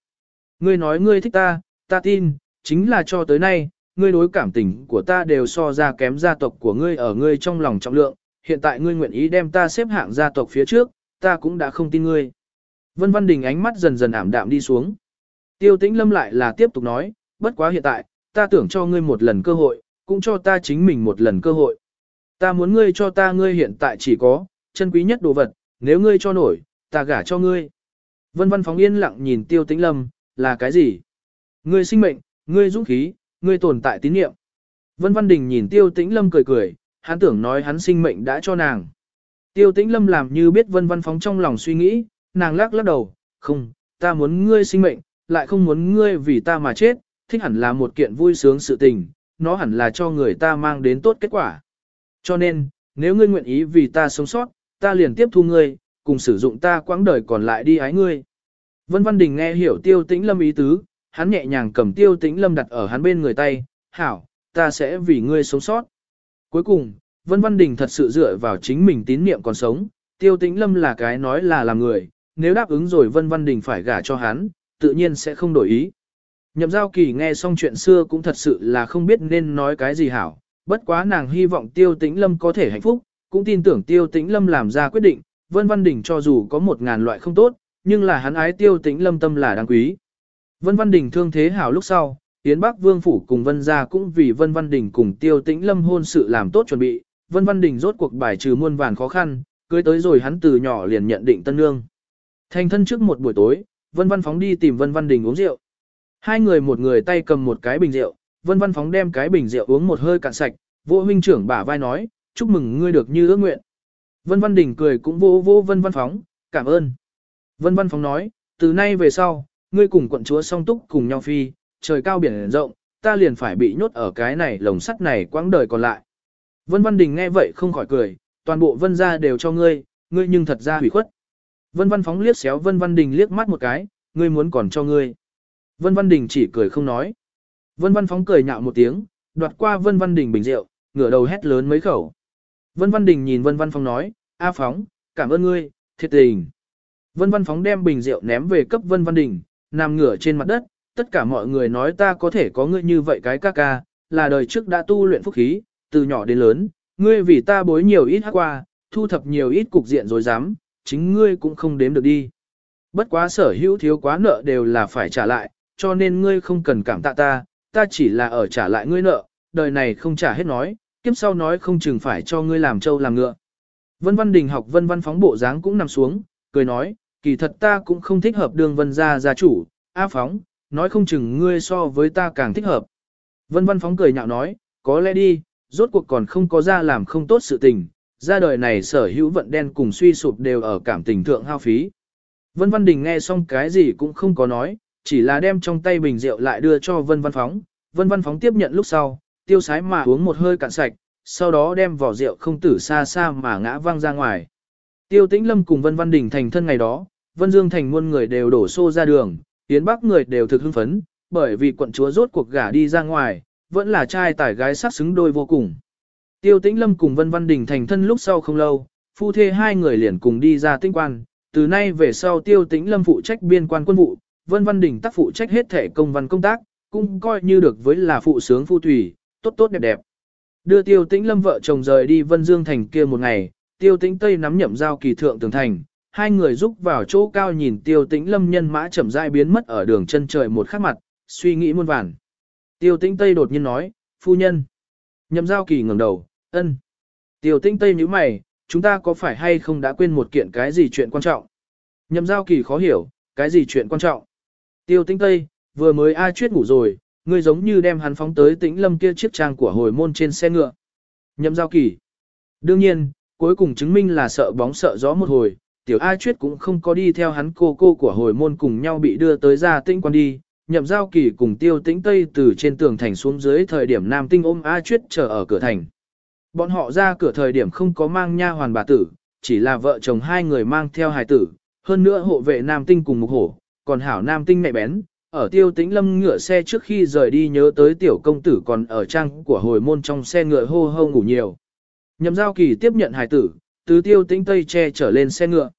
Ngươi nói ngươi thích ta, ta tin, chính là cho tới nay, ngươi đối cảm tình của ta đều so ra kém gia tộc của ngươi ở ngươi trong lòng trọng lượng, hiện tại ngươi nguyện ý đem ta xếp hạng gia tộc phía trước, ta cũng đã không tin ngươi. Vân Văn Đình ánh mắt dần dần ảm đạm đi xuống. Tiêu tĩnh lâm lại là tiếp tục nói, bất quá hiện tại, ta tưởng cho ngươi một lần cơ hội, cũng cho ta chính mình một lần cơ hội. Ta muốn ngươi cho ta ngươi hiện tại chỉ có, chân quý nhất đồ vật, nếu ngươi cho nổi, ta gả cho ngươi. Vân văn phóng yên lặng nhìn tiêu tĩnh lâm, là cái gì? Ngươi sinh mệnh, ngươi dũng khí, ngươi tồn tại tín niệm. Vân văn đình nhìn tiêu tĩnh lâm cười cười, hắn tưởng nói hắn sinh mệnh đã cho nàng. Tiêu tĩnh lâm làm như biết vân văn phóng trong lòng suy nghĩ, nàng lắc lắc đầu, không, ta muốn ngươi sinh mệnh, lại không muốn ngươi vì ta mà chết, thích hẳn là một kiện vui sướng sự tình, nó hẳn là cho người ta mang đến tốt kết quả. Cho nên, nếu ngươi nguyện ý vì ta sống sót, ta liền tiếp thu ngươi, cùng sử dụng ta quãng đời còn lại đi ái ngươi. Vân Văn Đình nghe hiểu tiêu tĩnh lâm ý tứ, hắn nhẹ nhàng cầm tiêu tĩnh lâm đặt ở hắn bên người tay, hảo, ta sẽ vì ngươi sống sót. Cuối cùng, Vân Văn Đình thật sự dựa vào chính mình tín niệm còn sống, tiêu tĩnh lâm là cái nói là làm người, nếu đáp ứng rồi Vân Văn Đình phải gả cho hắn, tự nhiên sẽ không đổi ý. Nhậm giao kỳ nghe xong chuyện xưa cũng thật sự là không biết nên nói cái gì hảo, bất quá nàng hy vọng tiêu tĩnh lâm có thể hạnh phúc, cũng tin tưởng tiêu tĩnh lâm làm ra quyết định, Vân Văn Đình cho dù có một ngàn loại không tốt, nhưng là hắn ái tiêu tĩnh lâm tâm là đáng quý. Vân Văn Đình thương thế hảo lúc sau, Yến Bắc Vương Phủ cùng Vân Gia cũng vì Vân Văn Đình cùng tiêu tĩnh lâm hôn sự làm tốt chuẩn bị, Vân Văn Đình rốt cuộc bài trừ muôn vàn khó khăn, cưới tới rồi hắn từ nhỏ liền nhận định tân nương. Thành thân trước một buổi tối, Vân Văn Phóng đi tìm Vân Văn Đình uống rượu. Hai người một người tay cầm một cái bình rượu, Vân Văn Phóng đem cái bình rượu uống một hơi cạn sạch, vô huynh trưởng bả vai nói, chúc mừng ngươi được như ước nguyện. Vân Văn Đình cười cũng vô vô Vân Văn Phóng, cảm ơn. Vân Văn Phóng nói, từ nay về sau, ngươi cùng quận chúa song túc cùng nhau phi, trời cao biển rộng, ta liền phải bị nhốt ở cái này lồng sắt này quãng đời còn lại. Vân Văn Đình nghe vậy không khỏi cười, toàn bộ Vân gia đều cho ngươi, ngươi nhưng thật ra hủy khuất. Vân Văn Phóng liếc xéo Vân Văn Đình liếc mắt một cái, ngươi muốn còn cho ngươi. Vân Văn Đình chỉ cười không nói. Vân Văn Phóng cười nhạo một tiếng, đoạt qua Vân Văn Đình bình rượu, ngửa đầu hét lớn mấy khẩu. Vân Văn Đình nhìn Vân Văn Phóng nói, A Phóng, cảm ơn ngươi, thiệt tình. Vân Văn Phóng đem bình rượu ném về cấp Vân Văn Đình, nằm ngửa trên mặt đất, tất cả mọi người nói ta có thể có ngươi như vậy cái ca ca, là đời trước đã tu luyện phúc khí, từ nhỏ đến lớn, ngươi vì ta bối nhiều ít hát qua, thu thập nhiều ít cục diện rồi dám, chính ngươi cũng không đếm được đi. Bất quá sở hữu thiếu quá nợ đều là phải trả lại, cho nên ngươi không cần cảm tạ ta, ta chỉ là ở trả lại ngươi nợ, đời này không trả hết nói, kiếp sau nói không chừng phải cho ngươi làm trâu làm ngựa. Vân Văn Đình học Vân Văn phóng bộ dáng cũng nằm xuống, cười nói, kỳ thật ta cũng không thích hợp đường Vân gia gia chủ, A phóng, nói không chừng ngươi so với ta càng thích hợp. Vân Văn phóng cười nhạo nói, có lẽ đi, rốt cuộc còn không có ra làm không tốt sự tình, ra đời này sở hữu vận đen cùng suy sụp đều ở cảm tình thượng hao phí. Vân Văn Đình nghe xong cái gì cũng không có nói, chỉ là đem trong tay bình rượu lại đưa cho Vân Văn Phóng. Vân Văn Phóng tiếp nhận lúc sau, tiêu sái mà uống một hơi cạn sạch, sau đó đem vỏ rượu không tử xa xa mà ngã văng ra ngoài. Tiêu Tĩnh Lâm cùng Vân Văn Đình thành thân ngày đó, Vân Dương thành muôn người đều đổ xô ra đường, tiến bắc người đều thực hưng phấn, bởi vì quận chúa rốt cuộc gả đi ra ngoài, vẫn là trai tải gái sắc xứng đôi vô cùng. Tiêu Tĩnh Lâm cùng Vân Văn Đình thành thân lúc sau không lâu, phu thê hai người liền cùng đi ra tinh quan, từ nay về sau Tiêu Tĩnh Lâm phụ trách biên quan quân vụ, Vân Văn Đình tác phụ trách hết thể công văn công tác, cũng coi như được với là phụ sướng phu thủy, tốt tốt đẹp đẹp. Đưa Tiêu Tĩnh Lâm vợ chồng rời đi Vân Dương thành kia một ngày, Tiêu Tĩnh Tây nắm nhậm giao kỳ thượng tường thành, hai người rúc vào chỗ cao nhìn Tiêu Tĩnh Lâm nhân mã chậm rãi biến mất ở đường chân trời một khắc mặt, suy nghĩ muôn vàn. Tiêu Tĩnh Tây đột nhiên nói, phu nhân. Nhậm giao kỳ ngẩng đầu, ân. Tiêu Tĩnh Tây nhíu mày, chúng ta có phải hay không đã quên một kiện cái gì chuyện quan trọng? Nhậm giao kỳ khó hiểu, cái gì chuyện quan trọng? Tiêu Tĩnh Tây, vừa mới A chuyết ngủ rồi, ngươi giống như đem hắn phóng tới Tĩnh Lâm kia chiếc trang của hồi môn trên xe ngựa. Nhậm giao kỳ. Đương nhiên, cuối cùng chứng minh là sợ bóng sợ gió một hồi, tiểu A Chuyết cũng không có đi theo hắn cô cô của hồi môn cùng nhau bị đưa tới ra Tĩnh quan đi, nhậm giao kỳ cùng tiêu tĩnh tây từ trên tường thành xuống dưới thời điểm nam tinh ôm A Chuyết chờ ở cửa thành. Bọn họ ra cửa thời điểm không có mang nha hoàn bà tử, chỉ là vợ chồng hai người mang theo hài tử, hơn nữa hộ vệ nam tinh cùng mục hổ, còn hảo nam tinh mẹ bén, ở tiêu tĩnh lâm ngựa xe trước khi rời đi nhớ tới tiểu công tử còn ở trang của hồi môn trong xe ngựa hô hô ngủ nhiều. Nhậm giao kỳ tiếp nhận hài tử, từ tiêu tĩnh tây che trở lên xe ngựa.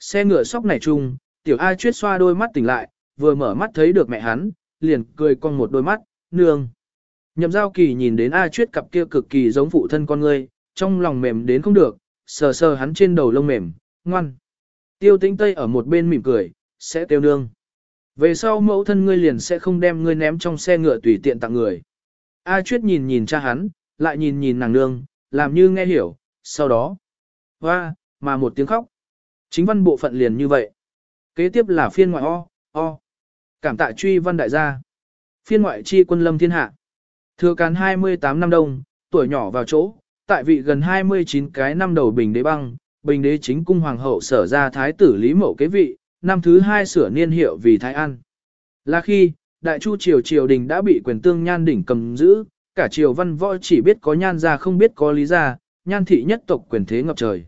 Xe ngựa sóc này chung, tiểu A Chuyết xoa đôi mắt tỉnh lại, vừa mở mắt thấy được mẹ hắn, liền cười con một đôi mắt, nương. Nhậm giao kỳ nhìn đến A Chuyết cặp kia cực kỳ giống phụ thân con ngươi, trong lòng mềm đến không được, sờ sờ hắn trên đầu lông mềm, ngoan. Tiêu tĩnh tây ở một bên mỉm cười, sẽ tiêu nương. Về sau mẫu thân ngươi liền sẽ không đem ngươi ném trong xe ngựa tùy tiện tặng người. A Chuyết nhìn nhìn cha hắn, lại nhìn nhìn nàng nương, làm như nghe hiểu, sau đó. Hoa, mà một tiếng khóc. Chính văn bộ phận liền như vậy. Kế tiếp là phiên ngoại o, o. Cảm tạ truy văn đại gia. Phiên ngoại chi quân lâm thiên hạ. Thừa cán 28 năm đông, tuổi nhỏ vào chỗ, tại vị gần 29 cái năm đầu bình đế băng, bình đế chính cung hoàng hậu sở ra thái tử Lý Mậu kế vị, năm thứ hai sửa niên hiệu vì Thái An. Là khi, đại chu triều triều đình đã bị quyền tương nhan đỉnh cầm giữ, cả triều văn võ chỉ biết có nhan ra không biết có lý ra, nhan thị nhất tộc quyền thế ngập trời.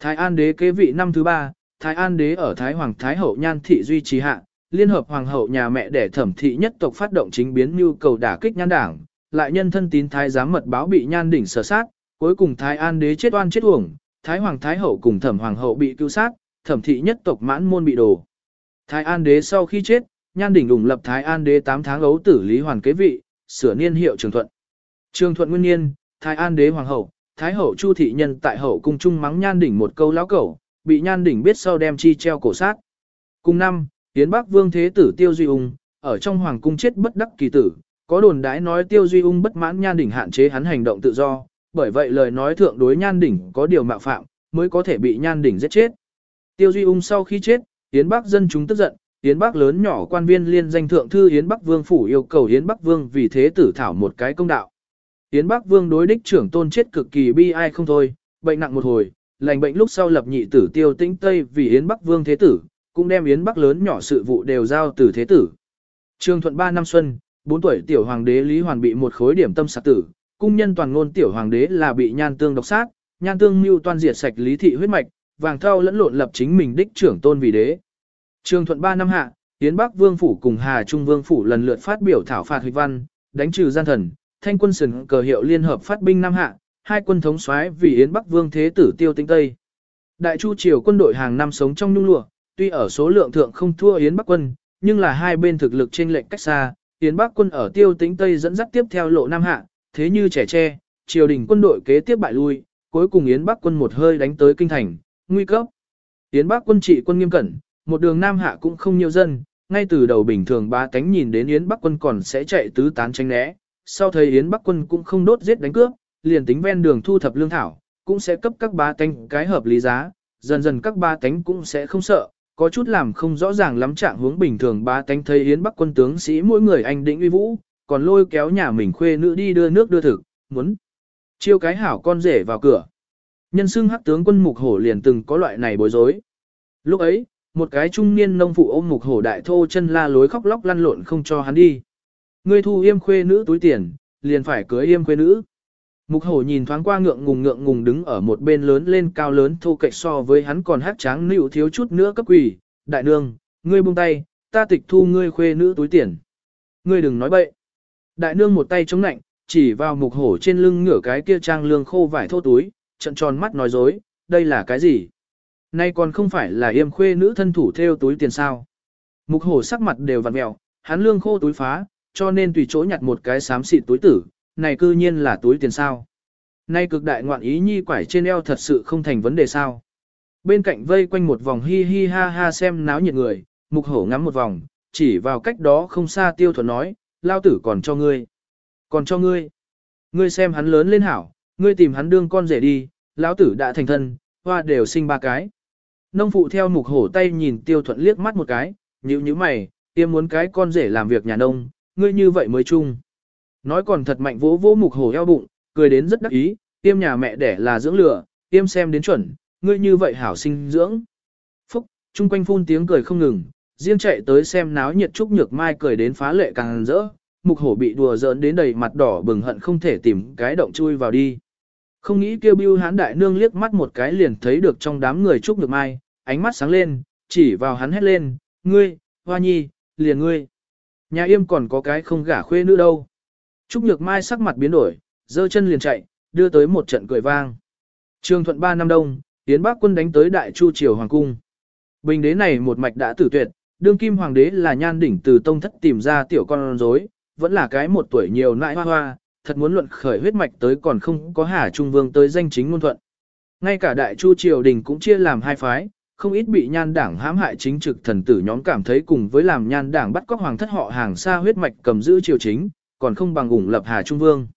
Thái An đế kế vị năm thứ ba, Thái An đế ở Thái Hoàng Thái Hậu nhan thị duy trì hạ, liên hợp hoàng hậu nhà mẹ để thẩm thị nhất tộc phát động chính biến nhu cầu đả kích nhan đảng, lại nhân thân tín thái giám mật báo bị nhan đỉnh sở sát, cuối cùng Thái An đế chết oan chết uổng, Thái Hoàng Thái Hậu cùng thẩm hoàng hậu bị cứu sát, thẩm thị nhất tộc mãn môn bị đổ. Thái An đế sau khi chết, nhan đỉnh ủng lập Thái An đế 8 tháng ấu tử Lý Hoàn kế vị, sửa niên hiệu Trường Thuận. Trường Thuận nguyên niên, Thái An đế hoàng hậu, Thái hậu Chu thị nhân tại hậu cung trung mắng nhan đỉnh một câu lão cẩu, bị nhan đỉnh biết sau đem chi treo cổ sát. Cùng năm, Yến Bắc Vương Thế tử Tiêu Duy Ung, ở trong hoàng cung chết bất đắc kỳ tử, có đồn đãi nói Tiêu Duy Ung bất mãn nhan đỉnh hạn chế hắn hành động tự do, bởi vậy lời nói thượng đối nhan đỉnh có điều mạo phạm, mới có thể bị nhan đỉnh giết chết. Tiêu Duy Ung sau khi chết, Yến Bắc dân chúng tức giận, Yến Bắc lớn nhỏ quan viên liên danh thượng thư Yến Bắc Vương phủ yêu cầu Yến Bắc Vương vì thế tử thảo một cái công đạo. Yến Bắc Vương đối đích trưởng tôn chết cực kỳ bi ai không thôi, bệnh nặng một hồi, lành bệnh lúc sau lập nhị tử Tiêu Tĩnh Tây vì Yến Bắc Vương thế tử, cũng đem Yến Bắc lớn nhỏ sự vụ đều giao từ thế tử. Trường thuận 3 năm xuân, 4 tuổi tiểu hoàng đế Lý Hoàn bị một khối điểm tâm sát tử, cung nhân toàn ngôn tiểu hoàng đế là bị nhan tương độc sát, nhan tương mưu toan diệt sạch lý thị huyết mạch, vàng thao lẫn lộn lập chính mình đích trưởng tôn vì đế. Trường thuận 3 năm hạ, Yến Bắc Vương Phủ cùng Hà Trung Vương Phủ lần lượt phát biểu thảo phạt huy văn, đánh trừ gian thần, thanh quân sừng cờ hiệu liên hợp phát binh năm hạ, hai quân thống soái vì Yến Bắc Vương Thế Tử Tiêu Tinh Tây. Đại Chu Triều quân đội hàng năm sống trong nhung lụa, tuy ở số lượng thượng không thua Yến Bắc quân, nhưng là hai bên thực lực trên lệnh cách xa, Yến Bắc quân ở Tiêu tinh Tây dẫn dắt tiếp theo lộ Nam Hạ, thế như trẻ tre, triều đình quân đội kế tiếp bại lui, cuối cùng Yến Bắc quân một hơi đánh tới kinh thành, nguy cấp. Yến Bắc quân trị quân nghiêm cẩn, một đường Nam Hạ cũng không nhiều dân, ngay từ đầu bình thường ba cánh nhìn đến Yến Bắc quân còn sẽ chạy tứ tán tránh né, sau thấy Yến Bắc quân cũng không đốt giết đánh cướp, liền tính ven đường thu thập lương thảo, cũng sẽ cấp các ba cánh cái hợp lý giá, dần dần các ba cánh cũng sẽ không sợ, có chút làm không rõ ràng lắm trạng hướng bình thường ba cánh thấy Yến Bắc quân tướng sĩ mỗi người anh định uy vũ, còn lôi kéo nhà mình khuê nữ đi đưa nước đưa thực, muốn chiêu cái hảo con rể vào cửa. Nhân xưng hắc tướng quân mục hổ liền từng có loại này bối rối. Lúc ấy, một cái trung niên nông phụ ôm mục hổ đại thô chân la lối khóc lóc lăn lộn không cho hắn đi. Ngươi thu yêm khuê nữ túi tiền, liền phải cưới yêm khuê nữ. Mục hổ nhìn thoáng qua ngượng ngùng ngượng ngùng đứng ở một bên lớn lên cao lớn thô cạnh so với hắn còn hát tráng nịu thiếu chút nữa cấp quỷ. Đại nương, ngươi buông tay, ta tịch thu ngươi khuê nữ túi tiền. Ngươi đừng nói bậy. Đại nương một tay chống nạnh, chỉ vào mục hổ trên lưng ngửa cái kia trang lương khô vải thô túi, trận tròn mắt nói dối, đây là cái gì? Nay còn không phải là yêm khuê nữ thân thủ theo túi tiền sao. Mục hổ sắc mặt đều vặn mẹo, hắn lương khô túi phá, cho nên tùy chỗ nhặt một cái xám xịt túi tử, này cư nhiên là túi tiền sao. Nay cực đại ngoạn ý nhi quải trên eo thật sự không thành vấn đề sao. Bên cạnh vây quanh một vòng hi hi ha ha xem náo nhiệt người, mục hổ ngắm một vòng, chỉ vào cách đó không xa tiêu thuần nói, lao tử còn cho ngươi. Còn cho ngươi. Ngươi xem hắn lớn lên hảo, ngươi tìm hắn đương con rể đi, lão tử đã thành thân, hoa đều sinh ba cái. Nông phụ theo mục hổ tay nhìn tiêu thuận liếc mắt một cái, nhíu nhíu mày, tiêm muốn cái con rể làm việc nhà nông, ngươi như vậy mới chung. Nói còn thật mạnh vỗ vỗ mục hổ eo bụng, cười đến rất đắc ý, tiêm nhà mẹ đẻ là dưỡng lửa, tiêm xem đến chuẩn, ngươi như vậy hảo sinh dưỡng. Phúc, chung quanh phun tiếng cười không ngừng, riêng chạy tới xem náo nhiệt trúc nhược mai cười đến phá lệ càng rỡ, mục hổ bị đùa giỡn đến đầy mặt đỏ bừng hận không thể tìm cái động chui vào đi. Không nghĩ kêu bưu hán đại nương liếc mắt một cái liền thấy được trong đám người trúc nhược mai, ánh mắt sáng lên, chỉ vào hắn hét lên, ngươi, hoa nhi, liền ngươi. Nhà yêm còn có cái không gả khuê nữ đâu. Trúc Nhược Mai sắc mặt biến đổi, giơ chân liền chạy, đưa tới một trận cười vang. Trường thuận 3 năm đông, Yến Bắc quân đánh tới Đại Chu Triều Hoàng Cung. Bình đế này một mạch đã tử tuyệt, đương kim hoàng đế là nhan đỉnh từ tông thất tìm ra tiểu con rối, vẫn là cái một tuổi nhiều nại hoa hoa, thật muốn luận khởi huyết mạch tới còn không có Hà Trung Vương tới danh chính ngôn thuận. Ngay cả Đại Chu Triều Đình cũng chia làm hai phái, không ít bị nhan đảng hãm hại chính trực thần tử nhóm cảm thấy cùng với làm nhan đảng bắt cóc hoàng thất họ hàng xa huyết mạch cầm giữ triều chính, còn không bằng ủng lập Hà Trung Vương.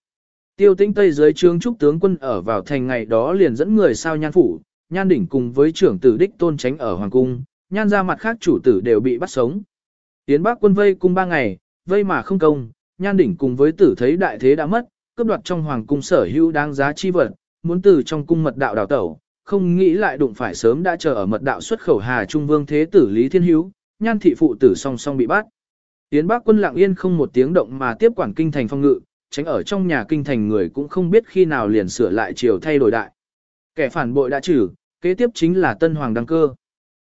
Tiêu tĩnh Tây dưới trướng trúc tướng quân ở vào thành ngày đó liền dẫn người sao nhan phủ, nhan đỉnh cùng với trưởng tử đích tôn tránh ở hoàng cung, nhan ra mặt khác chủ tử đều bị bắt sống. Tiến bác quân vây cung ba ngày, vây mà không công, nhan đỉnh cùng với tử thấy đại thế đã mất, cướp đoạt trong hoàng cung sở hữu đáng giá chi vật, muốn từ trong cung mật đạo đào tẩu, không nghĩ lại đụng phải sớm đã chờ ở mật đạo xuất khẩu Hà Trung Vương Thế tử Lý Thiên Hiếu, nhan thị phụ tử song song bị bắt. Yến Bắc quân lặng yên không một tiếng động mà tiếp quản kinh thành phong ngự, tránh ở trong nhà kinh thành người cũng không biết khi nào liền sửa lại chiều thay đổi đại. Kẻ phản bội đã trừ, kế tiếp chính là Tân Hoàng đăng cơ.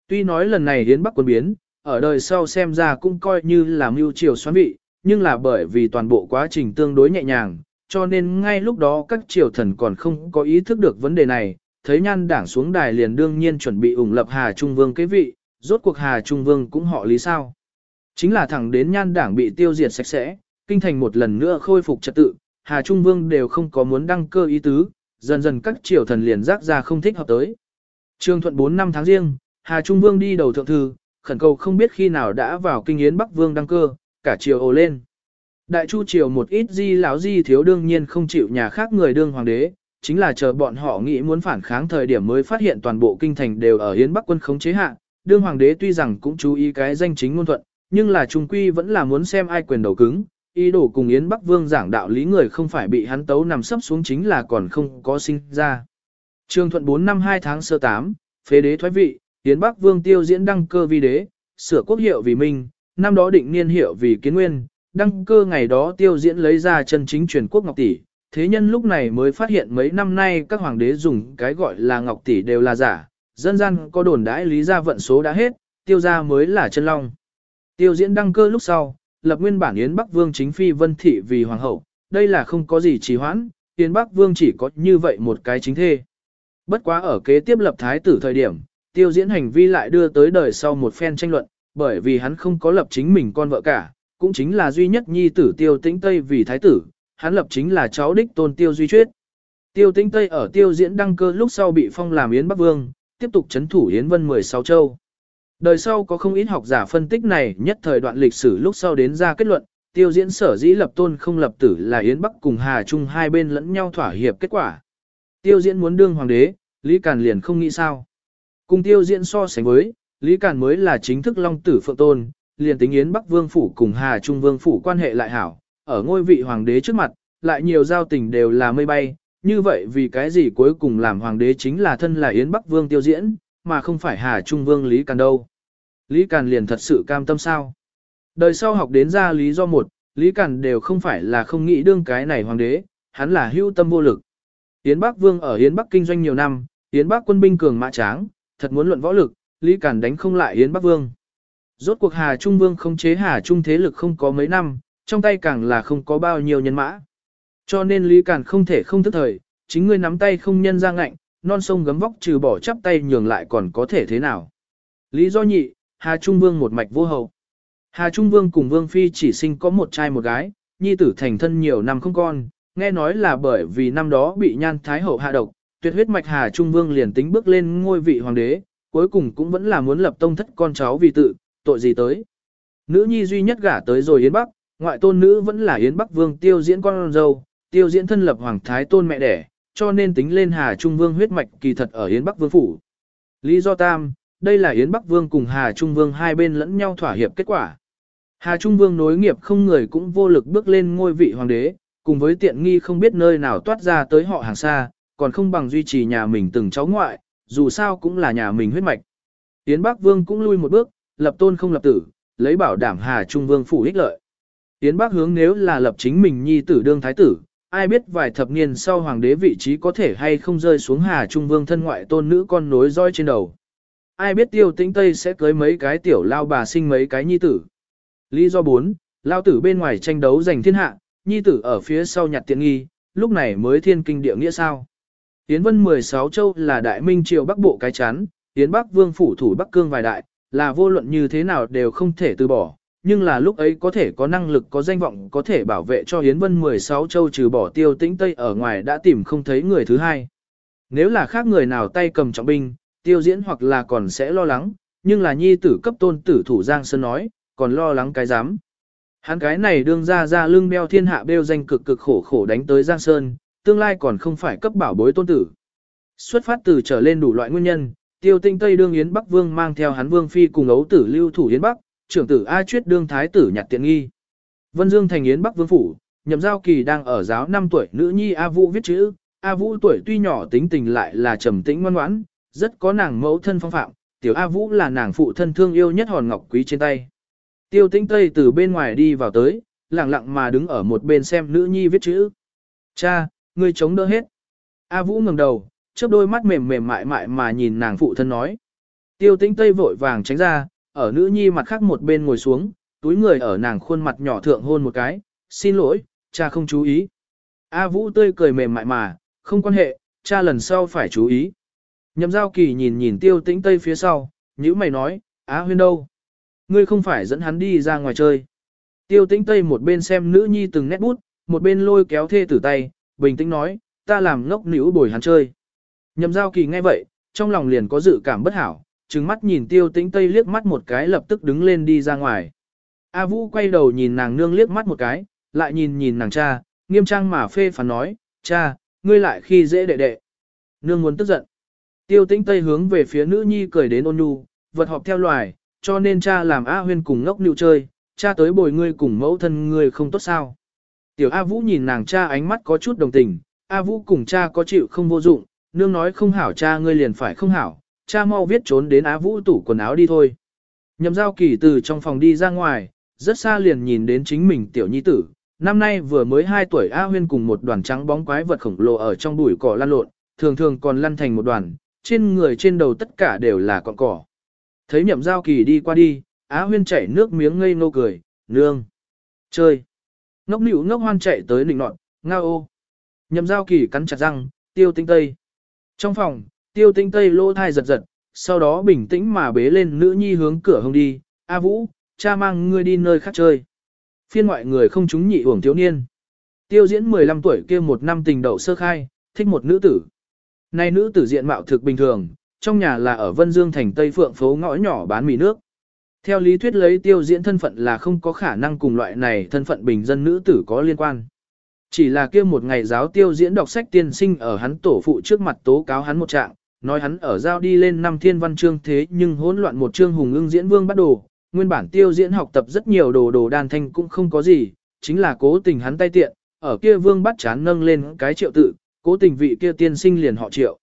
Tuy nói lần này Yến Bắc quân biến, ở đời sau xem ra cũng coi như là mưu triều xoán vị, nhưng là bởi vì toàn bộ quá trình tương đối nhẹ nhàng, cho nên ngay lúc đó các triều thần còn không có ý thức được vấn đề này, thấy nhan đảng xuống đài liền đương nhiên chuẩn bị ủng lập Hà Trung Vương kế vị, rốt cuộc Hà Trung Vương cũng họ lý sao. Chính là thẳng đến nhan đảng bị tiêu diệt sạch sẽ, kinh thành một lần nữa khôi phục trật tự, Hà Trung Vương đều không có muốn đăng cơ ý tứ, dần dần các triều thần liền rác ra không thích hợp tới. Trương Thuận 4 năm tháng riêng, Hà Trung Vương đi đầu thượng thư, khẩn cầu không biết khi nào đã vào kinh yến Bắc Vương đăng cơ, cả triều ồ lên. Đại chu triều một ít di lão di thiếu đương nhiên không chịu nhà khác người đương hoàng đế, chính là chờ bọn họ nghĩ muốn phản kháng thời điểm mới phát hiện toàn bộ kinh thành đều ở yến Bắc quân khống chế hạ. Đương hoàng đế tuy rằng cũng chú ý cái danh chính ngôn thuận, nhưng là trung quy vẫn là muốn xem ai quyền đầu cứng, ý đồ cùng Yến Bắc Vương giảng đạo lý người không phải bị hắn tấu nằm sấp xuống chính là còn không có sinh ra. Trương Thuận 4 năm 2 tháng sơ 8, phế đế thoái vị, Yến Bắc Vương tiêu diễn đăng cơ vi đế, sửa quốc hiệu vì Minh, năm đó định niên hiệu vì Kiến Nguyên, đăng cơ ngày đó tiêu diễn lấy ra chân chính truyền quốc Ngọc Tỷ. Thế nhân lúc này mới phát hiện mấy năm nay các hoàng đế dùng cái gọi là Ngọc Tỷ đều là giả, dân gian có đồn đãi lý ra vận số đã hết, tiêu ra mới là chân long. Tiêu diễn đăng cơ lúc sau, lập nguyên bản Yến Bắc Vương chính phi Vân Thị vì hoàng hậu, đây là không có gì trì hoãn, Yến Bắc Vương chỉ có như vậy một cái chính thê. Bất quá ở kế tiếp lập thái tử thời điểm, tiêu diễn hành vi lại đưa tới đời sau một phen tranh luận, bởi vì hắn không có lập chính mình con vợ cả, cũng chính là duy nhất nhi tử tiêu tĩnh Tây vì thái tử, hắn lập chính là cháu đích tôn tiêu duy truyết. Tiêu tĩnh Tây ở tiêu diễn đăng cơ lúc sau bị phong làm Yến Bắc Vương, tiếp tục chấn thủ Yến Vân 16 châu. Đời sau có không ít học giả phân tích này nhất thời đoạn lịch sử lúc sau đến ra kết luận, tiêu diễn sở dĩ lập tôn không lập tử là Yến Bắc cùng Hà Trung hai bên lẫn nhau thỏa hiệp kết quả. Tiêu diễn muốn đương hoàng đế, Lý Càn liền không nghĩ sao. Cùng tiêu diễn so sánh với, Lý Càn mới là chính thức long tử phượng tôn, liền tính Yến Bắc Vương Phủ cùng Hà Trung Vương Phủ quan hệ lại hảo, ở ngôi vị hoàng đế trước mặt, lại nhiều giao tình đều là mây bay, như vậy vì cái gì cuối cùng làm hoàng đế chính là thân là Yến Bắc Vương tiêu diễn, mà không phải Hà Trung Vương Lý Càn đâu. Lý Càn liền thật sự cam tâm sao. Đời sau học đến ra lý do một, Lý Càn đều không phải là không nghĩ đương cái này hoàng đế, hắn là hưu tâm vô lực. Yến Bắc Vương ở Yến Bắc kinh doanh nhiều năm, Yến Bắc quân binh cường mã tráng, thật muốn luận võ lực, Lý Cản đánh không lại Yến Bắc Vương. Rốt cuộc Hà Trung Vương không chế Hà Trung thế lực không có mấy năm, trong tay càng là không có bao nhiêu nhân mã. Cho nên Lý Cản không thể không thức thời, chính ngươi nắm tay không nhân ra ngạnh, non sông gấm vóc trừ bỏ chắp tay nhường lại còn có thể thế nào. Lý do nhị, Hà Trung Vương một mạch vô hậu. Hà Trung Vương cùng Vương Phi chỉ sinh có một trai một gái, nhi tử thành thân nhiều năm không con, nghe nói là bởi vì năm đó bị nhan thái hậu hạ độc, tuyệt huyết mạch Hà Trung Vương liền tính bước lên ngôi vị hoàng đế, cuối cùng cũng vẫn là muốn lập tông thất con cháu vì tự, tội gì tới. Nữ nhi duy nhất gả tới rồi Yến Bắc, ngoại tôn nữ vẫn là Yến Bắc Vương tiêu diễn con dâu, tiêu diễn thân lập hoàng thái tôn mẹ đẻ, cho nên tính lên Hà Trung Vương huyết mạch kỳ thật ở Yến Bắc Vương phủ. Lý do tam, đây là Yến Bắc Vương cùng Hà Trung Vương hai bên lẫn nhau thỏa hiệp kết quả. Hà Trung Vương nối nghiệp không người cũng vô lực bước lên ngôi vị hoàng đế, cùng với tiện nghi không biết nơi nào toát ra tới họ hàng xa, còn không bằng duy trì nhà mình từng cháu ngoại, dù sao cũng là nhà mình huyết mạch. Yến Bắc Vương cũng lui một bước, lập tôn không lập tử, lấy bảo đảm Hà Trung Vương phủ ích lợi. Yến Bắc hướng nếu là lập chính mình nhi tử đương thái tử, ai biết vài thập niên sau hoàng đế vị trí có thể hay không rơi xuống Hà Trung Vương thân ngoại tôn nữ con nối roi trên đầu. Ai biết tiêu tĩnh Tây sẽ cưới mấy cái tiểu lao bà sinh mấy cái nhi tử. Lý do 4, lao tử bên ngoài tranh đấu giành thiên hạ, nhi tử ở phía sau nhặt tiện nghi, lúc này mới thiên kinh địa nghĩa sao. Yến vân 16 châu là đại minh triều bắc bộ cái chán, Yến bắc vương phủ thủ bắc cương vài đại, là vô luận như thế nào đều không thể từ bỏ. Nhưng là lúc ấy có thể có năng lực có danh vọng có thể bảo vệ cho Yến Vân 16 châu trừ bỏ tiêu tĩnh Tây ở ngoài đã tìm không thấy người thứ hai. Nếu là khác người nào tay cầm trọng binh, tiêu diễn hoặc là còn sẽ lo lắng, nhưng là nhi tử cấp tôn tử thủ Giang Sơn nói, còn lo lắng cái dám. Hắn cái này đương ra ra lưng beo thiên hạ bêu danh cực cực khổ khổ đánh tới Giang Sơn, tương lai còn không phải cấp bảo bối tôn tử. Xuất phát từ trở lên đủ loại nguyên nhân, tiêu tinh Tây đương Yến Bắc Vương mang theo hắn Vương Phi cùng ấu tử lưu thủ Yến Bắc, trưởng tử A Chuyết đương thái tử nhặt tiện nghi. Vân Dương thành Yến Bắc Vương Phủ, nhậm giao kỳ đang ở giáo 5 tuổi nữ nhi A Vũ viết chữ, A Vũ tuổi tuy nhỏ tính tình lại là trầm tĩnh ngoan ngoãn, rất có nàng mẫu thân phong phạm, tiểu A Vũ là nàng phụ thân thương yêu nhất hòn ngọc quý trên tay. Tiêu tĩnh Tây từ bên ngoài đi vào tới, lặng lặng mà đứng ở một bên xem nữ nhi viết chữ. Cha, ngươi chống đỡ hết. A Vũ ngẩng đầu, chớp đôi mắt mềm mềm mại mại mà nhìn nàng phụ thân nói. Tiêu tĩnh Tây vội vàng tránh ra, ở nữ nhi mặt khác một bên ngồi xuống, túi người ở nàng khuôn mặt nhỏ thượng hôn một cái, xin lỗi, cha không chú ý. A Vũ tươi cười mềm mại mà, không quan hệ, cha lần sau phải chú ý. Nhậm giao kỳ nhìn nhìn tiêu tĩnh Tây phía sau, nhữ mày nói, Á huyên đâu? Ngươi không phải dẫn hắn đi ra ngoài chơi. Tiêu tĩnh Tây một bên xem nữ nhi từng nét bút, một bên lôi kéo thê tử tay, bình tĩnh nói, ta làm ngốc nữ bồi hắn chơi. Nhậm giao kỳ nghe vậy, trong lòng liền có dự cảm bất hảo, trừng mắt nhìn tiêu tĩnh Tây liếc mắt một cái lập tức đứng lên đi ra ngoài. A Vũ quay đầu nhìn nàng nương liếc mắt một cái, lại nhìn nhìn nàng cha, nghiêm trang mà phê phán nói, cha, ngươi lại khi dễ đệ đệ. Nương muốn tức giận. Tiêu tĩnh Tây hướng về phía nữ nhi cười đến ôn nhu, vật họp theo loài, cho nên cha làm A huyên cùng ngốc nữ chơi, cha tới bồi ngươi cùng mẫu thân ngươi không tốt sao. Tiểu A Vũ nhìn nàng cha ánh mắt có chút đồng tình, A Vũ cùng cha có chịu không vô dụng, nương nói không hảo cha ngươi liền phải không hảo, cha mau viết trốn đến A Vũ tủ quần áo đi thôi. Nhậm giao kỳ từ trong phòng đi ra ngoài, rất xa liền nhìn đến chính mình tiểu nhi tử, năm nay vừa mới 2 tuổi A Huyên cùng một đoàn trắng bóng quái vật khổng lồ ở trong bụi cỏ lăn lộn, thường thường còn lăn thành một đoàn, trên người trên đầu tất cả đều là cọng cỏ. Thấy nhậm giao kỳ đi qua đi, Á Huyên chảy nước miếng ngây ngô cười, nương, chơi. Ngốc nịu ngốc hoan chạy tới nịnh nọt, ngao ô. Nhậm giao kỳ cắn chặt răng, tiêu tinh tây. Trong phòng, tiêu tinh tây lỗ thai giật giật, sau đó bình tĩnh mà bế lên nữ nhi hướng cửa hông đi, A Vũ, cha mang ngươi đi nơi khác chơi. Phiên ngoại người không chúng nhị uổng thiếu niên. Tiêu diễn 15 tuổi kia một năm tình đậu sơ khai, thích một nữ tử. Nay nữ tử diện mạo thực bình thường, trong nhà là ở Vân Dương thành Tây Phượng phố ngõ nhỏ bán mì nước. Theo lý thuyết lấy tiêu diễn thân phận là không có khả năng cùng loại này thân phận bình dân nữ tử có liên quan. Chỉ là kia một ngày giáo tiêu diễn đọc sách tiên sinh ở hắn tổ phụ trước mặt tố cáo hắn một trạng, nói hắn ở giao đi lên năm thiên văn chương thế nhưng hỗn loạn một chương hùng ưng diễn vương bắt đồ, nguyên bản tiêu diễn học tập rất nhiều đồ đồ đàn thanh cũng không có gì, chính là cố tình hắn tay tiện, ở kia vương bắt chán nâng lên cái triệu tự, cố tình vị kia tiên sinh liền họ triệu.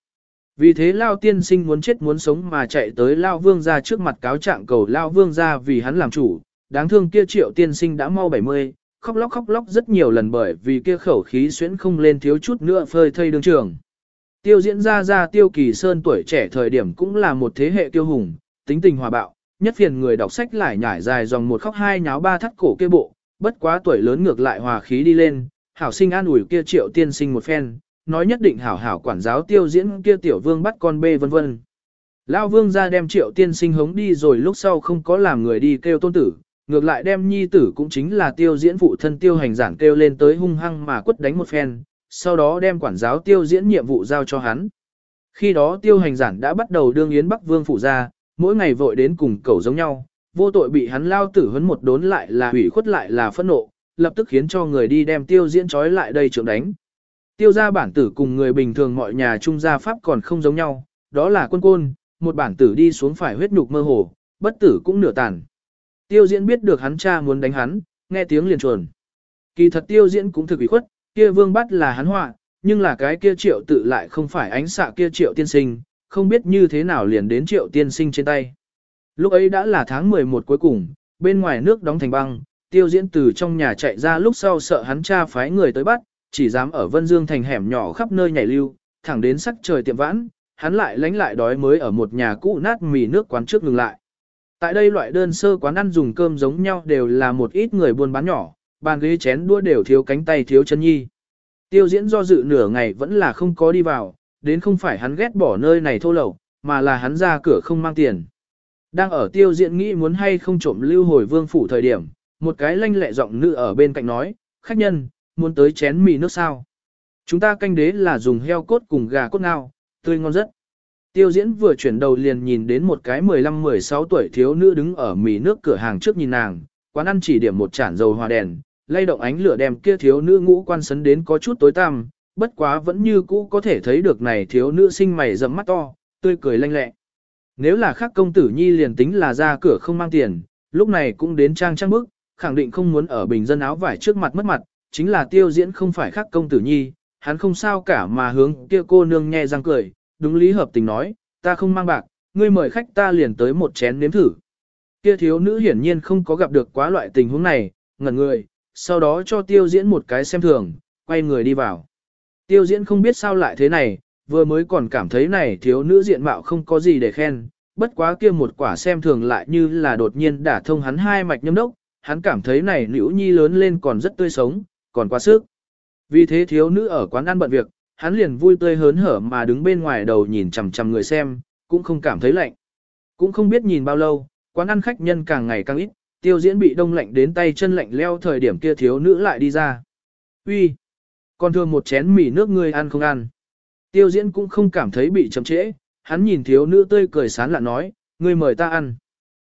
Vì thế Lao tiên sinh muốn chết muốn sống mà chạy tới Lao vương ra trước mặt cáo trạng cầu Lao vương ra vì hắn làm chủ, đáng thương kia triệu tiên sinh đã mau 70, khóc lóc khóc lóc rất nhiều lần bởi vì kia khẩu khí xuyễn không lên thiếu chút nữa phơi thây đương trường. Tiêu diễn ra ra tiêu kỳ sơn tuổi trẻ thời điểm cũng là một thế hệ tiêu hùng, tính tình hòa bạo, nhất phiền người đọc sách lại nhải dài dòng một khóc hai nháo ba thắt cổ kia bộ, bất quá tuổi lớn ngược lại hòa khí đi lên, hảo sinh an ủi kia triệu tiên sinh một phen, nói nhất định hảo hảo quản giáo tiêu diễn kia tiểu vương bắt con bê vân vân. Lao vương ra đem triệu tiên sinh hống đi rồi lúc sau không có làm người đi kêu tôn tử, ngược lại đem nhi tử cũng chính là tiêu diễn phụ thân tiêu hành giảng kêu lên tới hung hăng mà quất đánh một phen, sau đó đem quản giáo tiêu diễn nhiệm vụ giao cho hắn. Khi đó tiêu hành giản đã bắt đầu đương yến bắc vương phụ ra, mỗi ngày vội đến cùng cẩu giống nhau, vô tội bị hắn lao tử hấn một đốn lại là hủy khuất lại là phẫn nộ, lập tức khiến cho người đi đem tiêu diễn trói lại đây trưởng đánh. Tiêu gia bản tử cùng người bình thường mọi nhà trung gia pháp còn không giống nhau, đó là quân côn, một bản tử đi xuống phải huyết nhục mơ hồ, bất tử cũng nửa tàn. Tiêu diễn biết được hắn cha muốn đánh hắn, nghe tiếng liền chuồn. Kỳ thật tiêu diễn cũng thực bị khuất, kia vương bắt là hắn họa, nhưng là cái kia triệu tự lại không phải ánh xạ kia triệu tiên sinh, không biết như thế nào liền đến triệu tiên sinh trên tay. Lúc ấy đã là tháng 11 cuối cùng, bên ngoài nước đóng thành băng, tiêu diễn từ trong nhà chạy ra lúc sau sợ hắn cha phái người tới bắt, chỉ dám ở Vân Dương thành hẻm nhỏ khắp nơi nhảy lưu, thẳng đến sắc trời tiệm vãn, hắn lại lánh lại đói mới ở một nhà cũ nát mì nước quán trước ngừng lại. Tại đây loại đơn sơ quán ăn dùng cơm giống nhau đều là một ít người buôn bán nhỏ, bàn ghế chén đua đều thiếu cánh tay thiếu chân nhi. Tiêu diễn do dự nửa ngày vẫn là không có đi vào, đến không phải hắn ghét bỏ nơi này thô lậu, mà là hắn ra cửa không mang tiền. Đang ở tiêu diễn nghĩ muốn hay không trộm lưu hồi vương phủ thời điểm, một cái lanh lẹ giọng nữ ở bên cạnh nói, khách nhân, muốn tới chén mì nước sao. Chúng ta canh đế là dùng heo cốt cùng gà cốt ngao, tươi ngon rất. Tiêu diễn vừa chuyển đầu liền nhìn đến một cái 15-16 tuổi thiếu nữ đứng ở mì nước cửa hàng trước nhìn nàng, quán ăn chỉ điểm một chản dầu hòa đèn, lay động ánh lửa đem kia thiếu nữ ngũ quan sấn đến có chút tối tăm, bất quá vẫn như cũ có thể thấy được này thiếu nữ sinh mày rậm mắt to, tươi cười lanh lẹ. Nếu là khác công tử nhi liền tính là ra cửa không mang tiền, lúc này cũng đến trang trang bức, khẳng định không muốn ở bình dân áo vải trước mặt mất mặt, chính là tiêu diễn không phải khác công tử nhi, hắn không sao cả mà hướng kia cô nương nhẹ răng cười, đúng lý hợp tình nói, ta không mang bạc, ngươi mời khách ta liền tới một chén nếm thử. Kia thiếu nữ hiển nhiên không có gặp được quá loại tình huống này, ngẩn người, sau đó cho tiêu diễn một cái xem thường, quay người đi vào. Tiêu diễn không biết sao lại thế này, vừa mới còn cảm thấy này thiếu nữ diện mạo không có gì để khen, bất quá kia một quả xem thường lại như là đột nhiên đả thông hắn hai mạch nhâm đốc, hắn cảm thấy này nữ nhi lớn lên còn rất tươi sống, còn quá sức. Vì thế thiếu nữ ở quán ăn bận việc, hắn liền vui tươi hớn hở mà đứng bên ngoài đầu nhìn chằm chằm người xem, cũng không cảm thấy lạnh. Cũng không biết nhìn bao lâu, quán ăn khách nhân càng ngày càng ít, tiêu diễn bị đông lạnh đến tay chân lạnh leo thời điểm kia thiếu nữ lại đi ra. Uy, còn thường một chén mì nước ngươi ăn không ăn. Tiêu diễn cũng không cảm thấy bị chậm trễ, hắn nhìn thiếu nữ tươi cười sán lạ nói, ngươi mời ta ăn.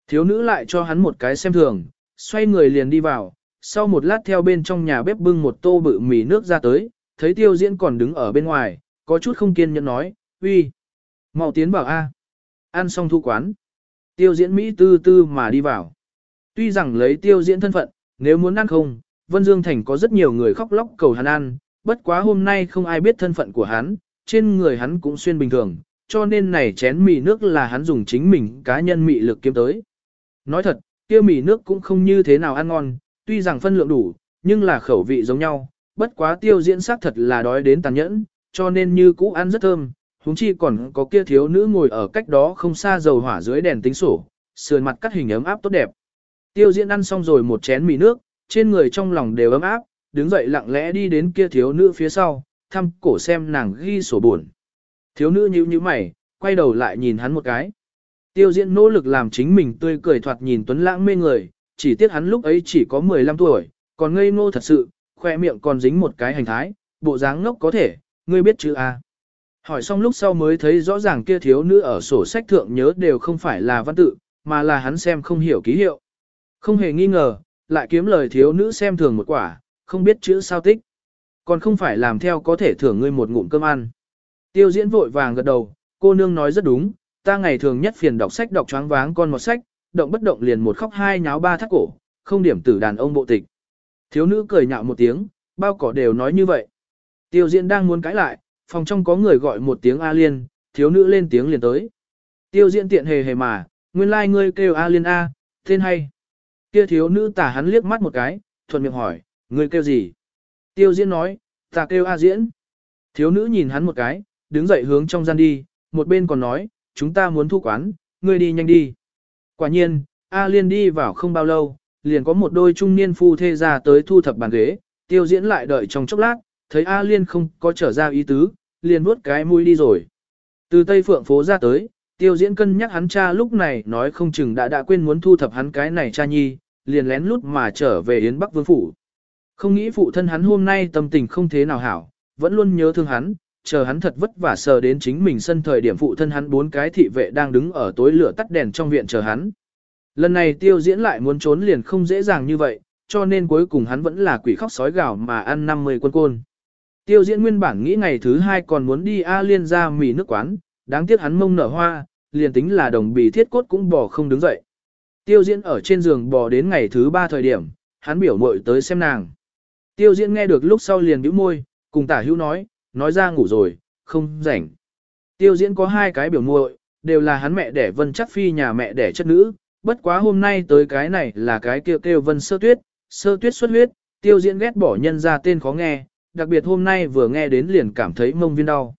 Thiếu nữ lại cho hắn một cái xem thường, xoay người liền đi vào, sau một lát theo bên trong nhà bếp bưng một tô bự mì nước ra tới, thấy tiêu diễn còn đứng ở bên ngoài, có chút không kiên nhẫn nói, uy, mau tiến bảo A. Ăn xong thu quán. Tiêu diễn Mỹ tư tư mà đi vào. Tuy rằng lấy tiêu diễn thân phận, nếu muốn ăn không, Vân Dương Thành có rất nhiều người khóc lóc cầu hắn ăn, bất quá hôm nay không ai biết thân phận của hắn, trên người hắn cũng xuyên bình thường, cho nên này chén mì nước là hắn dùng chính mình cá nhân mị lực kiếm tới. Nói thật, kia mì nước cũng không như thế nào ăn ngon, tuy rằng phân lượng đủ, nhưng là khẩu vị giống nhau, bất quá tiêu diễn sắc thật là đói đến tàn nhẫn, cho nên như cũ ăn rất thơm, huống chi còn có kia thiếu nữ ngồi ở cách đó không xa dầu hỏa dưới đèn tính sổ, sườn mặt cắt hình ấm áp tốt đẹp. Tiêu diễn ăn xong rồi một chén mì nước, trên người trong lòng đều ấm áp, đứng dậy lặng lẽ đi đến kia thiếu nữ phía sau, thăm cổ xem nàng ghi sổ buồn. Thiếu nữ nhíu nhíu mày, quay đầu lại nhìn hắn một cái. Tiêu diễn nỗ lực làm chính mình tươi cười thoạt nhìn tuấn lãng mê người, chỉ tiếc hắn lúc ấy chỉ có 15 tuổi, còn ngây ngô thật sự, khoe miệng còn dính một cái hành thái, bộ dáng ngốc có thể, ngươi biết chữ A. À? Hỏi xong lúc sau mới thấy rõ ràng kia thiếu nữ ở sổ sách thượng nhớ đều không phải là văn tự, mà là hắn xem không hiểu ký hiệu. Không hề nghi ngờ, lại kiếm lời thiếu nữ xem thường một quả, không biết chữ sao tích. Còn không phải làm theo có thể thưởng ngươi một ngụm cơm ăn. Tiêu diễn vội vàng gật đầu, cô nương nói rất đúng, ta ngày thường nhất phiền đọc sách đọc choáng váng con một sách, động bất động liền một khóc hai nháo ba thắt cổ, không điểm tử đàn ông bộ tịch. Thiếu nữ cười nhạo một tiếng, bao cỏ đều nói như vậy. Tiêu diễn đang muốn cãi lại, phòng trong có người gọi một tiếng A Liên, thiếu nữ lên tiếng liền tới. Tiêu diễn tiện hề hề mà, nguyên lai like ngươi kêu A Liên A, tên hay. Kia thiếu nữ tả hắn liếc mắt một cái, thuận miệng hỏi, ngươi kêu gì? Tiêu diễn nói, ta kêu A diễn. Thiếu nữ nhìn hắn một cái, đứng dậy hướng trong gian đi, một bên còn nói, chúng ta muốn thu quán, ngươi đi nhanh đi. Quả nhiên, A Liên đi vào không bao lâu, liền có một đôi trung niên phu thê ra tới thu thập bàn ghế, tiêu diễn lại đợi trong chốc lát, thấy A Liên không có trở ra ý tứ, liền vuốt cái mũi đi rồi. Từ Tây Phượng phố ra tới, tiêu diễn cân nhắc hắn cha lúc này nói không chừng đã đã quên muốn thu thập hắn cái này cha nhi, liền lén lút mà trở về Yến Bắc Vương Phủ. Không nghĩ phụ thân hắn hôm nay tâm tình không thế nào hảo, vẫn luôn nhớ thương hắn, chờ hắn thật vất vả sờ đến chính mình sân thời điểm phụ thân hắn bốn cái thị vệ đang đứng ở tối lửa tắt đèn trong viện chờ hắn. Lần này tiêu diễn lại muốn trốn liền không dễ dàng như vậy, cho nên cuối cùng hắn vẫn là quỷ khóc sói gào mà ăn 50 quân côn. Tiêu diễn nguyên bản nghĩ ngày thứ hai còn muốn đi A liên ra mì nước quán, đáng tiếc hắn mông nở hoa, liền tính là đồng bì thiết cốt cũng bò không đứng dậy. Tiêu diễn ở trên giường bò đến ngày thứ ba thời điểm, hắn biểu mội tới xem nàng. Tiêu diễn nghe được lúc sau liền bĩu môi, cùng tả hữu nói, nói ra ngủ rồi, không rảnh. Tiêu diễn có hai cái biểu muội, đều là hắn mẹ đẻ vân chắc phi nhà mẹ đẻ chất nữ, bất quá hôm nay tới cái này là cái kêu kêu vân sơ tuyết, sơ tuyết xuất huyết, tiêu diễn ghét bỏ nhân ra tên khó nghe, đặc biệt hôm nay vừa nghe đến liền cảm thấy mông viên đau.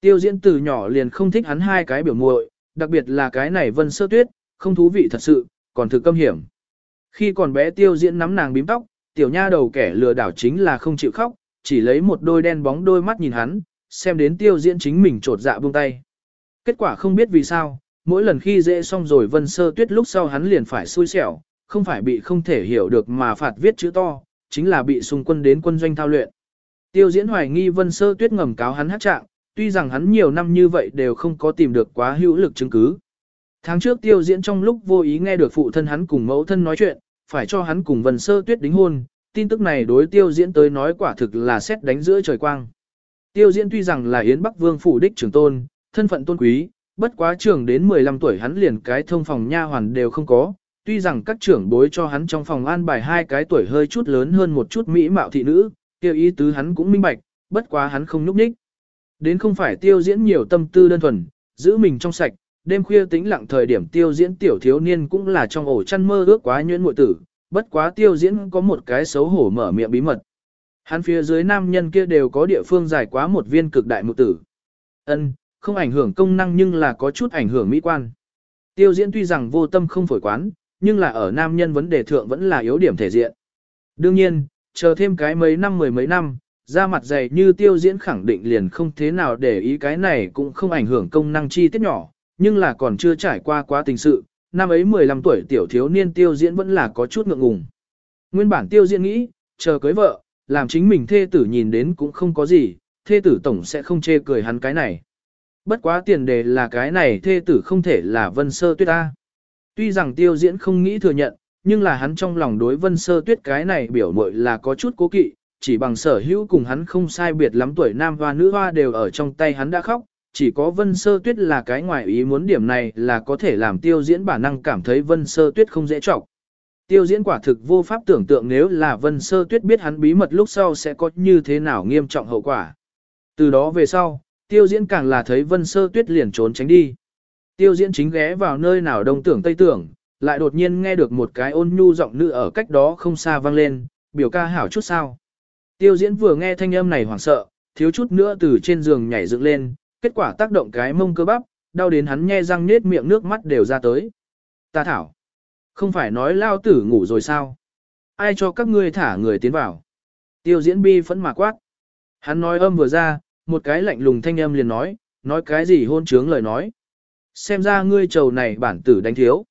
Tiêu diễn từ nhỏ liền không thích hắn hai cái biểu muội, đặc biệt là cái này vân sơ tuyết, không thú vị thật sự, còn thực câm hiểm. Khi còn bé tiêu diễn nắm nàng bím tóc, tiểu nha đầu kẻ lừa đảo chính là không chịu khóc, chỉ lấy một đôi đen bóng đôi mắt nhìn hắn, xem đến tiêu diễn chính mình trột dạ buông tay. Kết quả không biết vì sao, mỗi lần khi dễ xong rồi vân sơ tuyết lúc sau hắn liền phải xui xẻo, không phải bị không thể hiểu được mà phạt viết chữ to, chính là bị xung quân đến quân doanh thao luyện. Tiêu diễn hoài nghi vân sơ tuyết ngầm cáo hắn hát trạng, tuy rằng hắn nhiều năm như vậy đều không có tìm được quá hữu lực chứng cứ. Tháng trước tiêu diễn trong lúc vô ý nghe được phụ thân hắn cùng mẫu thân nói chuyện, phải cho hắn cùng vân sơ tuyết đính hôn, tin tức này đối tiêu diễn tới nói quả thực là xét đánh giữa trời quang. Tiêu diễn tuy rằng là Yến Bắc Vương phủ đích trưởng tôn, thân phận tôn quý, bất quá trưởng đến 15 tuổi hắn liền cái thông phòng nha hoàn đều không có, tuy rằng các trưởng bối cho hắn trong phòng an bài hai cái tuổi hơi chút lớn hơn một chút mỹ mạo thị nữ, tiêu ý tứ hắn cũng minh bạch, bất quá hắn không núp ních. Đến không phải tiêu diễn nhiều tâm tư đơn thuần, giữ mình trong sạch, đêm khuya tĩnh lặng thời điểm tiêu diễn tiểu thiếu niên cũng là trong ổ chăn mơ ước quá nhuyễn muội tử, bất quá tiêu diễn có một cái xấu hổ mở miệng bí mật. Hắn phía dưới nam nhân kia đều có địa phương dài quá một viên cực đại mục tử. Ân, không ảnh hưởng công năng nhưng là có chút ảnh hưởng mỹ quan. Tiêu diễn tuy rằng vô tâm không phổi quán, nhưng là ở nam nhân vấn đề thượng vẫn là yếu điểm thể diện. Đương nhiên, chờ thêm cái mấy năm mười mấy năm, ra mặt dày như tiêu diễn khẳng định liền không thế nào để ý cái này cũng không ảnh hưởng công năng chi tiết nhỏ, nhưng là còn chưa trải qua quá tình sự, năm ấy 15 tuổi tiểu thiếu niên tiêu diễn vẫn là có chút ngượng ngùng. Nguyên bản tiêu diễn nghĩ, chờ cưới vợ, làm chính mình thê tử nhìn đến cũng không có gì, thê tử tổng sẽ không chê cười hắn cái này. Bất quá tiền đề là cái này thê tử không thể là vân sơ tuyết ta. Tuy rằng tiêu diễn không nghĩ thừa nhận, nhưng là hắn trong lòng đối vân sơ tuyết cái này biểu mội là có chút cố kỵ, chỉ bằng sở hữu cùng hắn không sai biệt lắm tuổi nam hoa nữ hoa đều ở trong tay hắn đã khóc, chỉ có vân sơ tuyết là cái ngoài ý muốn điểm này là có thể làm tiêu diễn bản năng cảm thấy vân sơ tuyết không dễ trọng. Tiêu diễn quả thực vô pháp tưởng tượng nếu là vân sơ tuyết biết hắn bí mật lúc sau sẽ có như thế nào nghiêm trọng hậu quả. Từ đó về sau, tiêu diễn càng là thấy vân sơ tuyết liền trốn tránh đi. Tiêu diễn chính ghé vào nơi nào đông tưởng tây tưởng, lại đột nhiên nghe được một cái ôn nhu giọng nữ ở cách đó không xa vang lên, biểu ca hảo chút sao. Tiêu diễn vừa nghe thanh âm này hoảng sợ, thiếu chút nữa từ trên giường nhảy dựng lên, kết quả tác động cái mông cơ bắp, đau đến hắn nhe răng nết miệng nước mắt đều ra tới. Ta thảo, không phải nói lao tử ngủ rồi sao? Ai cho các ngươi thả người tiến vào? Tiêu diễn bi phẫn mà quát. Hắn nói âm vừa ra, một cái lạnh lùng thanh âm liền nói, nói cái gì hôn trướng lời nói. Xem ra ngươi trầu này bản tử đánh thiếu.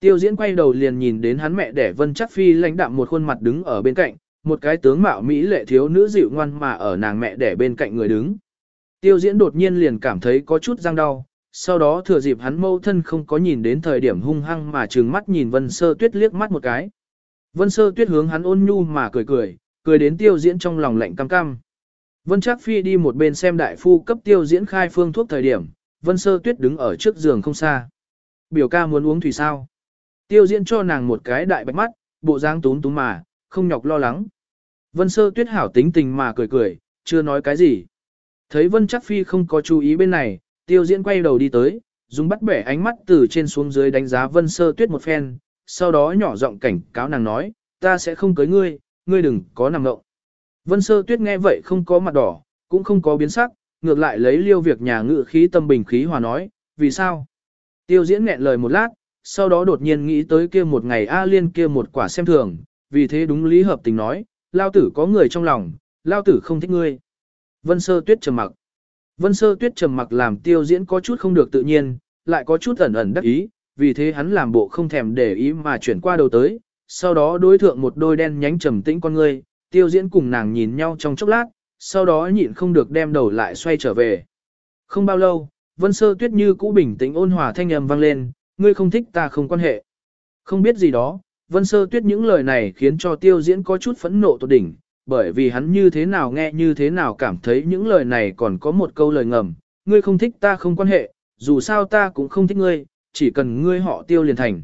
Tiêu diễn quay đầu liền nhìn đến hắn mẹ đẻ vân chắc phi lãnh đạm một khuôn mặt đứng ở bên cạnh, một cái tướng mạo mỹ lệ thiếu nữ dịu ngoan mà ở nàng mẹ đẻ bên cạnh người đứng. Tiêu diễn đột nhiên liền cảm thấy có chút răng đau, sau đó thừa dịp hắn mâu thân không có nhìn đến thời điểm hung hăng mà trừng mắt nhìn Vân Sơ Tuyết liếc mắt một cái. Vân Sơ Tuyết hướng hắn ôn nhu mà cười cười, cười đến tiêu diễn trong lòng lạnh cam cam. Vân Trác Phi đi một bên xem đại phu cấp tiêu diễn khai phương thuốc thời điểm, Vân Sơ Tuyết đứng ở trước giường không xa. Biểu ca muốn uống thủy sao? Tiêu diễn cho nàng một cái đại bạch mắt, bộ dáng túm túm mà, không nhọc lo lắng. Vân Sơ Tuyết hảo tính tình mà cười cười, chưa nói cái gì. Thấy Vân Chắc Phi không có chú ý bên này, tiêu diễn quay đầu đi tới, dùng bắt bẻ ánh mắt từ trên xuống dưới đánh giá Vân Sơ Tuyết một phen, sau đó nhỏ giọng cảnh cáo nàng nói, ta sẽ không cưới ngươi, ngươi đừng có nằm ngộng. Vân Sơ Tuyết nghe vậy không có mặt đỏ, cũng không có biến sắc, ngược lại lấy liêu việc nhà ngự khí tâm bình khí hòa nói, vì sao? Tiêu diễn nghẹn lời một lát, sau đó đột nhiên nghĩ tới kia một ngày A Liên kia một quả xem thường, vì thế đúng lý hợp tình nói, lao tử có người trong lòng, lao tử không thích ngươi. Vân sơ tuyết trầm mặc. Vân sơ tuyết trầm mặc làm tiêu diễn có chút không được tự nhiên, lại có chút ẩn ẩn đắc ý, vì thế hắn làm bộ không thèm để ý mà chuyển qua đầu tới, sau đó đối thượng một đôi đen nhánh trầm tĩnh con ngươi, tiêu diễn cùng nàng nhìn nhau trong chốc lát, sau đó nhịn không được đem đầu lại xoay trở về. Không bao lâu, vân sơ tuyết như cũ bình tĩnh ôn hòa thanh âm vang lên, ngươi không thích ta không quan hệ. Không biết gì đó, vân sơ tuyết những lời này khiến cho tiêu diễn có chút phẫn nộ tột đỉnh, bởi vì hắn như thế nào nghe như thế nào cảm thấy những lời này còn có một câu lời ngầm, ngươi không thích ta không quan hệ, dù sao ta cũng không thích ngươi, chỉ cần ngươi họ tiêu liền thành.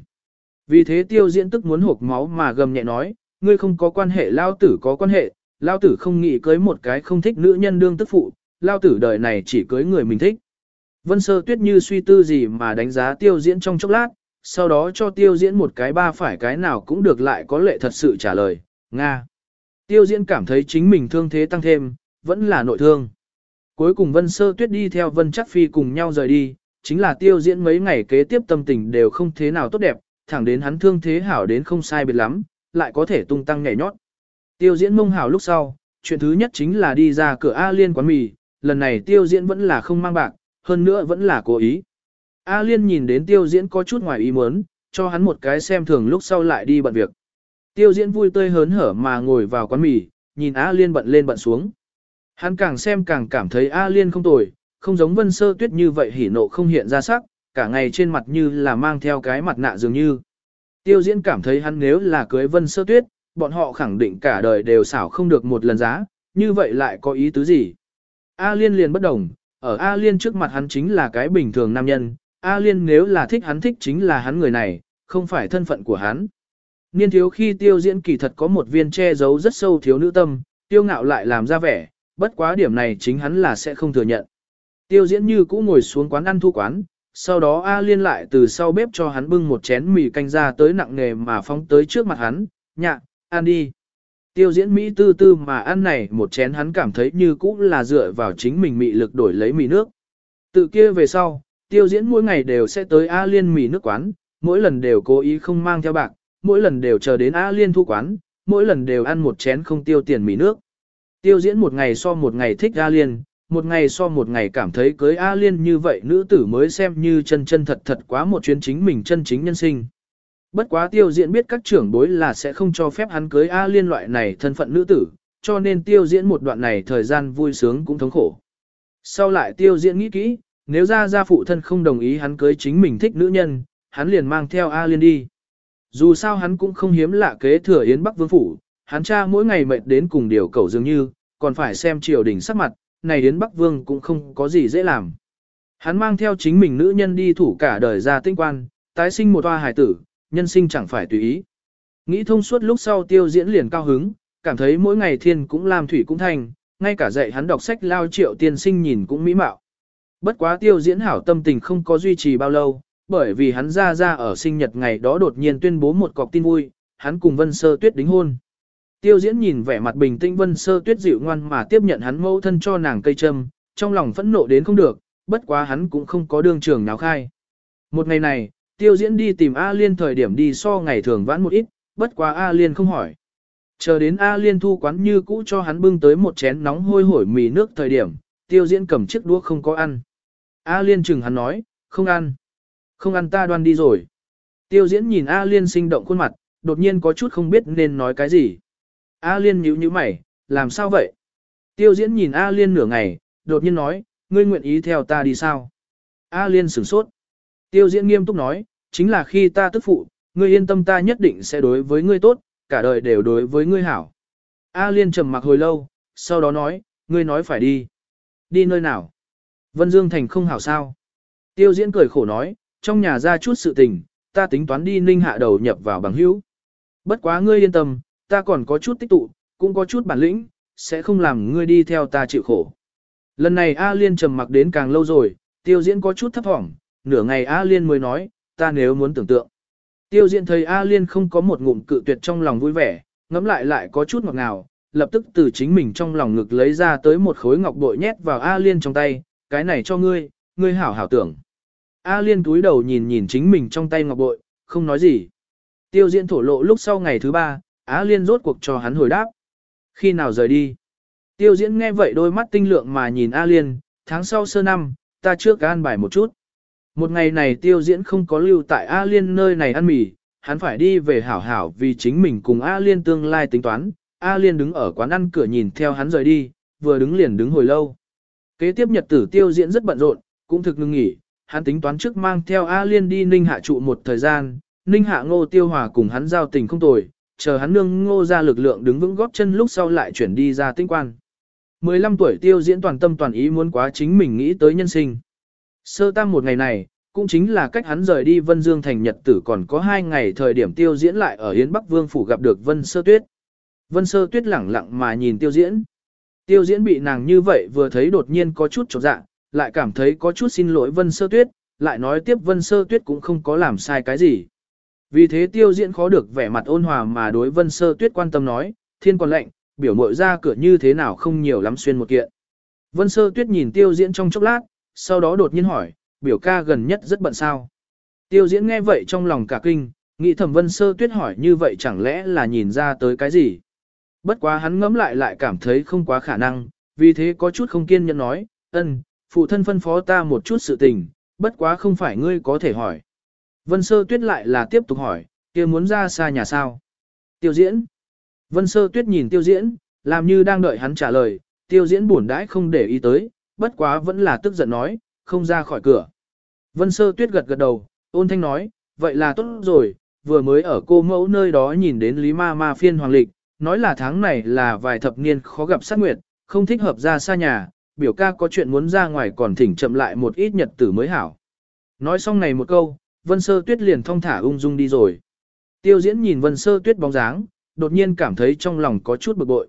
Vì thế tiêu diễn tức muốn hộp máu mà gầm nhẹ nói, ngươi không có quan hệ lao tử có quan hệ, lao tử không nghĩ cưới một cái không thích nữ nhân đương tức phụ, lao tử đời này chỉ cưới người mình thích. Vân sơ tuyết như suy tư gì mà đánh giá tiêu diễn trong chốc lát, sau đó cho tiêu diễn một cái ba phải cái nào cũng được lại có lệ thật sự trả lời, Nga. Tiêu diễn cảm thấy chính mình thương thế tăng thêm, vẫn là nội thương. Cuối cùng Vân Sơ Tuyết đi theo Vân Chắc Phi cùng nhau rời đi, chính là tiêu diễn mấy ngày kế tiếp tâm tình đều không thế nào tốt đẹp, thẳng đến hắn thương thế hảo đến không sai biệt lắm, lại có thể tung tăng nhảy nhót. Tiêu diễn mông hảo lúc sau, chuyện thứ nhất chính là đi ra cửa A Liên quán mì, lần này tiêu diễn vẫn là không mang bạc, hơn nữa vẫn là cố ý. A Liên nhìn đến tiêu diễn có chút ngoài ý muốn, cho hắn một cái xem thường lúc sau lại đi bận việc. Tiêu diễn vui tươi hớn hở mà ngồi vào quán mì, nhìn A Liên bận lên bận xuống. Hắn càng xem càng cảm thấy A Liên không tồi, không giống vân sơ tuyết như vậy hỉ nộ không hiện ra sắc, cả ngày trên mặt như là mang theo cái mặt nạ dường như. Tiêu diễn cảm thấy hắn nếu là cưới vân sơ tuyết, bọn họ khẳng định cả đời đều xảo không được một lần giá, như vậy lại có ý tứ gì? A Liên liền bất đồng, ở A Liên trước mặt hắn chính là cái bình thường nam nhân, A Liên nếu là thích hắn thích chính là hắn người này, không phải thân phận của hắn. Niên thiếu khi tiêu diễn kỳ thật có một viên che giấu rất sâu thiếu nữ tâm, tiêu ngạo lại làm ra vẻ, bất quá điểm này chính hắn là sẽ không thừa nhận. Tiêu diễn như cũ ngồi xuống quán ăn thu quán, sau đó A Liên lại từ sau bếp cho hắn bưng một chén mì canh ra tới nặng nghề mà phóng tới trước mặt hắn, nhạ, ăn đi. Tiêu diễn Mỹ tư tư mà ăn này một chén hắn cảm thấy như cũ là dựa vào chính mình mị lực đổi lấy mì nước. Từ kia về sau, tiêu diễn mỗi ngày đều sẽ tới A Liên mì nước quán, mỗi lần đều cố ý không mang theo bạc, mỗi lần đều chờ đến A Liên thu quán, mỗi lần đều ăn một chén không tiêu tiền mì nước. Tiêu diễn một ngày so một ngày thích A Liên, một ngày so một ngày cảm thấy cưới A Liên như vậy nữ tử mới xem như chân chân thật thật quá một chuyến chính mình chân chính nhân sinh. Bất quá tiêu diễn biết các trưởng bối là sẽ không cho phép hắn cưới A Liên loại này thân phận nữ tử, cho nên tiêu diễn một đoạn này thời gian vui sướng cũng thống khổ. Sau lại tiêu diễn nghĩ kỹ, nếu ra gia phụ thân không đồng ý hắn cưới chính mình thích nữ nhân, hắn liền mang theo A Liên đi. Dù sao hắn cũng không hiếm lạ kế thừa Yến Bắc Vương Phủ, hắn cha mỗi ngày mệt đến cùng điều cầu dường như, còn phải xem triều đình sắc mặt, này Yến Bắc Vương cũng không có gì dễ làm. Hắn mang theo chính mình nữ nhân đi thủ cả đời ra tinh quan, tái sinh một hoa hài tử, nhân sinh chẳng phải tùy ý. Nghĩ thông suốt lúc sau tiêu diễn liền cao hứng, cảm thấy mỗi ngày thiên cũng làm thủy cũng thành, ngay cả dạy hắn đọc sách lao triệu tiên sinh nhìn cũng mỹ mạo. Bất quá tiêu diễn hảo tâm tình không có duy trì bao lâu, bởi vì hắn ra ra ở sinh nhật ngày đó đột nhiên tuyên bố một cọc tin vui, hắn cùng Vân Sơ Tuyết đính hôn. Tiêu diễn nhìn vẻ mặt bình tĩnh Vân Sơ Tuyết dịu ngoan mà tiếp nhận hắn mẫu thân cho nàng cây châm, trong lòng phẫn nộ đến không được, bất quá hắn cũng không có đương trường nào khai. Một ngày này, tiêu diễn đi tìm A Liên thời điểm đi so ngày thường vãn một ít, bất quá A Liên không hỏi. Chờ đến A Liên thu quán như cũ cho hắn bưng tới một chén nóng hôi hổi mì nước thời điểm, tiêu diễn cầm chiếc đũa không có ăn. A Liên chừng hắn nói, không ăn. Không ăn ta đoan đi rồi. Tiêu diễn nhìn A Liên sinh động khuôn mặt, đột nhiên có chút không biết nên nói cái gì. A Liên nhíu nhíu mày, làm sao vậy? Tiêu diễn nhìn A Liên nửa ngày, đột nhiên nói, ngươi nguyện ý theo ta đi sao? A Liên sửng sốt. Tiêu diễn nghiêm túc nói, chính là khi ta tức phụ, ngươi yên tâm ta nhất định sẽ đối với ngươi tốt, cả đời đều đối với ngươi hảo. A Liên trầm mặc hồi lâu, sau đó nói, ngươi nói phải đi. Đi nơi nào? Vân Dương Thành không hảo sao? Tiêu diễn cười khổ nói, trong nhà ra chút sự tình, ta tính toán đi ninh hạ đầu nhập vào bằng hữu. Bất quá ngươi yên tâm, ta còn có chút tích tụ, cũng có chút bản lĩnh, sẽ không làm ngươi đi theo ta chịu khổ. Lần này A Liên trầm mặc đến càng lâu rồi, tiêu diễn có chút thấp thỏm, nửa ngày A Liên mới nói, ta nếu muốn tưởng tượng. Tiêu diễn thấy A Liên không có một ngụm cự tuyệt trong lòng vui vẻ, ngẫm lại lại có chút ngọt ngào, lập tức từ chính mình trong lòng ngực lấy ra tới một khối ngọc bội nhét vào A Liên trong tay, cái này cho ngươi, ngươi hảo hảo tưởng. A Liên túi đầu nhìn nhìn chính mình trong tay ngọc bội, không nói gì. Tiêu diễn thổ lộ lúc sau ngày thứ ba, A Liên rốt cuộc cho hắn hồi đáp. Khi nào rời đi? Tiêu diễn nghe vậy đôi mắt tinh lượng mà nhìn A Liên, tháng sau sơ năm, ta trước an bài một chút. Một ngày này tiêu diễn không có lưu tại A Liên nơi này ăn mì, hắn phải đi về hảo hảo vì chính mình cùng A Liên tương lai tính toán. A Liên đứng ở quán ăn cửa nhìn theo hắn rời đi, vừa đứng liền đứng hồi lâu. Kế tiếp nhật tử tiêu diễn rất bận rộn, cũng thực ngưng nghỉ, hắn tính toán trước mang theo A Liên đi Ninh Hạ trụ một thời gian, Ninh Hạ Ngô Tiêu Hòa cùng hắn giao tình không tồi, chờ hắn nương Ngô ra lực lượng đứng vững góp chân lúc sau lại chuyển đi ra tinh quan. 15 tuổi tiêu diễn toàn tâm toàn ý muốn quá chính mình nghĩ tới nhân sinh. Sơ tam một ngày này, cũng chính là cách hắn rời đi Vân Dương thành nhật tử còn có hai ngày thời điểm tiêu diễn lại ở Yến Bắc Vương Phủ gặp được Vân Sơ Tuyết. Vân Sơ Tuyết lẳng lặng mà nhìn tiêu diễn. Tiêu diễn bị nàng như vậy vừa thấy đột nhiên có chút chột dạ, lại cảm thấy có chút xin lỗi Vân Sơ Tuyết, lại nói tiếp Vân Sơ Tuyết cũng không có làm sai cái gì. Vì thế tiêu diễn khó được vẻ mặt ôn hòa mà đối Vân Sơ Tuyết quan tâm nói, thiên còn lệnh, biểu mội ra cửa như thế nào không nhiều lắm xuyên một kiện. Vân Sơ Tuyết nhìn tiêu diễn trong chốc lát, sau đó đột nhiên hỏi, biểu ca gần nhất rất bận sao. Tiêu diễn nghe vậy trong lòng cả kinh, nghĩ thẩm Vân Sơ Tuyết hỏi như vậy chẳng lẽ là nhìn ra tới cái gì. Bất quá hắn ngẫm lại lại cảm thấy không quá khả năng, vì thế có chút không kiên nhẫn nói, ân, phụ thân phân phó ta một chút sự tình, bất quá không phải ngươi có thể hỏi. Vân Sơ Tuyết lại là tiếp tục hỏi, kia muốn ra xa nhà sao? Tiêu diễn. Vân Sơ Tuyết nhìn tiêu diễn, làm như đang đợi hắn trả lời, tiêu diễn buồn đãi không để ý tới, bất quá vẫn là tức giận nói, không ra khỏi cửa. Vân Sơ Tuyết gật gật đầu, ôn thanh nói, vậy là tốt rồi, vừa mới ở cô mẫu nơi đó nhìn đến Lý Ma Ma phiên hoàng lịch, nói là tháng này là vài thập niên khó gặp sát nguyệt, không thích hợp ra xa nhà, biểu ca có chuyện muốn ra ngoài còn thỉnh chậm lại một ít nhật tử mới hảo. Nói xong này một câu, Vân Sơ Tuyết liền thong thả ung dung đi rồi. Tiêu diễn nhìn Vân Sơ Tuyết bóng dáng, đột nhiên cảm thấy trong lòng có chút bực bội.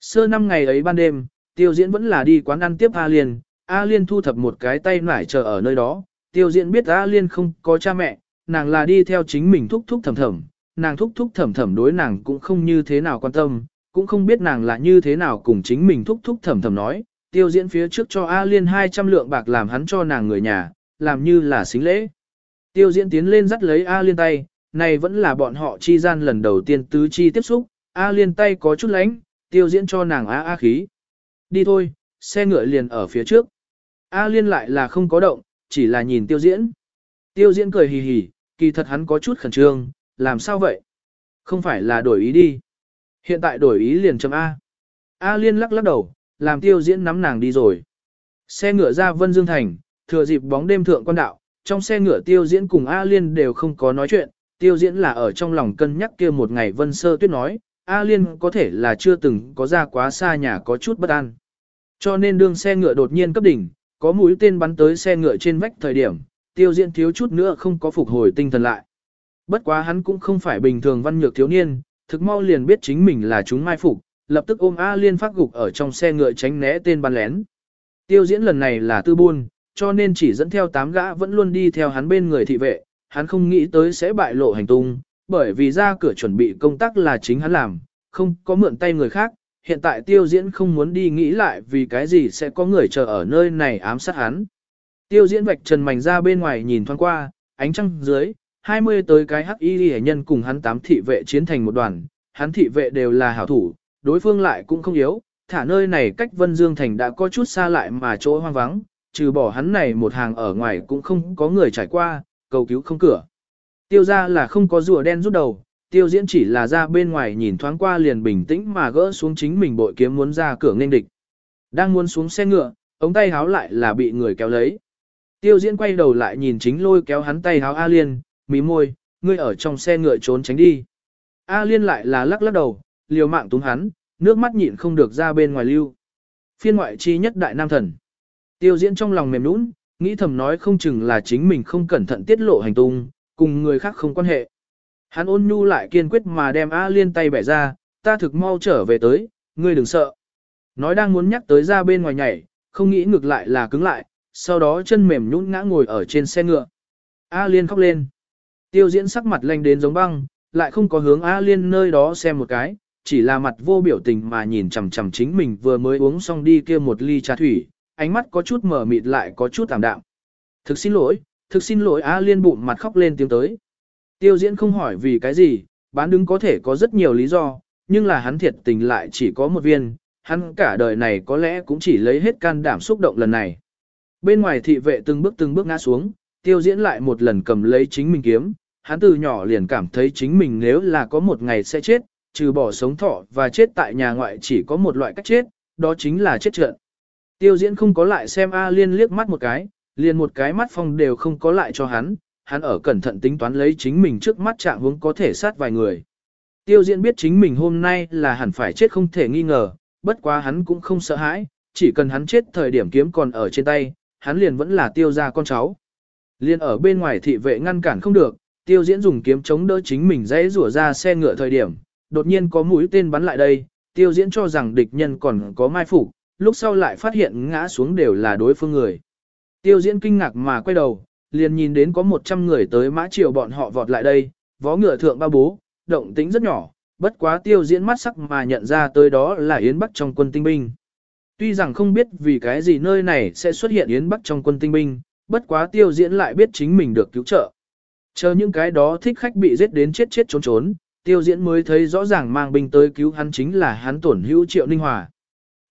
Sơ năm ngày ấy ban đêm, tiêu diễn vẫn là đi quán ăn tiếp A Liên, A Liên thu thập một cái tay nải chờ ở nơi đó, tiêu diễn biết A Liên không có cha mẹ, nàng là đi theo chính mình thúc thúc thầm thầm, nàng thúc thúc thầm thầm đối nàng cũng không như thế nào quan tâm, cũng không biết nàng là như thế nào cùng chính mình thúc thúc thầm thầm nói, tiêu diễn phía trước cho A Liên 200 lượng bạc làm hắn cho nàng người nhà, làm như là xính lễ. Tiêu diễn tiến lên dắt lấy A Liên tay, này vẫn là bọn họ chi gian lần đầu tiên tứ chi tiếp xúc, A Liên tay có chút lánh, tiêu diễn cho nàng A A khí. Đi thôi, xe ngựa liền ở phía trước. A Liên lại là không có động, chỉ là nhìn tiêu diễn. Tiêu diễn cười hì hì, kỳ thật hắn có chút khẩn trương, làm sao vậy? Không phải là đổi ý đi. Hiện tại đổi ý liền chấm A. A Liên lắc lắc đầu, làm tiêu diễn nắm nàng đi rồi. Xe ngựa ra Vân Dương Thành, thừa dịp bóng đêm thượng quan đạo, trong xe ngựa tiêu diễn cùng A Liên đều không có nói chuyện, tiêu diễn là ở trong lòng cân nhắc kia một ngày Vân Sơ Tuyết nói, A Liên có thể là chưa từng có ra quá xa nhà có chút bất an. Cho nên đương xe ngựa đột nhiên cấp đỉnh, có mũi tên bắn tới xe ngựa trên vách thời điểm, tiêu diễn thiếu chút nữa không có phục hồi tinh thần lại. Bất quá hắn cũng không phải bình thường văn nhược thiếu niên, thực mau liền biết chính mình là chúng mai phục, lập tức ôm A Liên phát gục ở trong xe ngựa tránh né tên bắn lén. Tiêu diễn lần này là tư buôn, cho nên chỉ dẫn theo tám gã vẫn luôn đi theo hắn bên người thị vệ, hắn không nghĩ tới sẽ bại lộ hành tung, bởi vì ra cửa chuẩn bị công tác là chính hắn làm, không có mượn tay người khác, hiện tại tiêu diễn không muốn đi nghĩ lại vì cái gì sẽ có người chờ ở nơi này ám sát hắn. Tiêu diễn vạch trần mảnh ra bên ngoài nhìn thoáng qua, ánh trăng dưới, 20 tới cái hắc y hệ nhân cùng hắn tám thị vệ chiến thành một đoàn, hắn thị vệ đều là hảo thủ, đối phương lại cũng không yếu, thả nơi này cách Vân Dương Thành đã có chút xa lại mà chỗ hoang vắng, trừ bỏ hắn này một hàng ở ngoài cũng không có người trải qua, cầu cứu không cửa. Tiêu ra là không có rùa đen rút đầu, tiêu diễn chỉ là ra bên ngoài nhìn thoáng qua liền bình tĩnh mà gỡ xuống chính mình bội kiếm muốn ra cửa nên địch. Đang muốn xuống xe ngựa, ống tay háo lại là bị người kéo lấy. Tiêu diễn quay đầu lại nhìn chính lôi kéo hắn tay háo A Liên, mí môi, ngươi ở trong xe ngựa trốn tránh đi. A Liên lại là lắc lắc đầu, liều mạng túng hắn, nước mắt nhịn không được ra bên ngoài lưu. Phiên ngoại chi nhất đại nam thần. Tiêu diễn trong lòng mềm nũng, nghĩ thầm nói không chừng là chính mình không cẩn thận tiết lộ hành tung, cùng người khác không quan hệ. Hắn ôn nhu lại kiên quyết mà đem A Liên tay bẻ ra, ta thực mau trở về tới, ngươi đừng sợ. Nói đang muốn nhắc tới ra bên ngoài nhảy, không nghĩ ngược lại là cứng lại, sau đó chân mềm nhũn ngã ngồi ở trên xe ngựa. A Liên khóc lên. Tiêu diễn sắc mặt lanh đến giống băng, lại không có hướng A Liên nơi đó xem một cái, chỉ là mặt vô biểu tình mà nhìn chằm chằm chính mình vừa mới uống xong đi kia một ly trà thủy, ánh mắt có chút mở mịt lại có chút tạm đạm. Thực xin lỗi, thực xin lỗi A Liên bụng mặt khóc lên tiếng tới. Tiêu diễn không hỏi vì cái gì, bán đứng có thể có rất nhiều lý do, nhưng là hắn thiệt tình lại chỉ có một viên, hắn cả đời này có lẽ cũng chỉ lấy hết can đảm xúc động lần này. Bên ngoài thị vệ từng bước từng bước ngã xuống, tiêu diễn lại một lần cầm lấy chính mình kiếm, hắn từ nhỏ liền cảm thấy chính mình nếu là có một ngày sẽ chết, trừ bỏ sống thọ và chết tại nhà ngoại chỉ có một loại cách chết, đó chính là chết trận. Tiêu diễn không có lại xem A Liên liếc mắt một cái, liền một cái mắt phong đều không có lại cho hắn, hắn ở cẩn thận tính toán lấy chính mình trước mắt trạng hướng có thể sát vài người. Tiêu diễn biết chính mình hôm nay là hẳn phải chết không thể nghi ngờ, bất quá hắn cũng không sợ hãi, chỉ cần hắn chết thời điểm kiếm còn ở trên tay, hắn liền vẫn là tiêu ra con cháu. Liên ở bên ngoài thị vệ ngăn cản không được, tiêu diễn dùng kiếm chống đỡ chính mình dãy rủa ra xe ngựa thời điểm, đột nhiên có mũi tên bắn lại đây, tiêu diễn cho rằng địch nhân còn có mai phục, lúc sau lại phát hiện ngã xuống đều là đối phương người. Tiêu diễn kinh ngạc mà quay đầu, liền nhìn đến có 100 người tới mã triều bọn họ vọt lại đây, vó ngựa thượng ba bố, động tính rất nhỏ, bất quá tiêu diễn mắt sắc mà nhận ra tới đó là Yến Bắc trong quân tinh binh. Tuy rằng không biết vì cái gì nơi này sẽ xuất hiện Yến Bắc trong quân tinh binh, bất quá tiêu diễn lại biết chính mình được cứu trợ. Chờ những cái đó thích khách bị giết đến chết chết trốn trốn, tiêu diễn mới thấy rõ ràng mang binh tới cứu hắn chính là hắn tổn hữu Triệu Ninh Hòa.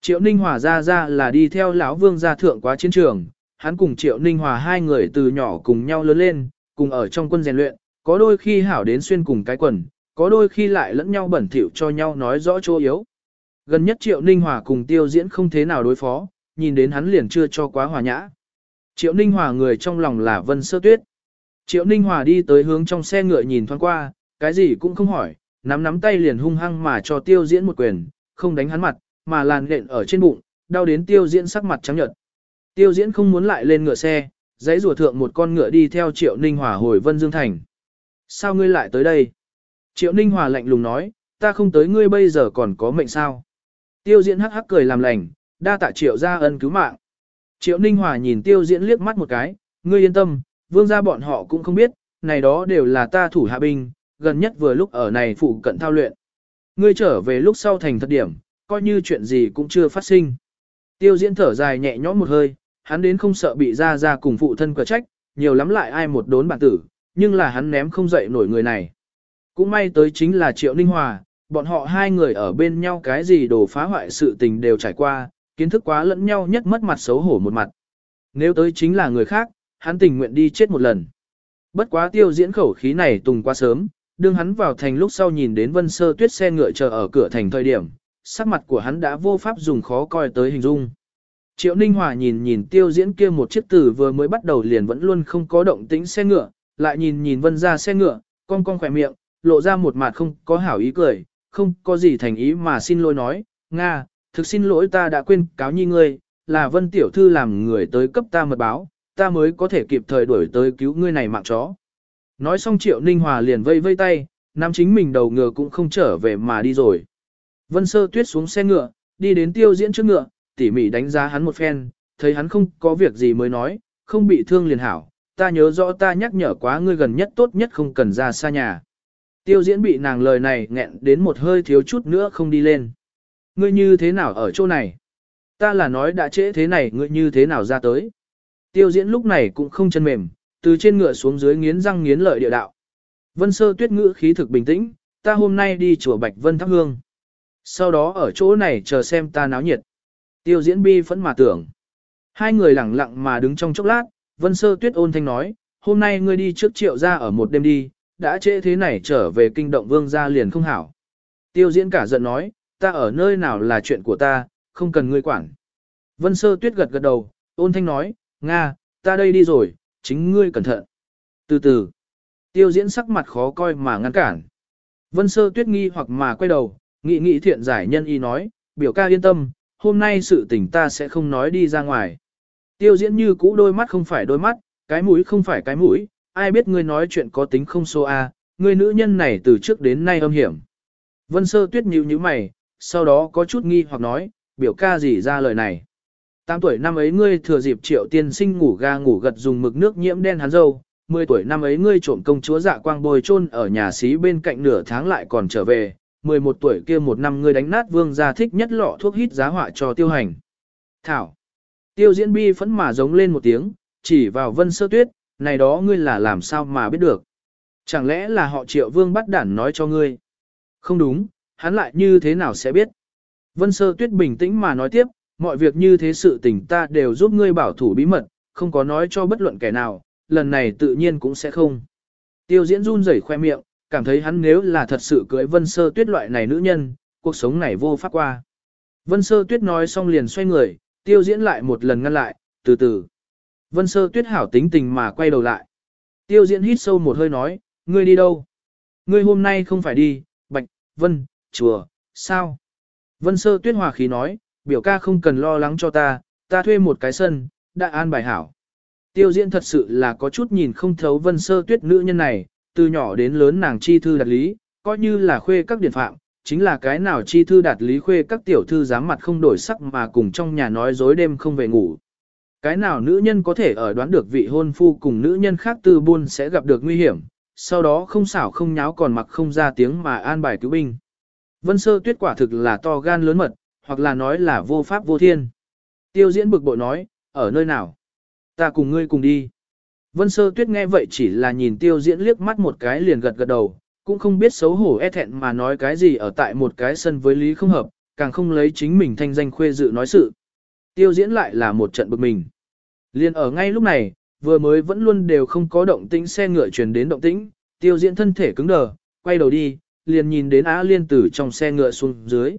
Triệu Ninh Hòa ra ra là đi theo lão vương gia thượng quá chiến trường, hắn cùng Triệu Ninh Hòa hai người từ nhỏ cùng nhau lớn lên, cùng ở trong quân rèn luyện, có đôi khi hảo đến xuyên cùng cái quần, có đôi khi lại lẫn nhau bẩn thỉu cho nhau nói rõ chỗ yếu. Gần nhất Triệu Ninh Hòa cùng tiêu diễn không thế nào đối phó, nhìn đến hắn liền chưa cho quá hòa nhã. Triệu Ninh Hòa người trong lòng là Vân Sơ Tuyết. Triệu Ninh Hòa đi tới hướng trong xe ngựa nhìn thoáng qua, cái gì cũng không hỏi, nắm nắm tay liền hung hăng mà cho tiêu diễn một quyền, không đánh hắn mặt, mà làn lện ở trên bụng, đau đến tiêu diễn sắc mặt trắng nhợt. Tiêu diễn không muốn lại lên ngựa xe, giấy rùa thượng một con ngựa đi theo Triệu Ninh Hòa hồi Vân Dương Thành. Sao ngươi lại tới đây? Triệu Ninh Hòa lạnh lùng nói, ta không tới ngươi bây giờ còn có mệnh sao? Tiêu diễn hắc hắc cười làm lành, đa tạ Triệu ra ân cứu mạng. Triệu Ninh Hòa nhìn tiêu diễn liếc mắt một cái, ngươi yên tâm, vương gia bọn họ cũng không biết, này đó đều là ta thủ hạ binh, gần nhất vừa lúc ở này phụ cận thao luyện. Ngươi trở về lúc sau thành thật điểm, coi như chuyện gì cũng chưa phát sinh. Tiêu diễn thở dài nhẹ nhõm một hơi, hắn đến không sợ bị ra ra cùng phụ thân quả trách, nhiều lắm lại ai một đốn bản tử, nhưng là hắn ném không dậy nổi người này. Cũng may tới chính là Triệu Ninh Hòa, bọn họ hai người ở bên nhau cái gì đồ phá hoại sự tình đều trải qua, kiến thức quá lẫn nhau nhất mất mặt xấu hổ một mặt. Nếu tới chính là người khác, hắn tình nguyện đi chết một lần. Bất quá tiêu diễn khẩu khí này tùng quá sớm, đương hắn vào thành lúc sau nhìn đến vân sơ tuyết xe ngựa chờ ở cửa thành thời điểm, sắc mặt của hắn đã vô pháp dùng khó coi tới hình dung. Triệu Ninh Hòa nhìn nhìn tiêu diễn kia một chiếc tử vừa mới bắt đầu liền vẫn luôn không có động tĩnh xe ngựa, lại nhìn nhìn vân ra xe ngựa, con con khỏe miệng, lộ ra một mặt không có hảo ý cười, không có gì thành ý mà xin lỗi nói, Nga, thực xin lỗi ta đã quên cáo nhi ngươi, là vân tiểu thư làm người tới cấp ta mật báo, ta mới có thể kịp thời đuổi tới cứu ngươi này mạng chó. Nói xong triệu ninh hòa liền vây vây tay, nam chính mình đầu ngựa cũng không trở về mà đi rồi. Vân sơ tuyết xuống xe ngựa, đi đến tiêu diễn trước ngựa, tỉ mỉ đánh giá hắn một phen, thấy hắn không có việc gì mới nói, không bị thương liền hảo, ta nhớ rõ ta nhắc nhở quá ngươi gần nhất tốt nhất không cần ra xa nhà. Tiêu diễn bị nàng lời này nghẹn đến một hơi thiếu chút nữa không đi lên. Ngươi như thế nào ở chỗ này? Ta là nói đã trễ thế này ngươi như thế nào ra tới? Tiêu diễn lúc này cũng không chân mềm, từ trên ngựa xuống dưới nghiến răng nghiến lợi địa đạo. Vân sơ tuyết ngữ khí thực bình tĩnh, ta hôm nay đi chùa Bạch Vân thắp hương. Sau đó ở chỗ này chờ xem ta náo nhiệt. Tiêu diễn bi phẫn mà tưởng. Hai người lặng lặng mà đứng trong chốc lát, Vân sơ tuyết ôn thanh nói, hôm nay ngươi đi trước triệu ra ở một đêm đi, đã trễ thế này trở về kinh động vương gia liền không hảo. Tiêu diễn cả giận nói, ta ở nơi nào là chuyện của ta, không cần ngươi quản. Vân sơ tuyết gật gật đầu, ôn thanh nói, Nga, ta đây đi rồi, chính ngươi cẩn thận. Từ từ, tiêu diễn sắc mặt khó coi mà ngăn cản. Vân sơ tuyết nghi hoặc mà quay đầu, nghị nghị thiện giải nhân y nói, biểu ca yên tâm, hôm nay sự tình ta sẽ không nói đi ra ngoài. Tiêu diễn như cũ đôi mắt không phải đôi mắt, cái mũi không phải cái mũi, ai biết ngươi nói chuyện có tính không số A, ngươi nữ nhân này từ trước đến nay âm hiểm. Vân sơ tuyết nhíu như mày, sau đó có chút nghi hoặc nói, biểu ca gì ra lời này. Tám tuổi năm ấy ngươi thừa dịp triệu tiên sinh ngủ ga ngủ gật dùng mực nước nhiễm đen hắn dâu, 10 tuổi năm ấy ngươi trộm công chúa dạ quang bồi chôn ở nhà xí bên cạnh nửa tháng lại còn trở về, 11 tuổi kia một năm ngươi đánh nát vương gia thích nhất lọ thuốc hít giá họa cho tiêu hành. Thảo. Tiêu diễn bi phẫn mà giống lên một tiếng, chỉ vào vân sơ tuyết, này đó ngươi là làm sao mà biết được. Chẳng lẽ là họ triệu vương bắt đản nói cho ngươi? Không đúng, hắn lại như thế nào sẽ biết? Vân sơ tuyết bình tĩnh mà nói tiếp, mọi việc như thế sự tình ta đều giúp ngươi bảo thủ bí mật, không có nói cho bất luận kẻ nào, lần này tự nhiên cũng sẽ không. Tiêu diễn run rẩy khoe miệng, cảm thấy hắn nếu là thật sự cưới vân sơ tuyết loại này nữ nhân, cuộc sống này vô pháp qua. Vân sơ tuyết nói xong liền xoay người, tiêu diễn lại một lần ngăn lại, từ từ. Vân sơ tuyết hảo tính tình mà quay đầu lại. Tiêu diễn hít sâu một hơi nói, ngươi đi đâu? Ngươi hôm nay không phải đi, bạch, vân, chùa, sao? Vân sơ tuyết hòa khí nói, biểu ca không cần lo lắng cho ta, ta thuê một cái sân, đã an bài hảo. Tiêu diễn thật sự là có chút nhìn không thấu vân sơ tuyết nữ nhân này, từ nhỏ đến lớn nàng chi thư đạt lý, coi như là khuê các điển phạm, chính là cái nào chi thư đạt lý khuê các tiểu thư dám mặt không đổi sắc mà cùng trong nhà nói dối đêm không về ngủ. Cái nào nữ nhân có thể ở đoán được vị hôn phu cùng nữ nhân khác tư buôn sẽ gặp được nguy hiểm, sau đó không xảo không nháo còn mặc không ra tiếng mà an bài cứu binh. Vân sơ tuyết quả thực là to gan lớn mật, hoặc là nói là vô pháp vô thiên. Tiêu diễn bực bội nói, ở nơi nào? Ta cùng ngươi cùng đi. Vân sơ tuyết nghe vậy chỉ là nhìn tiêu diễn liếc mắt một cái liền gật gật đầu, cũng không biết xấu hổ e thẹn mà nói cái gì ở tại một cái sân với lý không hợp, càng không lấy chính mình thanh danh khuê dự nói sự. Tiêu diễn lại là một trận bực mình. Liên ở ngay lúc này, vừa mới vẫn luôn đều không có động tĩnh xe ngựa truyền đến động tĩnh, tiêu diễn thân thể cứng đờ, quay đầu đi, liền nhìn đến Á Liên tử trong xe ngựa xuống dưới.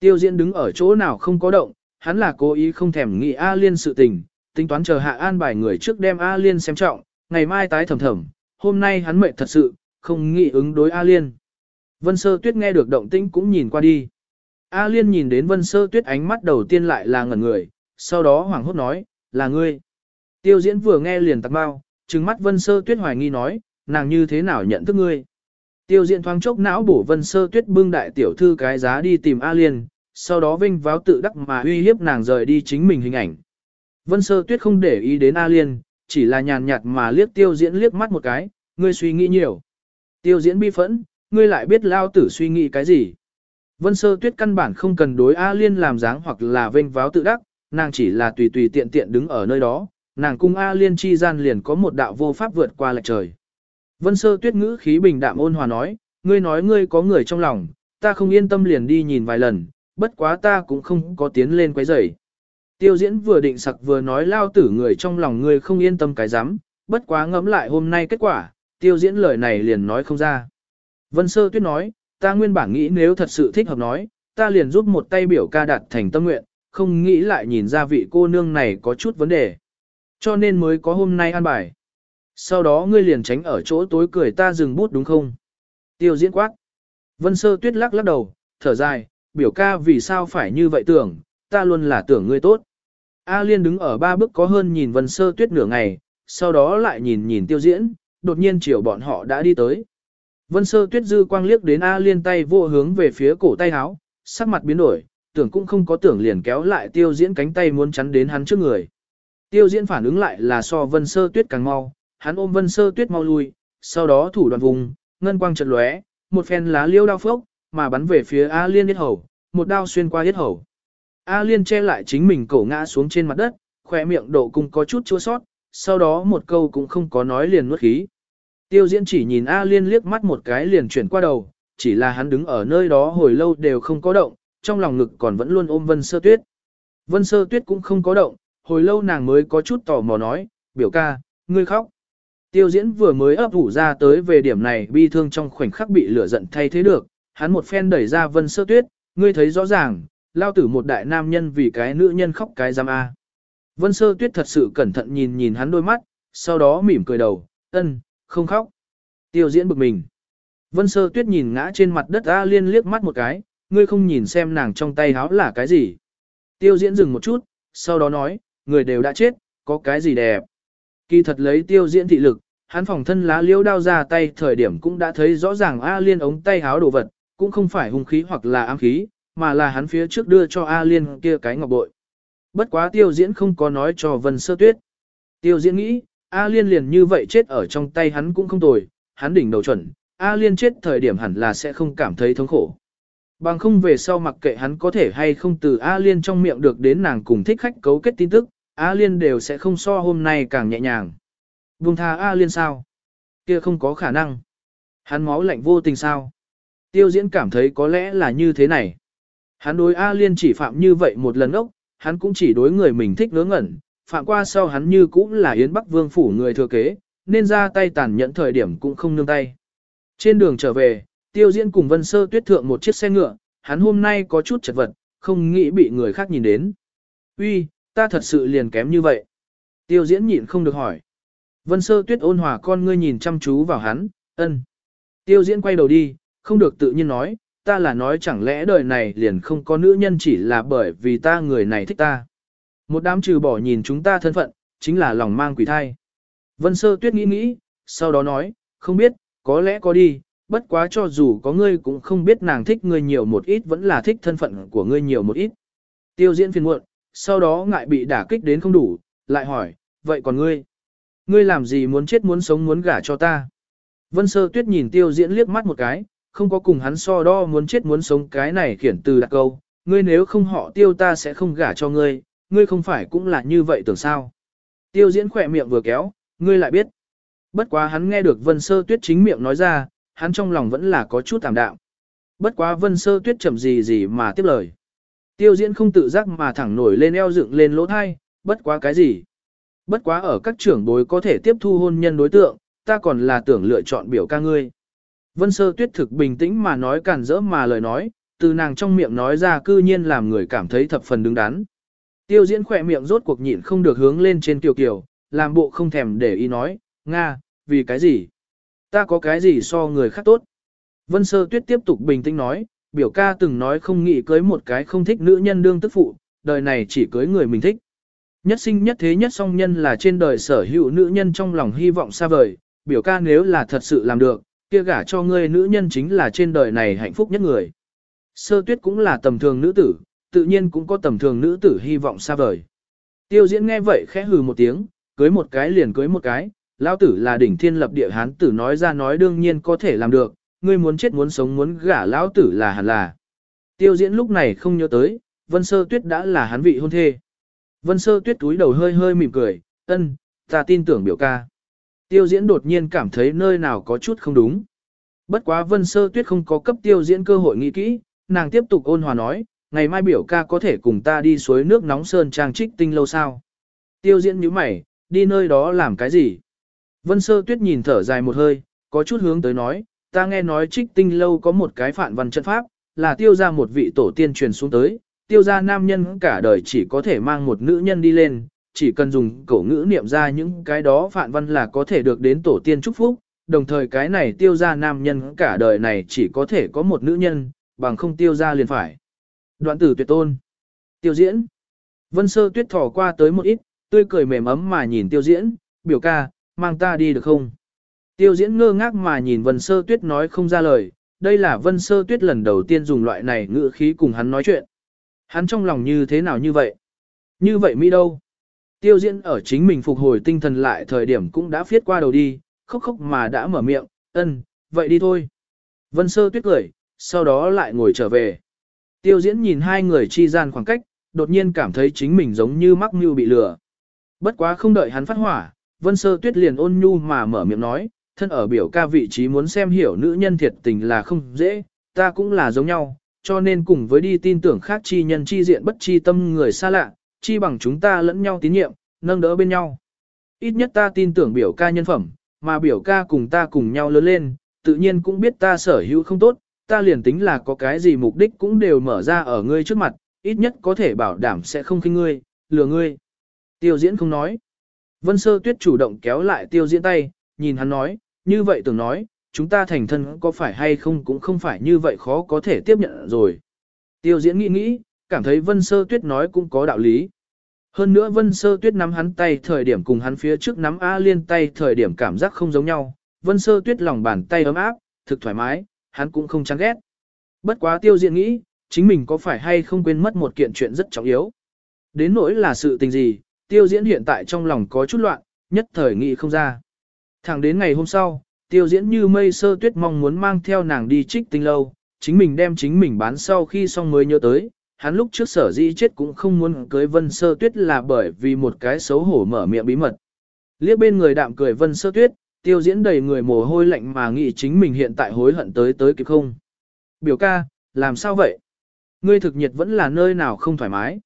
Tiêu diễn đứng ở chỗ nào không có động, hắn là cố ý không thèm nghĩ A Liên sự tình, tính toán chờ hạ an bài người trước đem A Liên xem trọng, ngày mai tái thầm thầm, hôm nay hắn mệt thật sự, không nghĩ ứng đối A Liên. Vân Sơ Tuyết nghe được động tĩnh cũng nhìn qua đi. A Liên nhìn đến Vân Sơ Tuyết ánh mắt đầu tiên lại là ngẩn người, sau đó hoảng hốt nói, là ngươi. Tiêu diễn vừa nghe liền tặc bao, trừng mắt Vân Sơ Tuyết hoài nghi nói, nàng như thế nào nhận thức ngươi. Tiêu diện thoáng chốc não bổ Vân Sơ Tuyết bưng đại tiểu thư cái giá đi tìm A Liên, sau đó vinh váo tự đắc mà uy hiếp nàng rời đi chính mình hình ảnh. Vân sơ tuyết không để ý đến A Liên, chỉ là nhàn nhạt mà liếc tiêu diễn liếc mắt một cái, ngươi suy nghĩ nhiều. Tiêu diễn bi phẫn, ngươi lại biết lao tử suy nghĩ cái gì. Vân sơ tuyết căn bản không cần đối A Liên làm dáng hoặc là vinh váo tự đắc, nàng chỉ là tùy tùy tiện tiện đứng ở nơi đó, nàng cung A Liên chi gian liền có một đạo vô pháp vượt qua lệch trời. Vân sơ tuyết ngữ khí bình đạm ôn hòa nói, ngươi nói ngươi có người trong lòng, ta không yên tâm liền đi nhìn vài lần, bất quá ta cũng không có tiến lên quấy rầy. Tiêu diễn vừa định sặc vừa nói lao tử người trong lòng ngươi không yên tâm cái dám, bất quá ngẫm lại hôm nay kết quả, tiêu diễn lời này liền nói không ra. Vân sơ tuyết nói, ta nguyên bản nghĩ nếu thật sự thích hợp nói, ta liền giúp một tay biểu ca đạt thành tâm nguyện, không nghĩ lại nhìn ra vị cô nương này có chút vấn đề. Cho nên mới có hôm nay an bài. Sau đó ngươi liền tránh ở chỗ tối cười ta dừng bút đúng không? Tiêu diễn quát. Vân sơ tuyết lắc lắc đầu, thở dài, biểu ca vì sao phải như vậy tưởng, ta luôn là tưởng ngươi tốt. A liên đứng ở ba bước có hơn nhìn vân sơ tuyết nửa ngày, sau đó lại nhìn nhìn tiêu diễn, đột nhiên chiều bọn họ đã đi tới. Vân sơ tuyết dư quang liếc đến A liên tay vô hướng về phía cổ tay háo, sắc mặt biến đổi, tưởng cũng không có tưởng liền kéo lại tiêu diễn cánh tay muốn chắn đến hắn trước người. Tiêu diễn phản ứng lại là so vân sơ tuyết càng mau, hắn ôm vân sơ tuyết mau lui, sau đó thủ đoàn vùng, ngân quang chợt lóe, một phen lá liêu đao phốc, mà bắn về phía A liên yết hầu, một đao xuyên qua yết hầu. A liên che lại chính mình cổ ngã xuống trên mặt đất, khỏe miệng độ cung có chút chua sót, sau đó một câu cũng không có nói liền nuốt khí. Tiêu diễn chỉ nhìn A liên liếc mắt một cái liền chuyển qua đầu, chỉ là hắn đứng ở nơi đó hồi lâu đều không có động, trong lòng ngực còn vẫn luôn ôm vân sơ tuyết. Vân sơ tuyết cũng không có động, hồi lâu nàng mới có chút tò mò nói, biểu ca, ngươi khóc. Tiêu diễn vừa mới ấp ủ ra tới về điểm này bi thương trong khoảnh khắc bị lửa giận thay thế được, hắn một phen đẩy ra vân sơ tuyết, ngươi thấy rõ ràng, lao tử một đại nam nhân vì cái nữ nhân khóc cái giam A. À. Vân sơ tuyết thật sự cẩn thận nhìn nhìn hắn đôi mắt, sau đó mỉm cười đầu, ân, không khóc. Tiêu diễn bực mình. Vân sơ tuyết nhìn ngã trên mặt đất A liên liếc mắt một cái, ngươi không nhìn xem nàng trong tay háo là cái gì. Tiêu diễn dừng một chút, sau đó nói, người đều đã chết, có cái gì đẹp. Kỳ thật lấy tiêu diễn thị lực, hắn phòng thân lá liễu đao ra tay thời điểm cũng đã thấy rõ ràng A liên ống tay háo đồ vật, cũng không phải hung khí hoặc là ám khí, mà là hắn phía trước đưa cho A liên kia cái ngọc bội. Bất quá tiêu diễn không có nói cho vân sơ tuyết. Tiêu diễn nghĩ, A liên liền như vậy chết ở trong tay hắn cũng không tồi, hắn đỉnh đầu chuẩn, A liên chết thời điểm hẳn là sẽ không cảm thấy thống khổ. Bằng không về sau mặc kệ hắn có thể hay không từ A Liên trong miệng được đến nàng cùng thích khách cấu kết tin tức, A Liên đều sẽ không so hôm nay càng nhẹ nhàng. Buông tha A Liên sao? Kia không có khả năng. Hắn máu lạnh vô tình sao? Tiêu diễn cảm thấy có lẽ là như thế này. Hắn đối A Liên chỉ phạm như vậy một lần ốc, hắn cũng chỉ đối người mình thích ngớ ngẩn, phạm qua sau hắn như cũng là Yến Bắc Vương phủ người thừa kế, nên ra tay tàn nhẫn thời điểm cũng không nương tay. Trên đường trở về, Tiêu diễn cùng Vân Sơ tuyết thượng một chiếc xe ngựa, hắn hôm nay có chút chật vật, không nghĩ bị người khác nhìn đến. Uy, ta thật sự liền kém như vậy. Tiêu diễn nhịn không được hỏi. Vân Sơ tuyết ôn hòa con ngươi nhìn chăm chú vào hắn, ân. Tiêu diễn quay đầu đi, không được tự nhiên nói, ta là nói chẳng lẽ đời này liền không có nữ nhân chỉ là bởi vì ta người này thích ta. Một đám trừ bỏ nhìn chúng ta thân phận, chính là lòng mang quỷ thai. Vân Sơ tuyết nghĩ nghĩ, sau đó nói, không biết, có lẽ có đi, bất quá cho dù có ngươi cũng không biết nàng thích ngươi nhiều một ít vẫn là thích thân phận của ngươi nhiều một ít. Tiêu diễn phiền muộn, sau đó ngại bị đả kích đến không đủ, lại hỏi, vậy còn ngươi? Ngươi làm gì muốn chết muốn sống muốn gả cho ta? Vân sơ tuyết nhìn tiêu diễn liếc mắt một cái, không có cùng hắn so đo muốn chết muốn sống cái này khiển từ đặc câu, ngươi nếu không họ tiêu ta sẽ không gả cho ngươi, ngươi không phải cũng là như vậy tưởng sao? Tiêu diễn khỏe miệng vừa kéo, ngươi lại biết. Bất quá hắn nghe được vân sơ tuyết chính miệng nói ra, hắn trong lòng vẫn là có chút tạm đạo. Bất quá vân sơ tuyết chậm gì gì mà tiếp lời. Tiêu diễn không tự giác mà thẳng nổi lên eo dựng lên lỗ thai, bất quá cái gì. Bất quá ở các trưởng bối có thể tiếp thu hôn nhân đối tượng, ta còn là tưởng lựa chọn biểu ca ngươi. Vân sơ tuyết thực bình tĩnh mà nói cản rỡ mà lời nói, từ nàng trong miệng nói ra cư nhiên làm người cảm thấy thập phần đứng đắn. Tiêu diễn khỏe miệng rốt cuộc nhịn không được hướng lên trên kiều kiều, làm bộ không thèm để ý nói, Nga, vì cái gì? Ta có cái gì so người khác tốt? Vân Sơ Tuyết tiếp tục bình tĩnh nói, biểu ca từng nói không nghĩ cưới một cái không thích nữ nhân đương tức phụ, đời này chỉ cưới người mình thích. Nhất sinh nhất thế nhất song nhân là trên đời sở hữu nữ nhân trong lòng hy vọng xa vời, biểu ca nếu là thật sự làm được, kia gả cho ngươi nữ nhân chính là trên đời này hạnh phúc nhất người. Sơ tuyết cũng là tầm thường nữ tử, tự nhiên cũng có tầm thường nữ tử hy vọng xa vời. Tiêu diễn nghe vậy khẽ hừ một tiếng, cưới một cái liền cưới một cái, lão tử là đỉnh thiên lập địa hán tử nói ra nói đương nhiên có thể làm được, ngươi muốn chết muốn sống muốn gả lão tử là hẳn là. Tiêu diễn lúc này không nhớ tới, Vân Sơ Tuyết đã là hắn vị hôn thê. Vân Sơ Tuyết túi đầu hơi hơi mỉm cười, ân, ta tin tưởng biểu ca. Tiêu diễn đột nhiên cảm thấy nơi nào có chút không đúng. Bất quá Vân Sơ Tuyết không có cấp tiêu diễn cơ hội nghĩ kỹ, nàng tiếp tục ôn hòa nói, ngày mai biểu ca có thể cùng ta đi suối nước nóng sơn trang trích tinh lâu sao. Tiêu diễn nhíu mày, đi nơi đó làm cái gì? Vân Sơ Tuyết nhìn thở dài một hơi, có chút hướng tới nói, ta nghe nói trích tinh lâu có một cái phản văn trận pháp, là tiêu ra một vị tổ tiên truyền xuống tới, tiêu gia nam nhân cả đời chỉ có thể mang một nữ nhân đi lên, chỉ cần dùng cổ ngữ niệm ra những cái đó phạn văn là có thể được đến tổ tiên chúc phúc, đồng thời cái này tiêu gia nam nhân cả đời này chỉ có thể có một nữ nhân, bằng không tiêu gia liền phải. Đoạn tử tuyệt tôn. Tiêu diễn. Vân sơ tuyết thỏ qua tới một ít, tươi cười mềm ấm mà nhìn tiêu diễn, biểu ca, mang ta đi được không? Tiêu diễn ngơ ngác mà nhìn vân sơ tuyết nói không ra lời, đây là vân sơ tuyết lần đầu tiên dùng loại này ngữ khí cùng hắn nói chuyện. Hắn trong lòng như thế nào như vậy? Như vậy Mỹ đâu? Tiêu diễn ở chính mình phục hồi tinh thần lại thời điểm cũng đã viết qua đầu đi, khóc khóc mà đã mở miệng, ân, vậy đi thôi. Vân sơ tuyết cười, sau đó lại ngồi trở về. Tiêu diễn nhìn hai người chi gian khoảng cách, đột nhiên cảm thấy chính mình giống như mắc mưu bị lừa. Bất quá không đợi hắn phát hỏa, vân sơ tuyết liền ôn nhu mà mở miệng nói, thân ở biểu ca vị trí muốn xem hiểu nữ nhân thiệt tình là không dễ, ta cũng là giống nhau, cho nên cùng với đi tin tưởng khác chi nhân chi diện bất chi tâm người xa lạ, chi bằng chúng ta lẫn nhau tín nhiệm, nâng đỡ bên nhau. Ít nhất ta tin tưởng biểu ca nhân phẩm, mà biểu ca cùng ta cùng nhau lớn lên, tự nhiên cũng biết ta sở hữu không tốt, ta liền tính là có cái gì mục đích cũng đều mở ra ở ngươi trước mặt, ít nhất có thể bảo đảm sẽ không khinh ngươi, lừa ngươi. Tiêu diễn không nói. Vân sơ tuyết chủ động kéo lại tiêu diễn tay, nhìn hắn nói, như vậy tưởng nói, chúng ta thành thân có phải hay không cũng không phải như vậy khó có thể tiếp nhận rồi. Tiêu diễn nghĩ nghĩ, cảm thấy vân sơ tuyết nói cũng có đạo lý. Hơn nữa vân sơ tuyết nắm hắn tay thời điểm cùng hắn phía trước nắm A liên tay thời điểm cảm giác không giống nhau, vân sơ tuyết lòng bàn tay ấm áp, thực thoải mái, hắn cũng không chán ghét. Bất quá tiêu diện nghĩ, chính mình có phải hay không quên mất một kiện chuyện rất trọng yếu. Đến nỗi là sự tình gì, tiêu diễn hiện tại trong lòng có chút loạn, nhất thời nghĩ không ra. Thẳng đến ngày hôm sau, tiêu diễn như mây sơ tuyết mong muốn mang theo nàng đi trích tinh lâu, chính mình đem chính mình bán sau khi xong mới nhớ tới, hắn lúc trước sở dĩ chết cũng không muốn cưới vân sơ tuyết là bởi vì một cái xấu hổ mở miệng bí mật. Liếc bên người đạm cười vân sơ tuyết, tiêu diễn đầy người mồ hôi lạnh mà nghĩ chính mình hiện tại hối hận tới tới kịp không. Biểu ca, làm sao vậy? Ngươi thực nhiệt vẫn là nơi nào không thoải mái.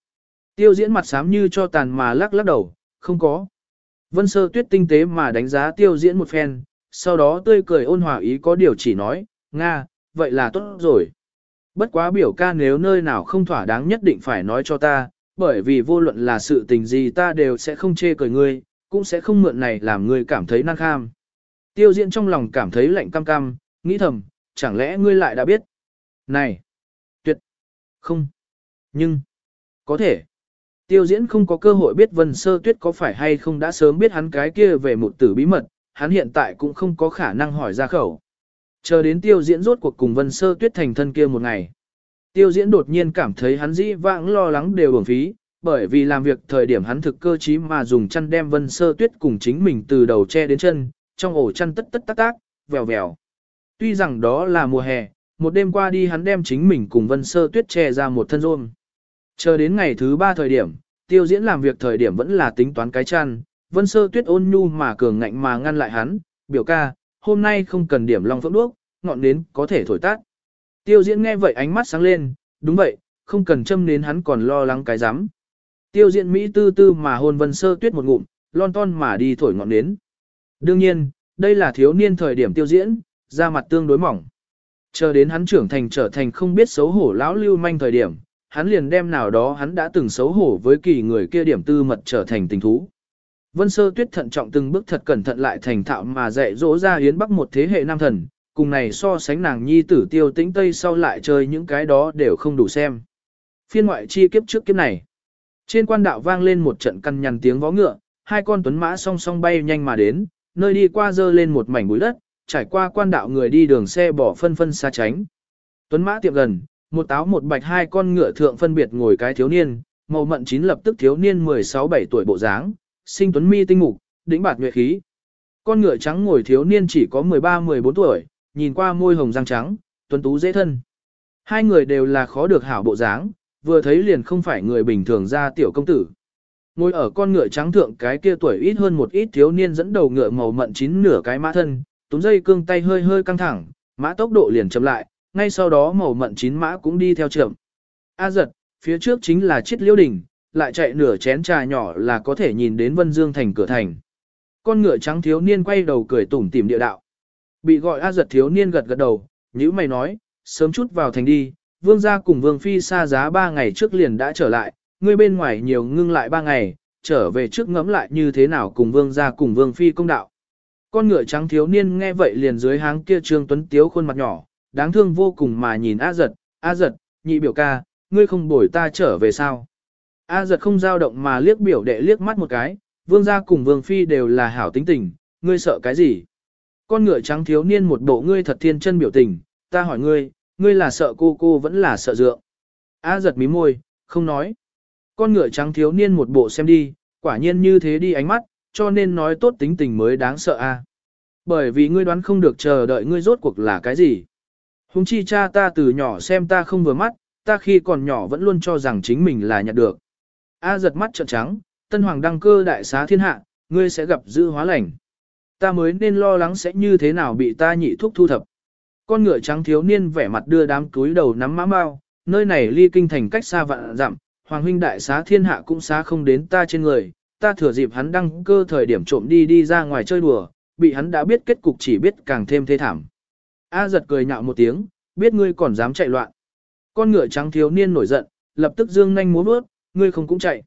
Tiêu diễn mặt xám như cho tàn mà lắc lắc đầu, không có. Vân sơ tuyết tinh tế mà đánh giá tiêu diễn một phen, sau đó tươi cười ôn hòa ý có điều chỉ nói, Nga, vậy là tốt rồi. Bất quá biểu ca nếu nơi nào không thỏa đáng nhất định phải nói cho ta, bởi vì vô luận là sự tình gì ta đều sẽ không chê cười ngươi, cũng sẽ không mượn này làm ngươi cảm thấy năng kham. Tiêu diễn trong lòng cảm thấy lạnh cam cam, nghĩ thầm, chẳng lẽ ngươi lại đã biết? Này! Tuyệt! Không! Nhưng! Có thể! Tiêu diễn không có cơ hội biết Vân Sơ Tuyết có phải hay không đã sớm biết hắn cái kia về một tử bí mật, hắn hiện tại cũng không có khả năng hỏi ra khẩu. Chờ đến tiêu diễn rốt cuộc cùng Vân Sơ Tuyết thành thân kia một ngày. Tiêu diễn đột nhiên cảm thấy hắn dĩ vãng lo lắng đều uổng phí, bởi vì làm việc thời điểm hắn thực cơ trí mà dùng chăn đem Vân Sơ Tuyết cùng chính mình từ đầu che đến chân, trong ổ chăn tất tất tác tác, vèo vèo. Tuy rằng đó là mùa hè, một đêm qua đi hắn đem chính mình cùng Vân Sơ Tuyết che ra một thân rôm. Chờ đến ngày thứ ba thời điểm, tiêu diễn làm việc thời điểm vẫn là tính toán cái chăn, Vân Sơ Tuyết ôn nhu mà cường ngạnh mà ngăn lại hắn, biểu ca, hôm nay không cần điểm long phượng đuốc, ngọn nến có thể thổi tắt. Tiêu diễn nghe vậy ánh mắt sáng lên, đúng vậy, không cần châm nến hắn còn lo lắng cái rắm Tiêu diễn Mỹ tư tư mà hôn Vân Sơ Tuyết một ngụm, lon ton mà đi thổi ngọn nến. Đương nhiên, đây là thiếu niên thời điểm tiêu diễn, da mặt tương đối mỏng. Chờ đến hắn trưởng thành trở thành không biết xấu hổ lão lưu manh thời điểm, hắn liền đem nào đó hắn đã từng xấu hổ với kỳ người kia điểm tư mật trở thành tình thú. Vân sơ tuyết thận trọng từng bước thật cẩn thận lại thành thạo mà dạy dỗ ra yến bắc một thế hệ nam thần, cùng này so sánh nàng nhi tử tiêu tĩnh tây sau lại chơi những cái đó đều không đủ xem. Phiên ngoại chi kiếp trước kiếp này. Trên quan đạo vang lên một trận căn nhằn tiếng vó ngựa, hai con tuấn mã song song bay nhanh mà đến, nơi đi qua dơ lên một mảnh bụi đất, trải qua quan đạo người đi đường xe bỏ phân phân xa tránh. Tuấn mã tiệm gần, một táo một bạch hai con ngựa thượng phân biệt ngồi cái thiếu niên, màu mận chín lập tức thiếu niên 16-17 tuổi bộ dáng, sinh tuấn mi tinh mục, đỉnh bạt nhuệ khí. Con ngựa trắng ngồi thiếu niên chỉ có 13-14 tuổi, nhìn qua môi hồng răng trắng, tuấn tú dễ thân. Hai người đều là khó được hảo bộ dáng, vừa thấy liền không phải người bình thường ra tiểu công tử. Ngồi ở con ngựa trắng thượng cái kia tuổi ít hơn một ít thiếu niên dẫn đầu ngựa màu mận chín nửa cái mã thân, túm dây cương tay hơi hơi căng thẳng, mã tốc độ liền chậm lại, ngay sau đó màu mận chín mã cũng đi theo chậm. A giật, phía trước chính là chiết liễu đỉnh, lại chạy nửa chén trà nhỏ là có thể nhìn đến Vân Dương thành cửa thành. Con ngựa trắng thiếu niên quay đầu cười tủm tỉm địa đạo. Bị gọi A giật thiếu niên gật gật đầu, nhữ mày nói, sớm chút vào thành đi, vương gia cùng vương phi xa giá ba ngày trước liền đã trở lại, ngươi bên ngoài nhiều ngưng lại ba ngày, trở về trước ngẫm lại như thế nào cùng vương gia cùng vương phi công đạo. Con ngựa trắng thiếu niên nghe vậy liền dưới háng kia trương tuấn tiếu khuôn mặt nhỏ, đáng thương vô cùng mà nhìn A giật, A giật, nhị biểu ca, ngươi không bồi ta trở về sao. A giật không dao động mà liếc biểu đệ liếc mắt một cái, vương gia cùng vương phi đều là hảo tính tình, ngươi sợ cái gì? Con ngựa trắng thiếu niên một bộ ngươi thật thiên chân biểu tình, ta hỏi ngươi, ngươi là sợ cô cô vẫn là sợ dượng. A giật mí môi, không nói. Con ngựa trắng thiếu niên một bộ xem đi, quả nhiên như thế đi ánh mắt, cho nên nói tốt tính tình mới đáng sợ a. Bởi vì ngươi đoán không được chờ đợi ngươi rốt cuộc là cái gì. Hùng chi cha ta từ nhỏ xem ta không vừa mắt, ta khi còn nhỏ vẫn luôn cho rằng chính mình là nhặt được. A giật mắt trợn trắng, tân hoàng đăng cơ đại xá thiên hạ, ngươi sẽ gặp dư hóa lành. Ta mới nên lo lắng sẽ như thế nào bị ta nhị thuốc thu thập. Con ngựa trắng thiếu niên vẻ mặt đưa đám túi đầu nắm mã mau, nơi này ly kinh thành cách xa vạn dặm, hoàng huynh đại xá thiên hạ cũng xá không đến ta trên người, ta thừa dịp hắn đăng cơ thời điểm trộm đi đi ra ngoài chơi đùa, bị hắn đã biết kết cục chỉ biết càng thêm thê thảm. A giật cười nhạo một tiếng, biết ngươi còn dám chạy loạn. Con ngựa trắng thiếu niên nổi giận, lập tức dương nhanh múa bước, ngươi không cũng chạy.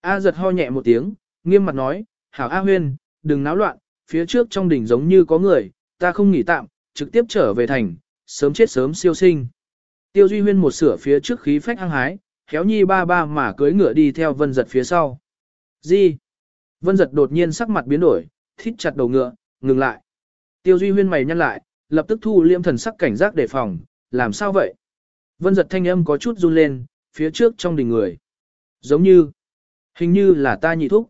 A giật ho nhẹ một tiếng, nghiêm mặt nói, hảo A huyên, đừng náo loạn, phía trước trong đỉnh giống như có người, ta không nghỉ tạm, trực tiếp trở về thành, sớm chết sớm siêu sinh. Tiêu Duy Huyên một sửa phía trước khí phách hăng hái, khéo nhi ba ba mà cưới ngựa đi theo vân giật phía sau. Gì? Vân giật đột nhiên sắc mặt biến đổi, thít chặt đầu ngựa, ngừng lại. Tiêu Duy Huyên mày nhăn lại, lập tức thu liêm thần sắc cảnh giác đề phòng, làm sao vậy? Vân giật thanh âm có chút run lên, phía trước trong đình người. Giống như, hình như là ta nhị thúc.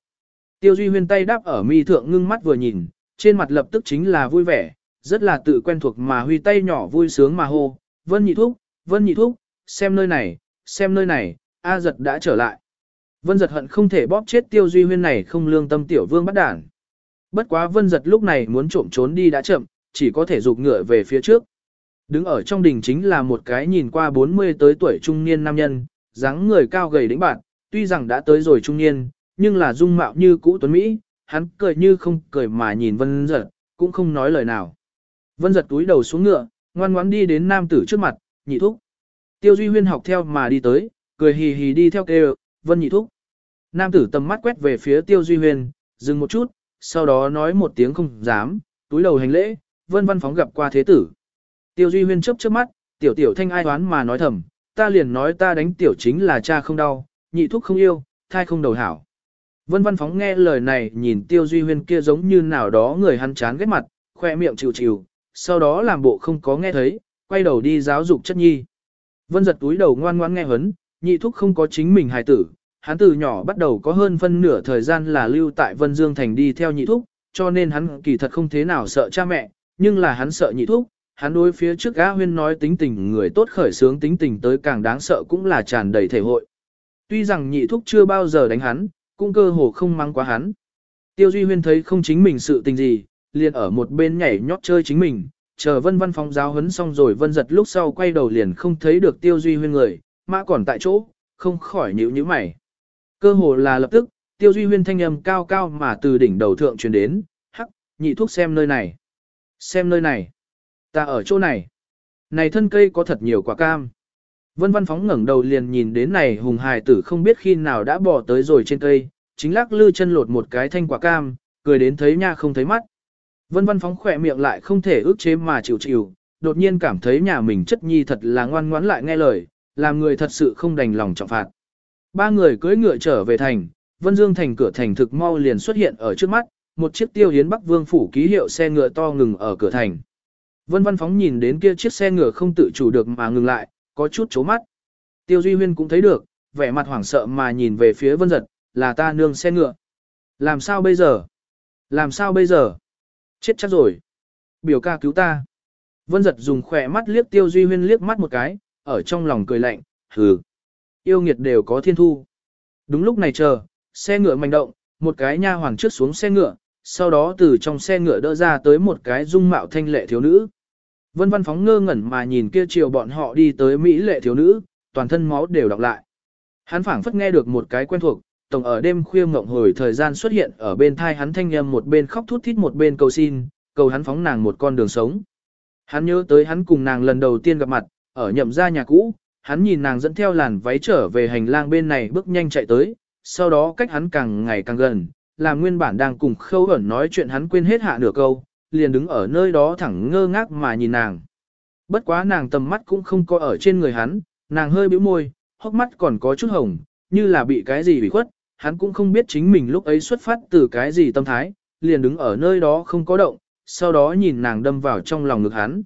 Tiêu Duy Huyên tay đáp ở mi thượng ngưng mắt vừa nhìn, trên mặt lập tức chính là vui vẻ, rất là tự quen thuộc mà huy tay nhỏ vui sướng mà hô. Vân nhị thúc, Vân nhị thúc, xem nơi này, xem nơi này, A giật đã trở lại. Vân giật hận không thể bóp chết Tiêu Duy Huyên này không lương tâm tiểu vương bắt đản. Bất quá Vân giật lúc này muốn trộm trốn đi đã chậm, chỉ có thể rụt ngựa về phía trước. Đứng ở trong đình chính là một cái nhìn qua 40 tới tuổi trung niên nam nhân, dáng người cao gầy đĩnh bạn, tuy rằng đã tới rồi trung niên, nhưng là dung mạo như cũ tuấn Mỹ, hắn cười như không cười mà nhìn vân giật, cũng không nói lời nào. Vân giật túi đầu xuống ngựa, ngoan ngoãn đi đến nam tử trước mặt, nhị thúc. Tiêu Duy Huyên học theo mà đi tới, cười hì hì đi theo kêu, vân nhị thúc. Nam tử tầm mắt quét về phía Tiêu Duy Huyên, dừng một chút, sau đó nói một tiếng không dám, túi đầu hành lễ, vân văn phóng gặp qua thế tử. Tiêu Duy Huyên chớp chớp mắt, tiểu tiểu thanh ai đoán mà nói thầm, ta liền nói ta đánh tiểu chính là cha không đau, nhị thúc không yêu, thai không đầu hảo. Vân văn phóng nghe lời này nhìn Tiêu Duy Huyên kia giống như nào đó người hắn chán ghét mặt, khoe miệng chịu chịu, sau đó làm bộ không có nghe thấy, quay đầu đi giáo dục chất nhi. Vân giật túi đầu ngoan ngoan nghe hấn, nhị thúc không có chính mình hài tử, hắn từ nhỏ bắt đầu có hơn phân nửa thời gian là lưu tại Vân Dương Thành đi theo nhị thúc, cho nên hắn kỳ thật không thế nào sợ cha mẹ, nhưng là hắn sợ nhị thúc, hắn đối phía trước gã huyên nói tính tình người tốt khởi sướng tính tình tới càng đáng sợ cũng là tràn đầy thể hội. Tuy rằng nhị thúc chưa bao giờ đánh hắn, cũng cơ hồ không mang quá hắn. Tiêu Duy Huyên thấy không chính mình sự tình gì, liền ở một bên nhảy nhót chơi chính mình, chờ vân văn phóng giáo huấn xong rồi vân giật lúc sau quay đầu liền không thấy được Tiêu Duy Huyên người, mã còn tại chỗ, không khỏi nhíu nhíu mày. Cơ hồ là lập tức, Tiêu Duy Huyên thanh âm cao cao mà từ đỉnh đầu thượng truyền đến, hắc, nhị thúc xem nơi này. Xem nơi này. Ta ở chỗ này. Này thân cây có thật nhiều quả cam. Vân văn phóng ngẩng đầu liền nhìn đến này hùng hài tử không biết khi nào đã bỏ tới rồi trên cây, chính lắc lư chân lột một cái thanh quả cam, cười đến thấy nha không thấy mắt. Vân văn phóng khỏe miệng lại không thể ước chế mà chịu chịu, đột nhiên cảm thấy nhà mình chất nhi thật là ngoan ngoãn lại nghe lời, làm người thật sự không đành lòng trọng phạt. Ba người cưỡi ngựa trở về thành, Vân Dương thành cửa thành thực mau liền xuất hiện ở trước mắt, một chiếc tiêu hiến Bắc Vương phủ ký hiệu xe ngựa to ngừng ở cửa thành. Vân Văn Phóng nhìn đến kia chiếc xe ngựa không tự chủ được mà ngừng lại, có chút chố mắt. Tiêu Duy Huyên cũng thấy được, vẻ mặt hoảng sợ mà nhìn về phía vân giật, là ta nương xe ngựa. Làm sao bây giờ? Làm sao bây giờ? Chết chắc rồi. Biểu ca cứu ta. Vân giật dùng khỏe mắt liếc tiêu duy huyên liếc mắt một cái, ở trong lòng cười lạnh, hừ. Yêu nghiệt đều có thiên thu. Đúng lúc này chờ, xe ngựa manh động, một cái nha hoàng trước xuống xe ngựa, sau đó từ trong xe ngựa đỡ ra tới một cái dung mạo thanh lệ thiếu nữ. Vân văn phóng ngơ ngẩn mà nhìn kia chiều bọn họ đi tới Mỹ lệ thiếu nữ, toàn thân máu đều đọc lại. Hắn phảng phất nghe được một cái quen thuộc, tổng ở đêm khuya ngộng hồi thời gian xuất hiện ở bên thai hắn thanh âm một bên khóc thút thít một bên cầu xin, cầu hắn phóng nàng một con đường sống. Hắn nhớ tới hắn cùng nàng lần đầu tiên gặp mặt, ở nhậm ra nhà cũ, hắn nhìn nàng dẫn theo làn váy trở về hành lang bên này bước nhanh chạy tới, sau đó cách hắn càng ngày càng gần, làm nguyên bản đang cùng khâu ẩn nói chuyện hắn quên hết hạ nửa câu, liền đứng ở nơi đó thẳng ngơ ngác mà nhìn nàng. Bất quá nàng tầm mắt cũng không có ở trên người hắn, nàng hơi bĩu môi, hốc mắt còn có chút hồng, như là bị cái gì bị khuất, hắn cũng không biết chính mình lúc ấy xuất phát từ cái gì tâm thái, liền đứng ở nơi đó không có động, sau đó nhìn nàng đâm vào trong lòng ngực hắn.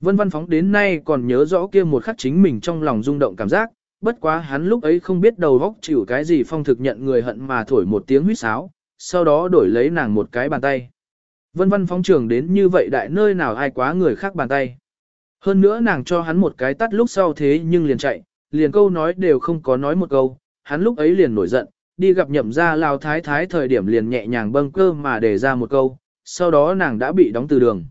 Vân văn phóng đến nay còn nhớ rõ kia một khắc chính mình trong lòng rung động cảm giác, bất quá hắn lúc ấy không biết đầu góc chịu cái gì phong thực nhận người hận mà thổi một tiếng huýt sáo, sau đó đổi lấy nàng một cái bàn tay. Vân văn phóng trường đến như vậy đại nơi nào ai quá người khác bàn tay. Hơn nữa nàng cho hắn một cái tắt lúc sau thế nhưng liền chạy, liền câu nói đều không có nói một câu, hắn lúc ấy liền nổi giận, đi gặp nhậm ra lao thái thái thời điểm liền nhẹ nhàng bâng cơ mà để ra một câu, sau đó nàng đã bị đóng từ đường.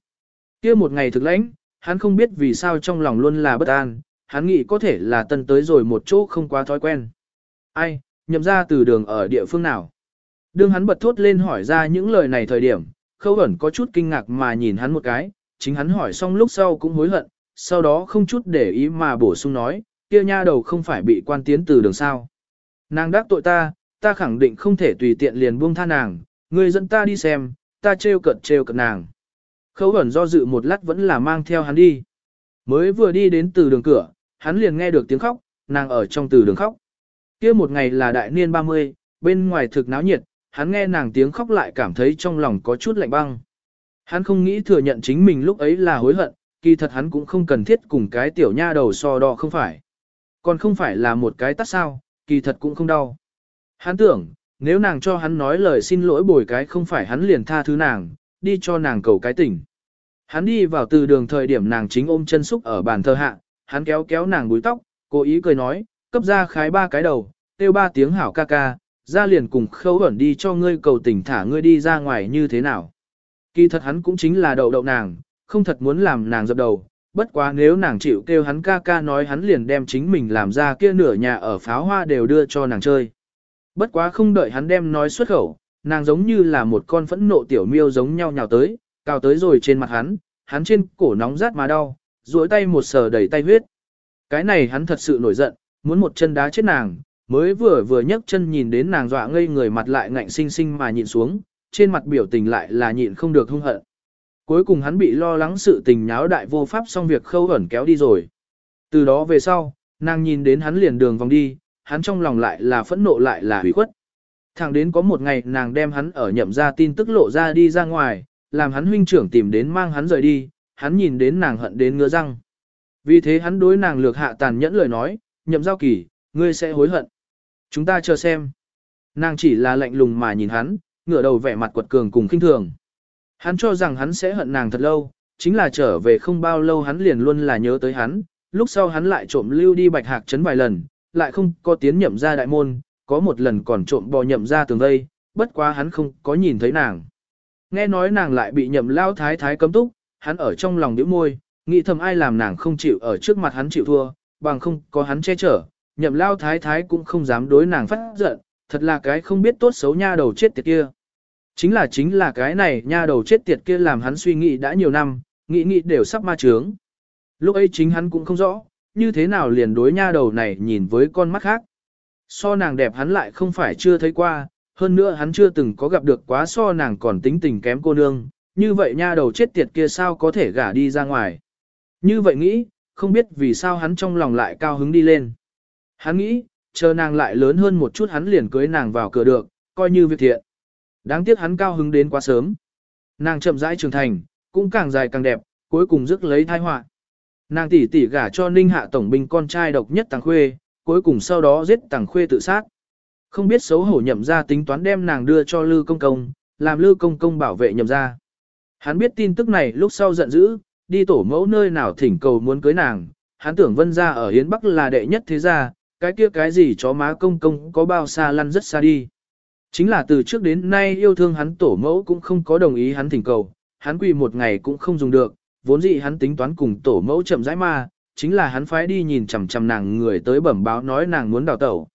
kia một ngày thực lãnh, hắn không biết vì sao trong lòng luôn là bất an, hắn nghĩ có thể là tân tới rồi một chỗ không quá thói quen. Ai, nhậm ra từ đường ở địa phương nào? Đương hắn bật thốt lên hỏi ra những lời này thời điểm, khâu ẩn có chút kinh ngạc mà nhìn hắn một cái, chính hắn hỏi xong lúc sau cũng hối hận, sau đó không chút để ý mà bổ sung nói, kia nha đầu không phải bị quan tiến từ đường sao. Nàng đắc tội ta, ta khẳng định không thể tùy tiện liền buông tha nàng, người dẫn ta đi xem, ta trêu cận trêu cận nàng. Khâu ẩn do dự một lát vẫn là mang theo hắn đi. Mới vừa đi đến từ đường cửa, hắn liền nghe được tiếng khóc, nàng ở trong từ đường khóc. kia một ngày là đại niên 30, bên ngoài thực náo nhiệt, hắn nghe nàng tiếng khóc lại cảm thấy trong lòng có chút lạnh băng. Hắn không nghĩ thừa nhận chính mình lúc ấy là hối hận, kỳ thật hắn cũng không cần thiết cùng cái tiểu nha đầu so đo không phải. Còn không phải là một cái tắt sao, kỳ thật cũng không đau. Hắn tưởng, nếu nàng cho hắn nói lời xin lỗi bồi cái không phải hắn liền tha thứ nàng, đi cho nàng cầu cái tỉnh. Hắn đi vào từ đường thời điểm nàng chính ôm chân xúc ở bàn thờ hạ, hắn kéo kéo nàng búi tóc, cố ý cười nói, cấp ra khái ba cái đầu, tiêu ba tiếng hảo ca ca, ra liền cùng khâu ẩn đi cho ngươi cầu tỉnh thả ngươi đi ra ngoài như thế nào. Kỳ thật hắn cũng chính là đậu đậu nàng, không thật muốn làm nàng dập đầu, bất quá nếu nàng chịu kêu hắn ca ca nói hắn liền đem chính mình làm ra kia nửa nhà ở pháo hoa đều đưa cho nàng chơi. Bất quá không đợi hắn đem nói xuất khẩu, nàng giống như là một con phẫn nộ tiểu miêu giống nhau nhào tới, cao tới rồi trên mặt hắn, hắn trên cổ nóng rát mà đau, duỗi tay một sờ đầy tay huyết. Cái này hắn thật sự nổi giận, muốn một chân đá chết nàng, mới vừa vừa nhấc chân nhìn đến nàng dọa ngây người mặt lại ngạnh sinh sinh mà nhịn xuống, trên mặt biểu tình lại là nhịn không được hung hận. Cuối cùng hắn bị lo lắng sự tình nháo đại vô pháp xong việc khâu ẩn kéo đi rồi. Từ đó về sau, nàng nhìn đến hắn liền đường vòng đi, hắn trong lòng lại là phẫn nộ lại là hủy khuất. Thẳng đến có một ngày nàng đem hắn ở nhậm ra tin tức lộ ra đi ra ngoài, làm hắn huynh trưởng tìm đến mang hắn rời đi, hắn nhìn đến nàng hận đến ngứa răng. Vì thế hắn đối nàng lược hạ tàn nhẫn lời nói, nhậm giao kỳ, ngươi sẽ hối hận. Chúng ta chờ xem. Nàng chỉ là lạnh lùng mà nhìn hắn, ngửa đầu vẻ mặt quật cường cùng kinh thường. Hắn cho rằng hắn sẽ hận nàng thật lâu, chính là trở về không bao lâu hắn liền luôn là nhớ tới hắn, lúc sau hắn lại trộm lưu đi bạch hạc chấn vài lần, lại không có tiến nhậm ra đại môn, có một lần còn trộm bò nhậm ra tường vây, bất quá hắn không có nhìn thấy nàng. Nghe nói nàng lại bị nhậm lao thái thái cấm túc, hắn ở trong lòng điểm môi, nghĩ thầm ai làm nàng không chịu ở trước mặt hắn chịu thua, bằng không có hắn che chở, nhậm lao thái thái cũng không dám đối nàng phát giận, thật là cái không biết tốt xấu nha đầu chết tiệt kia. Chính là chính là cái này nha đầu chết tiệt kia làm hắn suy nghĩ đã nhiều năm, nghĩ nghĩ đều sắp ma trướng. Lúc ấy chính hắn cũng không rõ, như thế nào liền đối nha đầu này nhìn với con mắt khác. So nàng đẹp hắn lại không phải chưa thấy qua, hơn nữa hắn chưa từng có gặp được quá so nàng còn tính tình kém cô nương, như vậy nha đầu chết tiệt kia sao có thể gả đi ra ngoài. Như vậy nghĩ, không biết vì sao hắn trong lòng lại cao hứng đi lên. Hắn nghĩ, chờ nàng lại lớn hơn một chút hắn liền cưới nàng vào cửa được, coi như việc thiện. Đáng tiếc hắn cao hứng đến quá sớm. Nàng chậm rãi trưởng thành, cũng càng dài càng đẹp, cuối cùng rước lấy thai họa. Nàng tỷ tỷ gả cho Ninh Hạ tổng binh con trai độc nhất Tàng Khuê, cuối cùng sau đó giết tàng khuê tự sát. Không biết xấu hổ nhậm ra tính toán đem nàng đưa cho Lư Công Công, làm Lư Công Công bảo vệ nhậm ra. Hắn biết tin tức này lúc sau giận dữ, đi tổ mẫu nơi nào thỉnh cầu muốn cưới nàng, hắn tưởng vân gia ở Hiến Bắc là đệ nhất thế gia, cái kia cái gì chó má công công có bao xa lăn rất xa đi. Chính là từ trước đến nay yêu thương hắn tổ mẫu cũng không có đồng ý hắn thỉnh cầu, hắn quỳ một ngày cũng không dùng được, vốn dĩ hắn tính toán cùng tổ mẫu chậm rãi mà chính là hắn phái đi nhìn chằm chằm nàng người tới bẩm báo nói nàng muốn đào tẩu.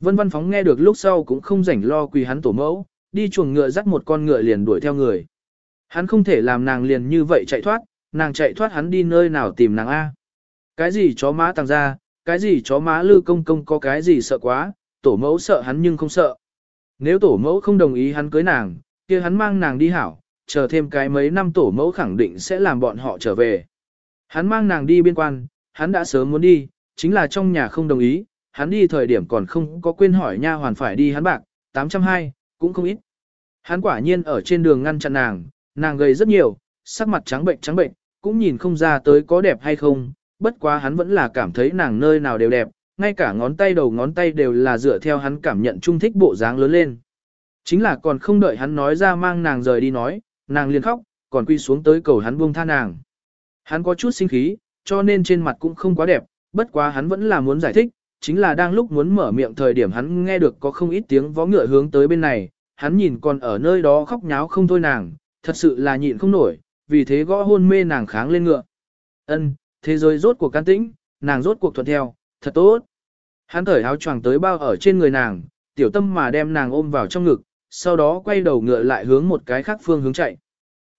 Vân Văn Phóng nghe được lúc sau cũng không rảnh lo quỳ hắn tổ mẫu, đi chuồng ngựa dắt một con ngựa liền đuổi theo người. Hắn không thể làm nàng liền như vậy chạy thoát, nàng chạy thoát hắn đi nơi nào tìm nàng A. Cái gì chó má tăng ra, cái gì chó má lư công công có cái gì sợ quá, tổ mẫu sợ hắn nhưng không sợ. Nếu tổ mẫu không đồng ý hắn cưới nàng, kia hắn mang nàng đi hảo, chờ thêm cái mấy năm tổ mẫu khẳng định sẽ làm bọn họ trở về. Hắn mang nàng đi biên quan, hắn đã sớm muốn đi, chính là trong nhà không đồng ý, hắn đi thời điểm còn không có quên hỏi nha hoàn phải đi hắn bạc, 820, cũng không ít. Hắn quả nhiên ở trên đường ngăn chặn nàng, nàng gầy rất nhiều, sắc mặt trắng bệnh trắng bệnh, cũng nhìn không ra tới có đẹp hay không, bất quá hắn vẫn là cảm thấy nàng nơi nào đều đẹp, ngay cả ngón tay đầu ngón tay đều là dựa theo hắn cảm nhận trung thích bộ dáng lớn lên. Chính là còn không đợi hắn nói ra mang nàng rời đi nói, nàng liền khóc, còn quy xuống tới cầu hắn buông tha nàng. Hắn có chút sinh khí, cho nên trên mặt cũng không quá đẹp, bất quá hắn vẫn là muốn giải thích, chính là đang lúc muốn mở miệng thời điểm hắn nghe được có không ít tiếng vó ngựa hướng tới bên này, hắn nhìn còn ở nơi đó khóc nháo không thôi nàng, thật sự là nhịn không nổi, vì thế gõ hôn mê nàng kháng lên ngựa. Ân, thế giới rốt cuộc can tĩnh, nàng rốt cuộc thuận theo, thật tốt. Hắn thởi áo choàng tới bao ở trên người nàng, tiểu tâm mà đem nàng ôm vào trong ngực, sau đó quay đầu ngựa lại hướng một cái khác phương hướng chạy.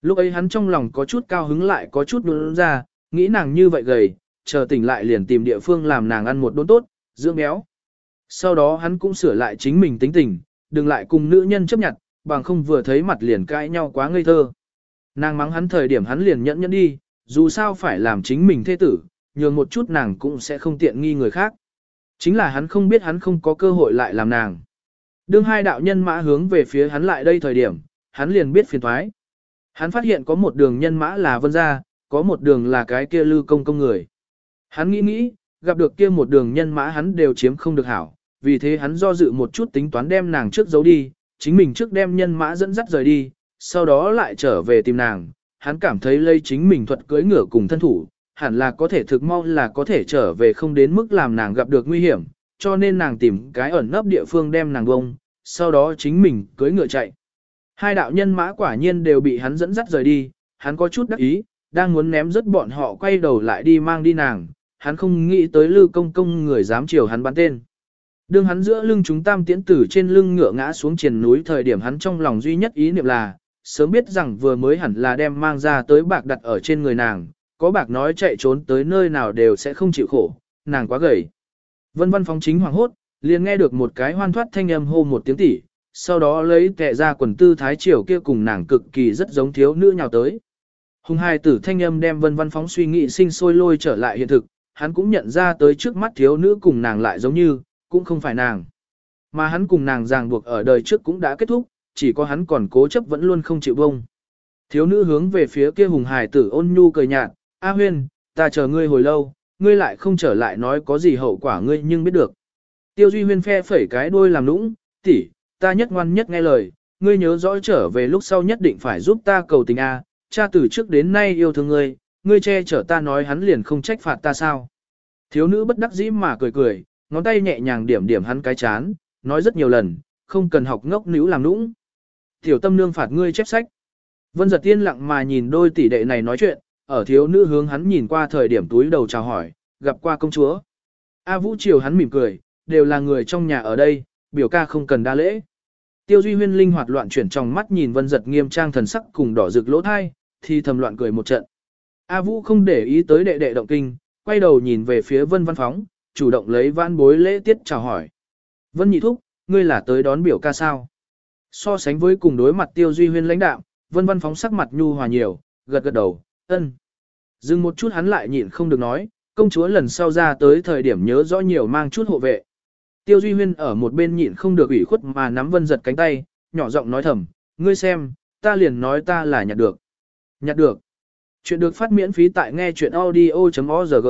Lúc ấy hắn trong lòng có chút cao hứng lại có chút nuốt ra, nghĩ nàng như vậy gầy, chờ tỉnh lại liền tìm địa phương làm nàng ăn một đốn tốt, dưỡng béo. Sau đó hắn cũng sửa lại chính mình tính tình, đừng lại cùng nữ nhân chấp nhận, bằng không vừa thấy mặt liền cãi nhau quá ngây thơ. Nàng mắng hắn thời điểm hắn liền nhẫn nhẫn đi, dù sao phải làm chính mình thế tử, nhường một chút nàng cũng sẽ không tiện nghi người khác. Chính là hắn không biết hắn không có cơ hội lại làm nàng. Đương hai đạo nhân mã hướng về phía hắn lại đây thời điểm, hắn liền biết phiền thoái. Hắn phát hiện có một đường nhân mã là vân gia, có một đường là cái kia lư công công người. Hắn nghĩ nghĩ, gặp được kia một đường nhân mã hắn đều chiếm không được hảo, vì thế hắn do dự một chút tính toán đem nàng trước giấu đi, chính mình trước đem nhân mã dẫn dắt rời đi, sau đó lại trở về tìm nàng. Hắn cảm thấy lây chính mình thuật cưỡi ngựa cùng thân thủ, hẳn là có thể thực mau là có thể trở về không đến mức làm nàng gặp được nguy hiểm, cho nên nàng tìm cái ẩn nấp địa phương đem nàng bông, sau đó chính mình cưỡi ngựa chạy. Hai đạo nhân mã quả nhiên đều bị hắn dẫn dắt rời đi, hắn có chút đắc ý, đang muốn ném rất bọn họ quay đầu lại đi mang đi nàng, hắn không nghĩ tới lư công công người dám chiều hắn bắn tên. Đường hắn giữa lưng chúng tam tiễn tử trên lưng ngựa ngã xuống triền núi thời điểm hắn trong lòng duy nhất ý niệm là, sớm biết rằng vừa mới hẳn là đem mang ra tới bạc đặt ở trên người nàng, có bạc nói chạy trốn tới nơi nào đều sẽ không chịu khổ, nàng quá gầy. Vân văn phóng chính hoàng hốt, liền nghe được một cái hoan thoát thanh âm hô một tiếng tỉ, sau đó lấy tệ ra quần tư thái triều kia cùng nàng cực kỳ rất giống thiếu nữ nhào tới. Hùng hai tử thanh âm đem vân văn phóng suy nghĩ sinh sôi lôi trở lại hiện thực, hắn cũng nhận ra tới trước mắt thiếu nữ cùng nàng lại giống như, cũng không phải nàng. Mà hắn cùng nàng ràng buộc ở đời trước cũng đã kết thúc, chỉ có hắn còn cố chấp vẫn luôn không chịu bông. Thiếu nữ hướng về phía kia hùng hài tử ôn nhu cười nhạt, A huyên, ta chờ ngươi hồi lâu, ngươi lại không trở lại nói có gì hậu quả ngươi nhưng biết được. Tiêu Duy Huyên phe phẩy cái đuôi làm nũng, tỷ, ta nhất ngoan nhất nghe lời, ngươi nhớ rõ trở về lúc sau nhất định phải giúp ta cầu tình A, cha từ trước đến nay yêu thương ngươi, ngươi che chở ta nói hắn liền không trách phạt ta sao. Thiếu nữ bất đắc dĩ mà cười cười, ngón tay nhẹ nhàng điểm điểm hắn cái chán, nói rất nhiều lần, không cần học ngốc níu làm nũng. Tiểu tâm nương phạt ngươi chép sách. Vân giật tiên lặng mà nhìn đôi tỷ đệ này nói chuyện, ở thiếu nữ hướng hắn nhìn qua thời điểm túi đầu chào hỏi, gặp qua công chúa. A Vũ chiều hắn mỉm cười, đều là người trong nhà ở đây, biểu ca không cần đa lễ. Tiêu Duy Huyên linh hoạt loạn chuyển trong mắt nhìn Vân Giật nghiêm trang thần sắc cùng đỏ rực lỗ thai, thì thầm loạn cười một trận. A Vũ không để ý tới đệ đệ động kinh, quay đầu nhìn về phía Vân Văn Phóng, chủ động lấy vãn bối lễ tiết chào hỏi. Vân Nhị Thúc, ngươi là tới đón biểu ca sao? So sánh với cùng đối mặt Tiêu Duy Huyên lãnh đạo, Vân Văn Phóng sắc mặt nhu hòa nhiều, gật gật đầu, ân. Dừng một chút hắn lại nhịn không được nói, công chúa lần sau ra tới thời điểm nhớ rõ nhiều mang chút hộ vệ. Tiêu Duy Huyên ở một bên nhịn không được ủy khuất mà nắm Vân giật cánh tay, nhỏ giọng nói thầm, ngươi xem, ta liền nói ta là nhặt được. Nhặt được. Chuyện được phát miễn phí tại nghe chuyện audio.org.